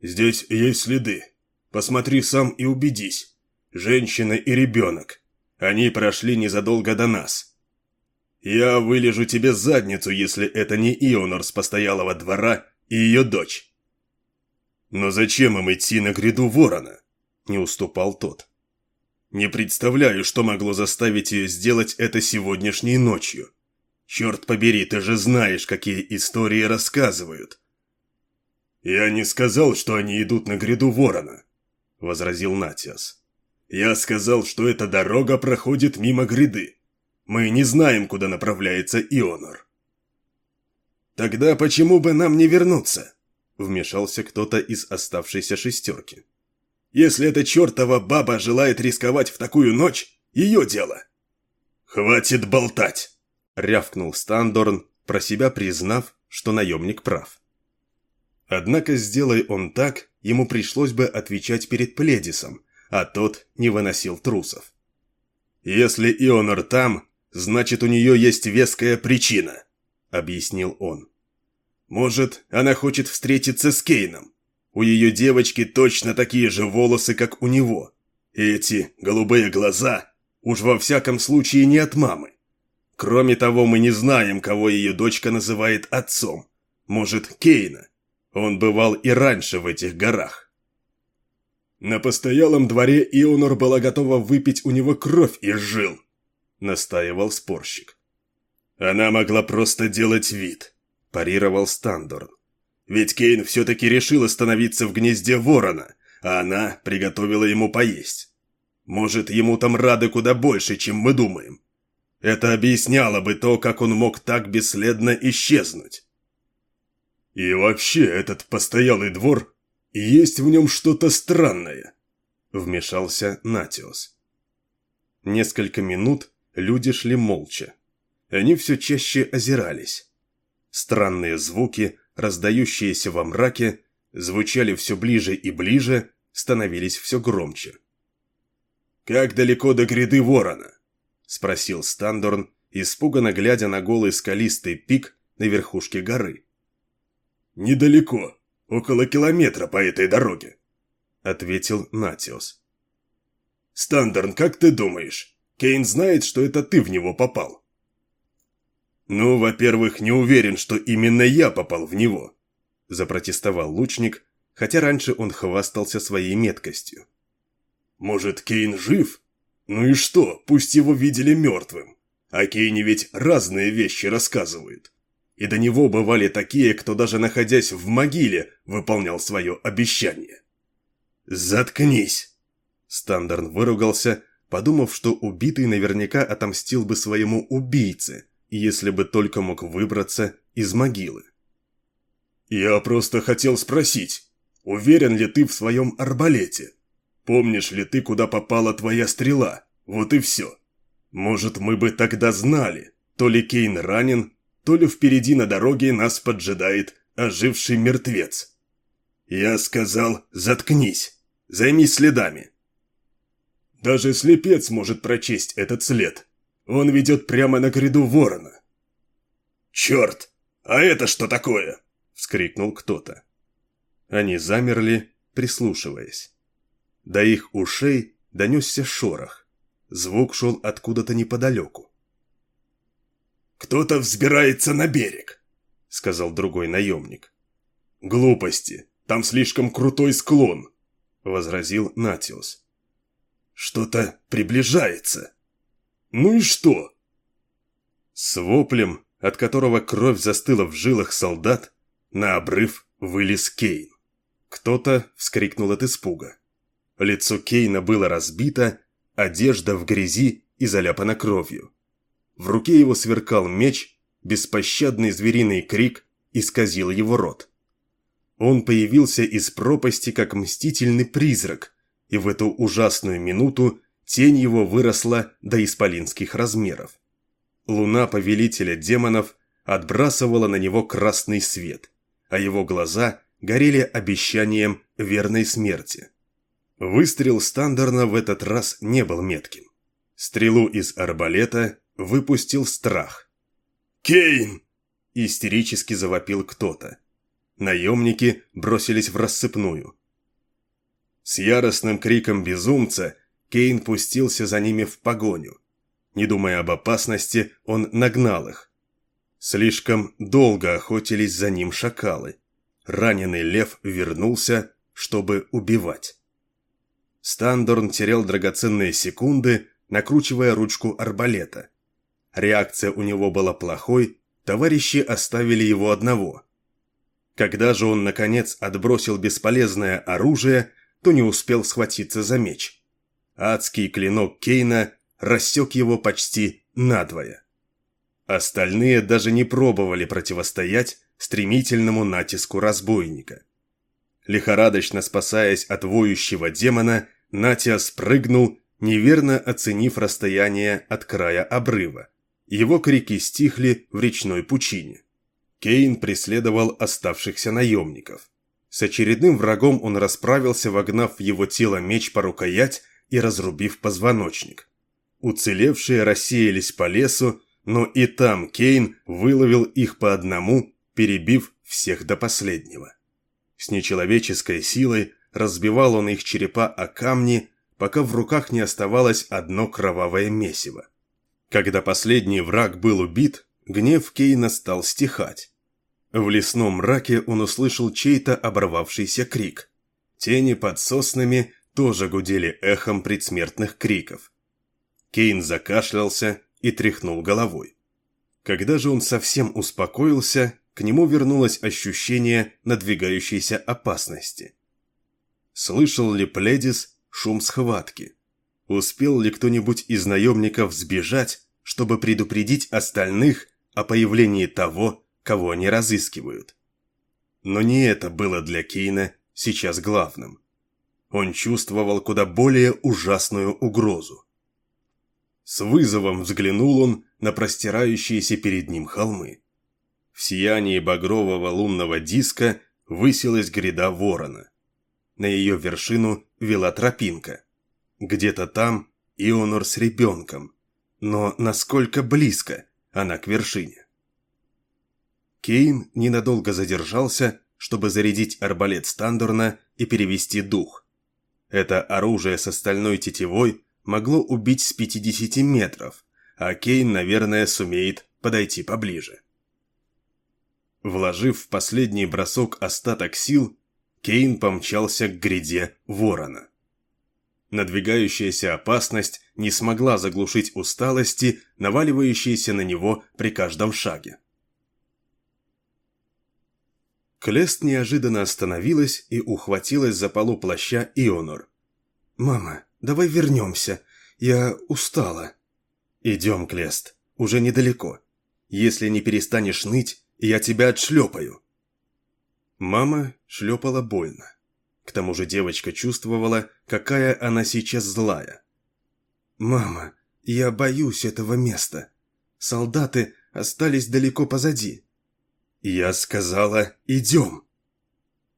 «Здесь есть следы. Посмотри сам и убедись. Женщина и ребенок. Они прошли незадолго до нас. Я вылежу тебе задницу, если это не Ионор с постоялого двора и ее дочь». «Но зачем им идти на гряду ворона?» – не уступал тот. Не представляю, что могло заставить ее сделать это сегодняшней ночью. Черт побери, ты же знаешь, какие истории рассказывают. Я не сказал, что они идут на гряду ворона, возразил Натиас. Я сказал, что эта дорога проходит мимо гряды. Мы не знаем, куда направляется Ионор. Тогда почему бы нам не вернуться? Вмешался кто-то из оставшейся шестерки. Если эта чертова баба желает рисковать в такую ночь, ее дело. «Хватит болтать!» — рявкнул Стандорн, про себя признав, что наемник прав. Однако, сделай он так, ему пришлось бы отвечать перед Пледисом, а тот не выносил трусов. «Если Ионор там, значит, у нее есть веская причина», — объяснил он. «Может, она хочет встретиться с Кейном, у ее девочки точно такие же волосы, как у него. И эти голубые глаза уж во всяком случае не от мамы. Кроме того, мы не знаем, кого ее дочка называет отцом. Может, Кейна. Он бывал и раньше в этих горах. На постоялом дворе Ионор была готова выпить у него кровь из жил, настаивал спорщик. Она могла просто делать вид, парировал Стандорн. Ведь Кейн все-таки решил остановиться в гнезде ворона, а она приготовила ему поесть. Может, ему там рады куда больше, чем мы думаем. Это объясняло бы то, как он мог так бесследно исчезнуть. И вообще, этот постоялый двор, есть в нем что-то странное, вмешался Натиос. Несколько минут люди шли молча. Они все чаще озирались. Странные звуки раздающиеся во мраке, звучали все ближе и ближе, становились все громче. «Как далеко до гряды ворона?» – спросил Стандорн, испуганно глядя на голый скалистый пик на верхушке горы. «Недалеко, около километра по этой дороге», – ответил Натиос. «Стандорн, как ты думаешь, Кейн знает, что это ты в него попал?» «Ну, во-первых, не уверен, что именно я попал в него», – запротестовал лучник, хотя раньше он хвастался своей меткостью. «Может, Кейн жив? Ну и что, пусть его видели мертвым. А Кейне ведь разные вещи рассказывают. И до него бывали такие, кто даже находясь в могиле, выполнял свое обещание». «Заткнись!» Стандерн выругался, подумав, что убитый наверняка отомстил бы своему убийце – если бы только мог выбраться из могилы. «Я просто хотел спросить, уверен ли ты в своем арбалете? Помнишь ли ты, куда попала твоя стрела? Вот и все. Может, мы бы тогда знали, то ли Кейн ранен, то ли впереди на дороге нас поджидает оживший мертвец. Я сказал, заткнись, займись следами. Даже слепец может прочесть этот след. Он ведет прямо на гряду ворона. «Черт! А это что такое?» – вскрикнул кто-то. Они замерли, прислушиваясь. До их ушей донесся шорох. Звук шел откуда-то неподалеку. «Кто-то взбирается на берег», — сказал другой наемник. «Глупости, там слишком крутой склон», — возразил Натиус. «Что-то приближается», ну и что? С воплем, от которого кровь застыла в жилах солдат, на обрыв вылез Кейн. Кто-то вскрикнул от испуга. Лицо Кейна было разбито, одежда в грязи и заляпана кровью. В руке его сверкал меч, беспощадный звериный крик исказил его рот. Он появился из пропасти, как мстительный призрак, и в эту ужасную минуту Тень его выросла до исполинских размеров. Луна повелителя демонов отбрасывала на него красный свет, а его глаза горели обещанием верной смерти. Выстрел Стандерна в этот раз не был метким. Стрелу из арбалета выпустил страх. «Кейн!» – истерически завопил кто-то. Наемники бросились в рассыпную. С яростным криком безумца Кейн пустился за ними в погоню. Не думая об опасности, он нагнал их. Слишком долго охотились за ним шакалы. Раненый лев вернулся, чтобы убивать. Стандорн терял драгоценные секунды, накручивая ручку арбалета. Реакция у него была плохой, товарищи оставили его одного. Когда же он, наконец, отбросил бесполезное оружие, то не успел схватиться за меч. Адский клинок Кейна рассек его почти надвое. Остальные даже не пробовали противостоять стремительному натиску разбойника. Лихорадочно спасаясь от воющего демона, Натя спрыгнул, неверно оценив расстояние от края обрыва. Его крики стихли в речной пучине. Кейн преследовал оставшихся наемников. С очередным врагом он расправился, вогнав в его тело меч по рукоять и разрубив позвоночник. Уцелевшие рассеялись по лесу, но и там Кейн выловил их по одному, перебив всех до последнего. С нечеловеческой силой разбивал он их черепа о камни, пока в руках не оставалось одно кровавое месиво. Когда последний враг был убит, гнев Кейна стал стихать. В лесном мраке он услышал чей-то оборвавшийся крик. Тени под соснами тоже гудели эхом предсмертных криков. Кейн закашлялся и тряхнул головой. Когда же он совсем успокоился, к нему вернулось ощущение надвигающейся опасности. Слышал ли Пледис шум схватки? Успел ли кто-нибудь из наемников сбежать, чтобы предупредить остальных о появлении того, кого они разыскивают? Но не это было для Кейна сейчас главным. Он чувствовал куда более ужасную угрозу. С вызовом взглянул он на простирающиеся перед ним холмы. В сиянии багрового лунного диска высилась гряда ворона. На ее вершину вела тропинка. Где-то там Ионор с ребенком. Но насколько близко она к вершине? Кейн ненадолго задержался, чтобы зарядить арбалет Стандорна и перевести дух. Это оружие с остальной тетивой могло убить с 50 метров, а Кейн, наверное, сумеет подойти поближе. Вложив в последний бросок остаток сил, Кейн помчался к гряде ворона. Надвигающаяся опасность не смогла заглушить усталости, наваливающиеся на него при каждом шаге. Клест неожиданно остановилась и ухватилась за полу плаща Ионор. «Мама, давай вернемся. Я устала». «Идем, Клест. Уже недалеко. Если не перестанешь ныть, я тебя отшлепаю!» Мама шлепала больно. К тому же девочка чувствовала, какая она сейчас злая. «Мама, я боюсь этого места. Солдаты остались далеко позади». «Я сказала, идем!»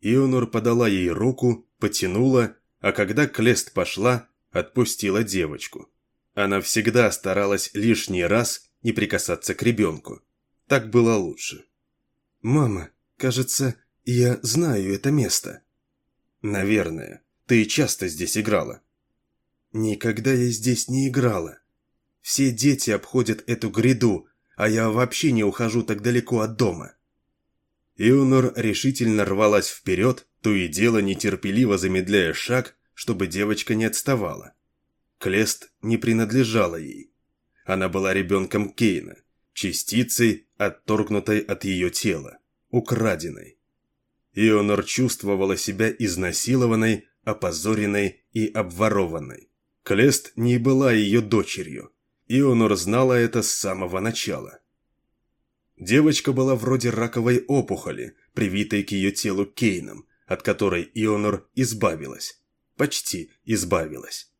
Ионор подала ей руку, потянула, а когда Клест пошла, отпустила девочку. Она всегда старалась лишний раз не прикасаться к ребенку. Так было лучше. «Мама, кажется, я знаю это место». «Наверное. Ты часто здесь играла». «Никогда я здесь не играла. Все дети обходят эту гряду, а я вообще не ухожу так далеко от дома». Ионор решительно рвалась вперед, то и дело нетерпеливо замедляя шаг, чтобы девочка не отставала. Клест не принадлежала ей. Она была ребенком Кейна частицей, отторгнутой от ее тела, украденной. Ионор чувствовала себя изнасилованной, опозоренной и обворованной. Клест не была ее дочерью. Ионор знала это с самого начала. Девочка была вроде раковой опухоли, привитой к ее телу Кейном, от которой Ионор избавилась. Почти избавилась.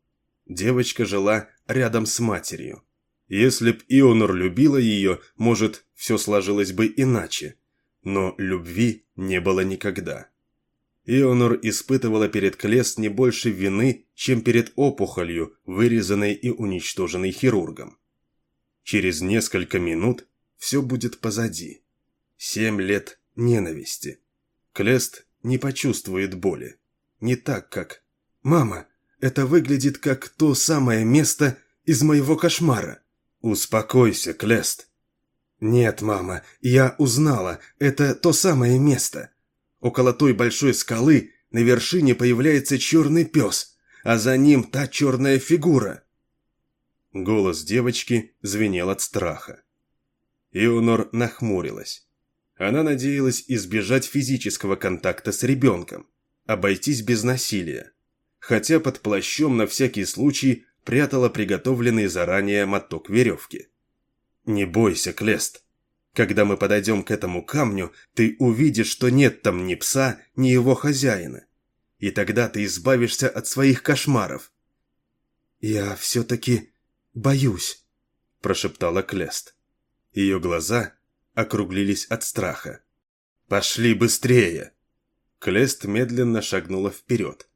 Девочка жила рядом с матерью, если б Ионор любила ее, может, все сложилось бы иначе. Но любви не было никогда. Ионор испытывала перед Клест не больше вины, чем перед опухолью, вырезанной и уничтоженной хирургом. Через несколько минут все будет позади. Семь лет ненависти. Клест не почувствует боли. Не так, как... «Мама, это выглядит как то самое место из моего кошмара». «Успокойся, Клест». «Нет, мама, я узнала, это то самое место. Около той большой скалы на вершине появляется черный пес, а за ним та черная фигура». Голос девочки звенел от страха. Ионор нахмурилась. Она надеялась избежать физического контакта с ребенком, обойтись без насилия, хотя под плащом на всякий случай прятала приготовленный заранее моток веревки. «Не бойся, Клест. Когда мы подойдем к этому камню, ты увидишь, что нет там ни пса, ни его хозяина. И тогда ты избавишься от своих кошмаров». «Я все-таки боюсь», – прошептала Клест. Ее глаза округлились от страха. «Пошли быстрее!» Клест медленно шагнула вперед.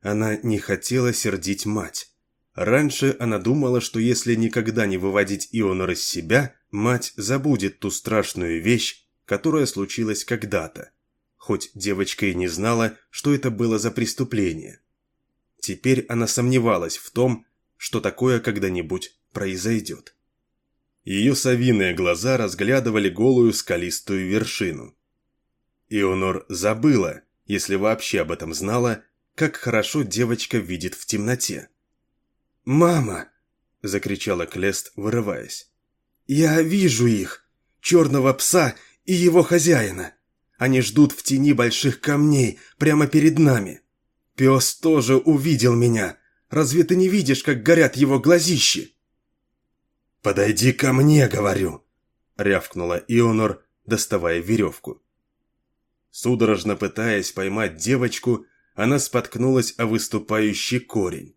Она не хотела сердить мать. Раньше она думала, что если никогда не выводить Ионор из себя, мать забудет ту страшную вещь, которая случилась когда-то, хоть девочка и не знала, что это было за преступление. Теперь она сомневалась в том, что такое когда-нибудь произойдет. Ее совиные глаза разглядывали голую скалистую вершину. Ионор забыла, если вообще об этом знала, как хорошо девочка видит в темноте. «Мама!» – закричала Клест, вырываясь. «Я вижу их! Черного пса и его хозяина! Они ждут в тени больших камней, прямо перед нами! Пес тоже увидел меня! Разве ты не видишь, как горят его глазищи?» «Подойди ко мне, говорю!» — рявкнула Ионор, доставая веревку. Судорожно пытаясь поймать девочку, она споткнулась о выступающий корень.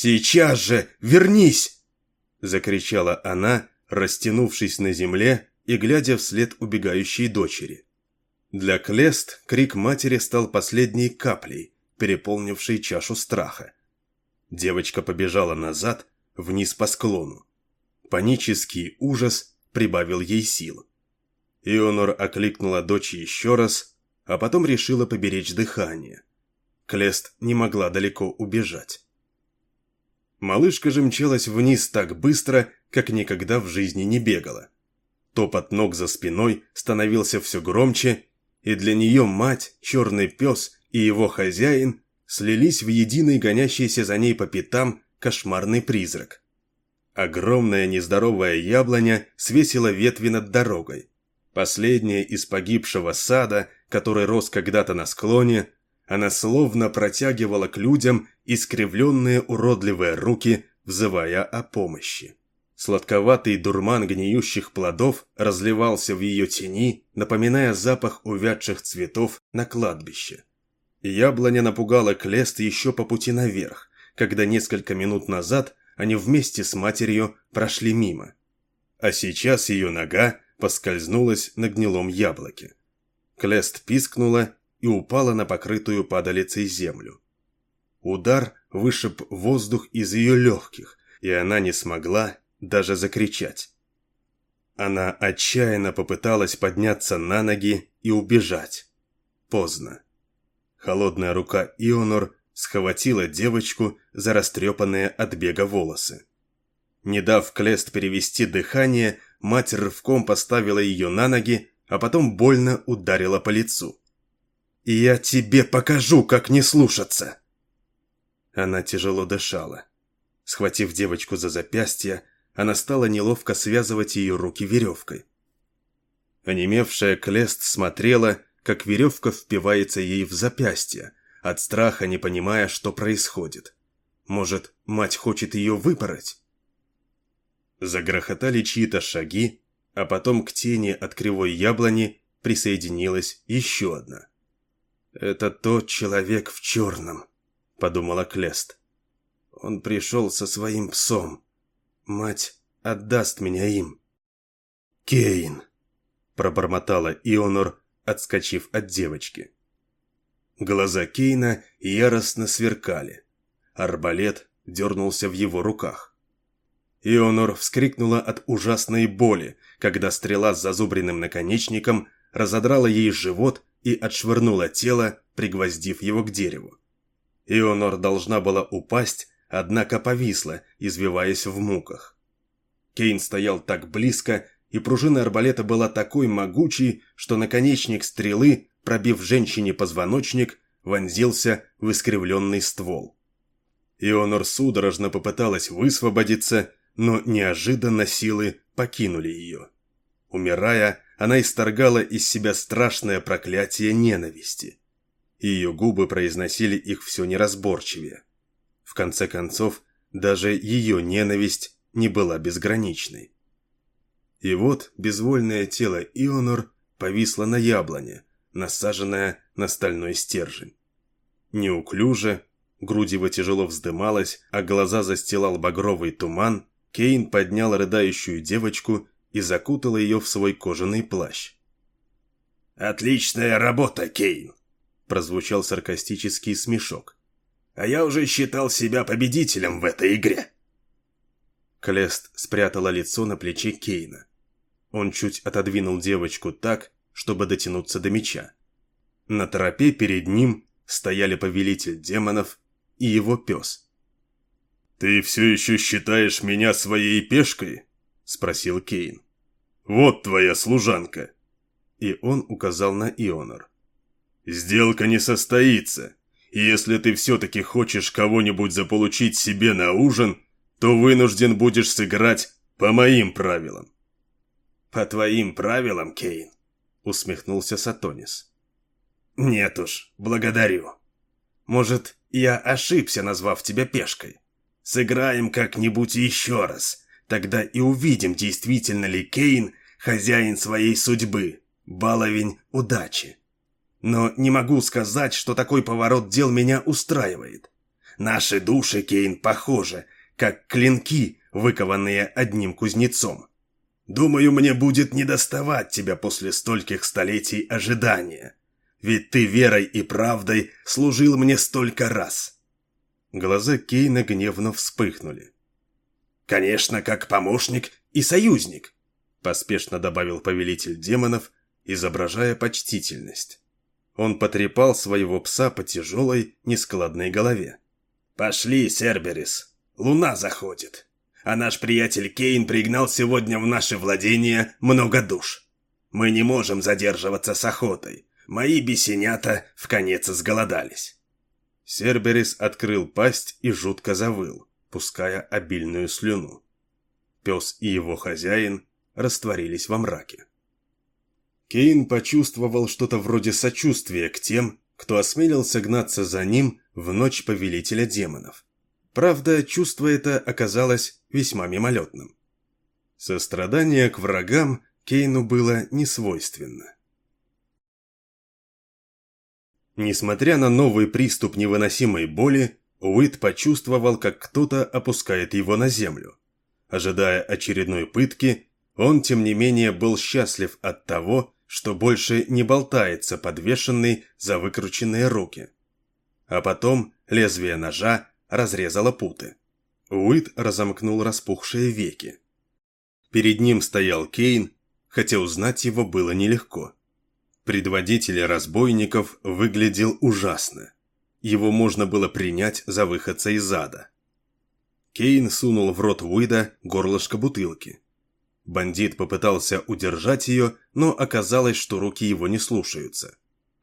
«Сейчас же! Вернись!» — закричала она, растянувшись на земле и глядя вслед убегающей дочери. Для Клест крик матери стал последней каплей, переполнившей чашу страха. Девочка побежала назад, вниз по склону. Панический ужас прибавил ей сил. Ионор окликнула дочь еще раз, а потом решила поберечь дыхание. Клест не могла далеко убежать. Малышка же мчалась вниз так быстро, как никогда в жизни не бегала. Топот ног за спиной становился все громче, и для нее мать, черный пес и его хозяин слились в единый гонящийся за ней по пятам кошмарный призрак. Огромная нездоровая яблоня свесила ветви над дорогой. Последняя из погибшего сада, который рос когда-то на склоне, она словно протягивала к людям искривленные уродливые руки, взывая о помощи. Сладковатый дурман гниющих плодов разливался в ее тени, напоминая запах увядших цветов на кладбище. Яблоня напугала Клест еще по пути наверх, когда несколько минут назад они вместе с матерью прошли мимо. А сейчас ее нога поскользнулась на гнилом яблоке. Клест пискнула и упала на покрытую падалицей землю. Удар вышиб воздух из ее легких, и она не смогла даже закричать. Она отчаянно попыталась подняться на ноги и убежать. Поздно. Холодная рука Ионор схватила девочку за растрепанные от бега волосы. Не дав Клест перевести дыхание, мать рывком поставила ее на ноги, а потом больно ударила по лицу. «Я тебе покажу, как не слушаться!» Она тяжело дышала. Схватив девочку за запястье, она стала неловко связывать ее руки веревкой. Онемевшая Клест смотрела, как веревка впивается ей в запястье, от страха не понимая, что происходит. Может, мать хочет ее выпороть? Загрохотали чьи-то шаги, а потом к тени от кривой яблони присоединилась еще одна. «Это тот человек в черном», — подумала Клест. «Он пришел со своим псом. Мать отдаст меня им». «Кейн», — пробормотала Ионор, отскочив от девочки. Глаза Кейна яростно сверкали. Арбалет дернулся в его руках. Ионор вскрикнула от ужасной боли, когда стрела с зазубренным наконечником разодрала ей живот и отшвырнула тело, пригвоздив его к дереву. Ионор должна была упасть, однако повисла, извиваясь в муках. Кейн стоял так близко, и пружина арбалета была такой могучей, что наконечник стрелы, пробив женщине позвоночник, вонзился в искривленный ствол. Ионор судорожно попыталась высвободиться, но неожиданно силы покинули ее. Умирая, она исторгала из себя страшное проклятие ненависти. Ее губы произносили их все неразборчивее. В конце концов, даже ее ненависть не была безграничной. И вот безвольное тело Ионор повисло на яблоне, насаженное на стальной стержень. Неуклюже, грудь его тяжело вздымалась, а глаза застилал багровый туман, Кейн поднял рыдающую девочку и закутал ее в свой кожаный плащ. «Отличная работа, Кейн!» – прозвучал саркастический смешок. «А я уже считал себя победителем в этой игре!» Клест спрятала лицо на плече Кейна. Он чуть отодвинул девочку так, чтобы дотянуться до меча. На тропе перед ним стояли повелитель демонов и его пес. «Ты все еще считаешь меня своей пешкой?» – спросил Кейн. «Вот твоя служанка!» И он указал на Ионор. «Сделка не состоится, и если ты все-таки хочешь кого-нибудь заполучить себе на ужин, то вынужден будешь сыграть по моим правилам». «По твоим правилам, Кейн?» – усмехнулся Сатонис. «Нет уж, благодарю. Может, я ошибся, назвав тебя пешкой? Сыграем как-нибудь еще раз, тогда и увидим, действительно ли Кейн хозяин своей судьбы, баловень удачи. Но не могу сказать, что такой поворот дел меня устраивает. Наши души, Кейн, похожи, как клинки, выкованные одним кузнецом. Думаю, мне будет недоставать тебя после стольких столетий ожидания. Ведь ты верой и правдой служил мне столько раз. Глаза Кейна гневно вспыхнули. Конечно, как помощник и союзник, поспешно добавил повелитель демонов, изображая почтительность. Он потрепал своего пса по тяжелой, нескладной голове. «Пошли, Серберис, луна заходит» а наш приятель Кейн пригнал сегодня в наше владение много душ. Мы не можем задерживаться с охотой. Мои бесенята в конец сголодались». Серберис открыл пасть и жутко завыл, пуская обильную слюну. Пес и его хозяин растворились во мраке. Кейн почувствовал что-то вроде сочувствия к тем, кто осмелился гнаться за ним в ночь повелителя демонов. Правда, чувство это оказалось весьма мимолетным. Сострадание к врагам Кейну было не свойственно. Несмотря на новый приступ невыносимой боли, Уит почувствовал, как кто-то опускает его на землю. Ожидая очередной пытки, он, тем не менее, был счастлив от того, что больше не болтается подвешенный за выкрученные руки. А потом лезвие ножа разрезала путы. Уит разомкнул распухшие веки. Перед ним стоял Кейн, хотя узнать его было нелегко. Предводитель разбойников выглядел ужасно. Его можно было принять за выходца из ада. Кейн сунул в рот Уида горлышко бутылки. Бандит попытался удержать ее, но оказалось, что руки его не слушаются.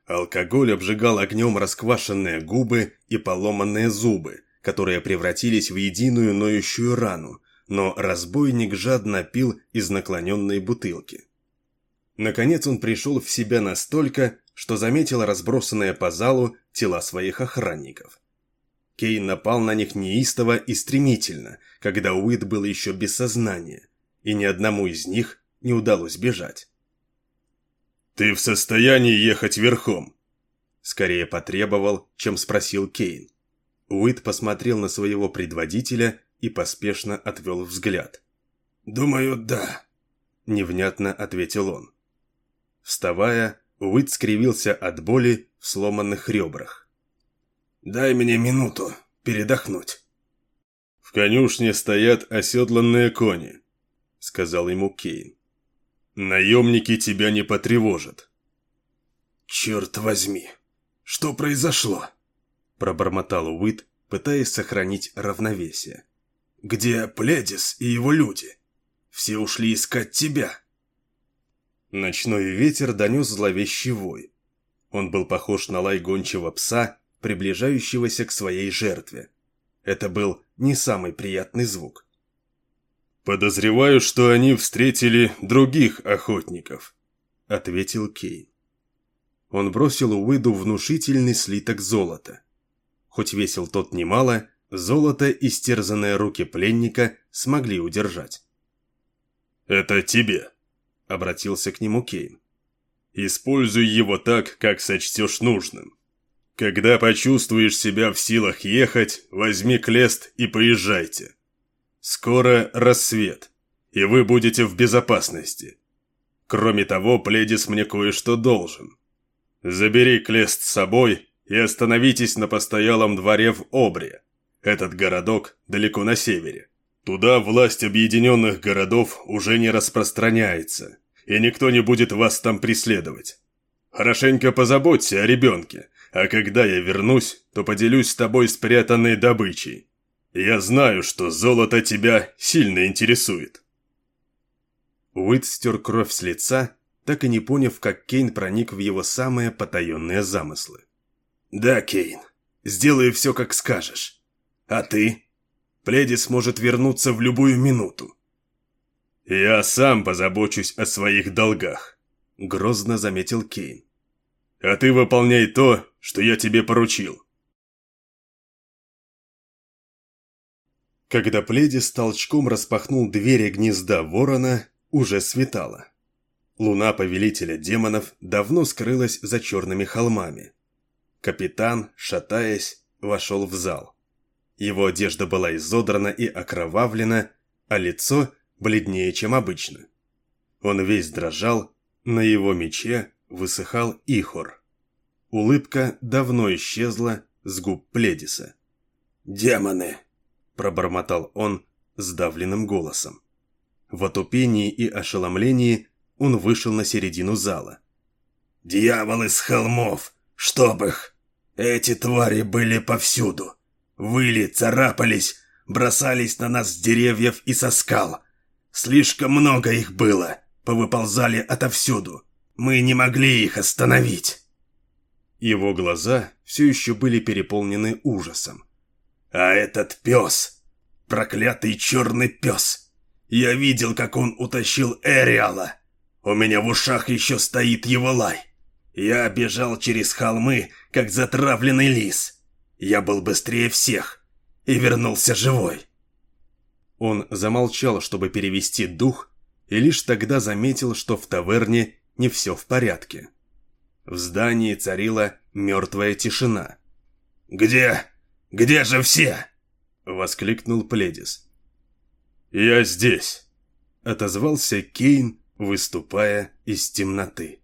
Алкоголь обжигал огнем расквашенные губы и поломанные зубы, которые превратились в единую ноющую рану, но разбойник жадно пил из наклоненной бутылки. Наконец он пришел в себя настолько, что заметил разбросанные по залу тела своих охранников. Кейн напал на них неистово и стремительно, когда Уит был еще без сознания, и ни одному из них не удалось бежать. «Ты в состоянии ехать верхом?» Скорее потребовал, чем спросил Кейн. Уит посмотрел на своего предводителя и поспешно отвел взгляд. «Думаю, да», – невнятно ответил он. Вставая, Уит скривился от боли в сломанных ребрах. «Дай мне минуту передохнуть». «В конюшне стоят оседланные кони», — сказал ему Кейн. «Наемники тебя не потревожат». «Черт возьми, что произошло?» — пробормотал Уит, пытаясь сохранить равновесие. «Где Пледис и его люди? Все ушли искать тебя». Ночной ветер донес зловещий вой. Он был похож на лай гончего пса, приближающегося к своей жертве. Это был не самый приятный звук. «Подозреваю, что они встретили других охотников», — ответил Кейн. Он бросил Уиду внушительный слиток золота. Хоть весил тот немало, золото и стерзанные руки пленника смогли удержать. «Это тебе», — обратился к нему Кейн. «Используй его так, как сочтешь нужным. Когда почувствуешь себя в силах ехать, возьми клест и поезжайте. Скоро рассвет, и вы будете в безопасности. Кроме того, Пледис мне кое-что должен. Забери клест с собой и остановитесь на постоялом дворе в Обре. Этот городок далеко на севере. Туда власть объединенных городов уже не распространяется, и никто не будет вас там преследовать. Хорошенько позаботься о ребенке, а когда я вернусь, то поделюсь с тобой спрятанной добычей. Я знаю, что золото тебя сильно интересует». Уит стер кровь с лица, так и не поняв, как Кейн проник в его самые потаенные замыслы. «Да, Кейн, сделаю все, как скажешь. А ты?» Пледис может вернуться в любую минуту. «Я сам позабочусь о своих долгах», — грозно заметил Кейн. «А ты выполняй то, что я тебе поручил». Когда Пледис толчком распахнул двери гнезда ворона, уже светало. Луна повелителя демонов давно скрылась за черными холмами. Капитан, шатаясь, вошел в зал. Его одежда была изодрана и окровавлена, а лицо бледнее, чем обычно. Он весь дрожал, на его мече высыхал ихор. Улыбка давно исчезла с губ Пледиса. «Демоны!» – пробормотал он сдавленным голосом. В отупении и ошеломлении он вышел на середину зала. «Дьяволы с холмов! Чтоб их! Эти твари были повсюду! Выли, царапались, бросались на нас с деревьев и со скал. Слишком много их было, повыползали отовсюду. Мы не могли их остановить. Его глаза все еще были переполнены ужасом. А этот пес, проклятый черный пес. Я видел, как он утащил Эриала. У меня в ушах еще стоит его лай. Я бежал через холмы, как затравленный лис. Я был быстрее всех и вернулся живой. Он замолчал, чтобы перевести дух, и лишь тогда заметил, что в таверне не все в порядке. В здании царила мертвая тишина. «Где? Где же все?» — воскликнул Пледис. «Я здесь», — отозвался Кейн, выступая из темноты.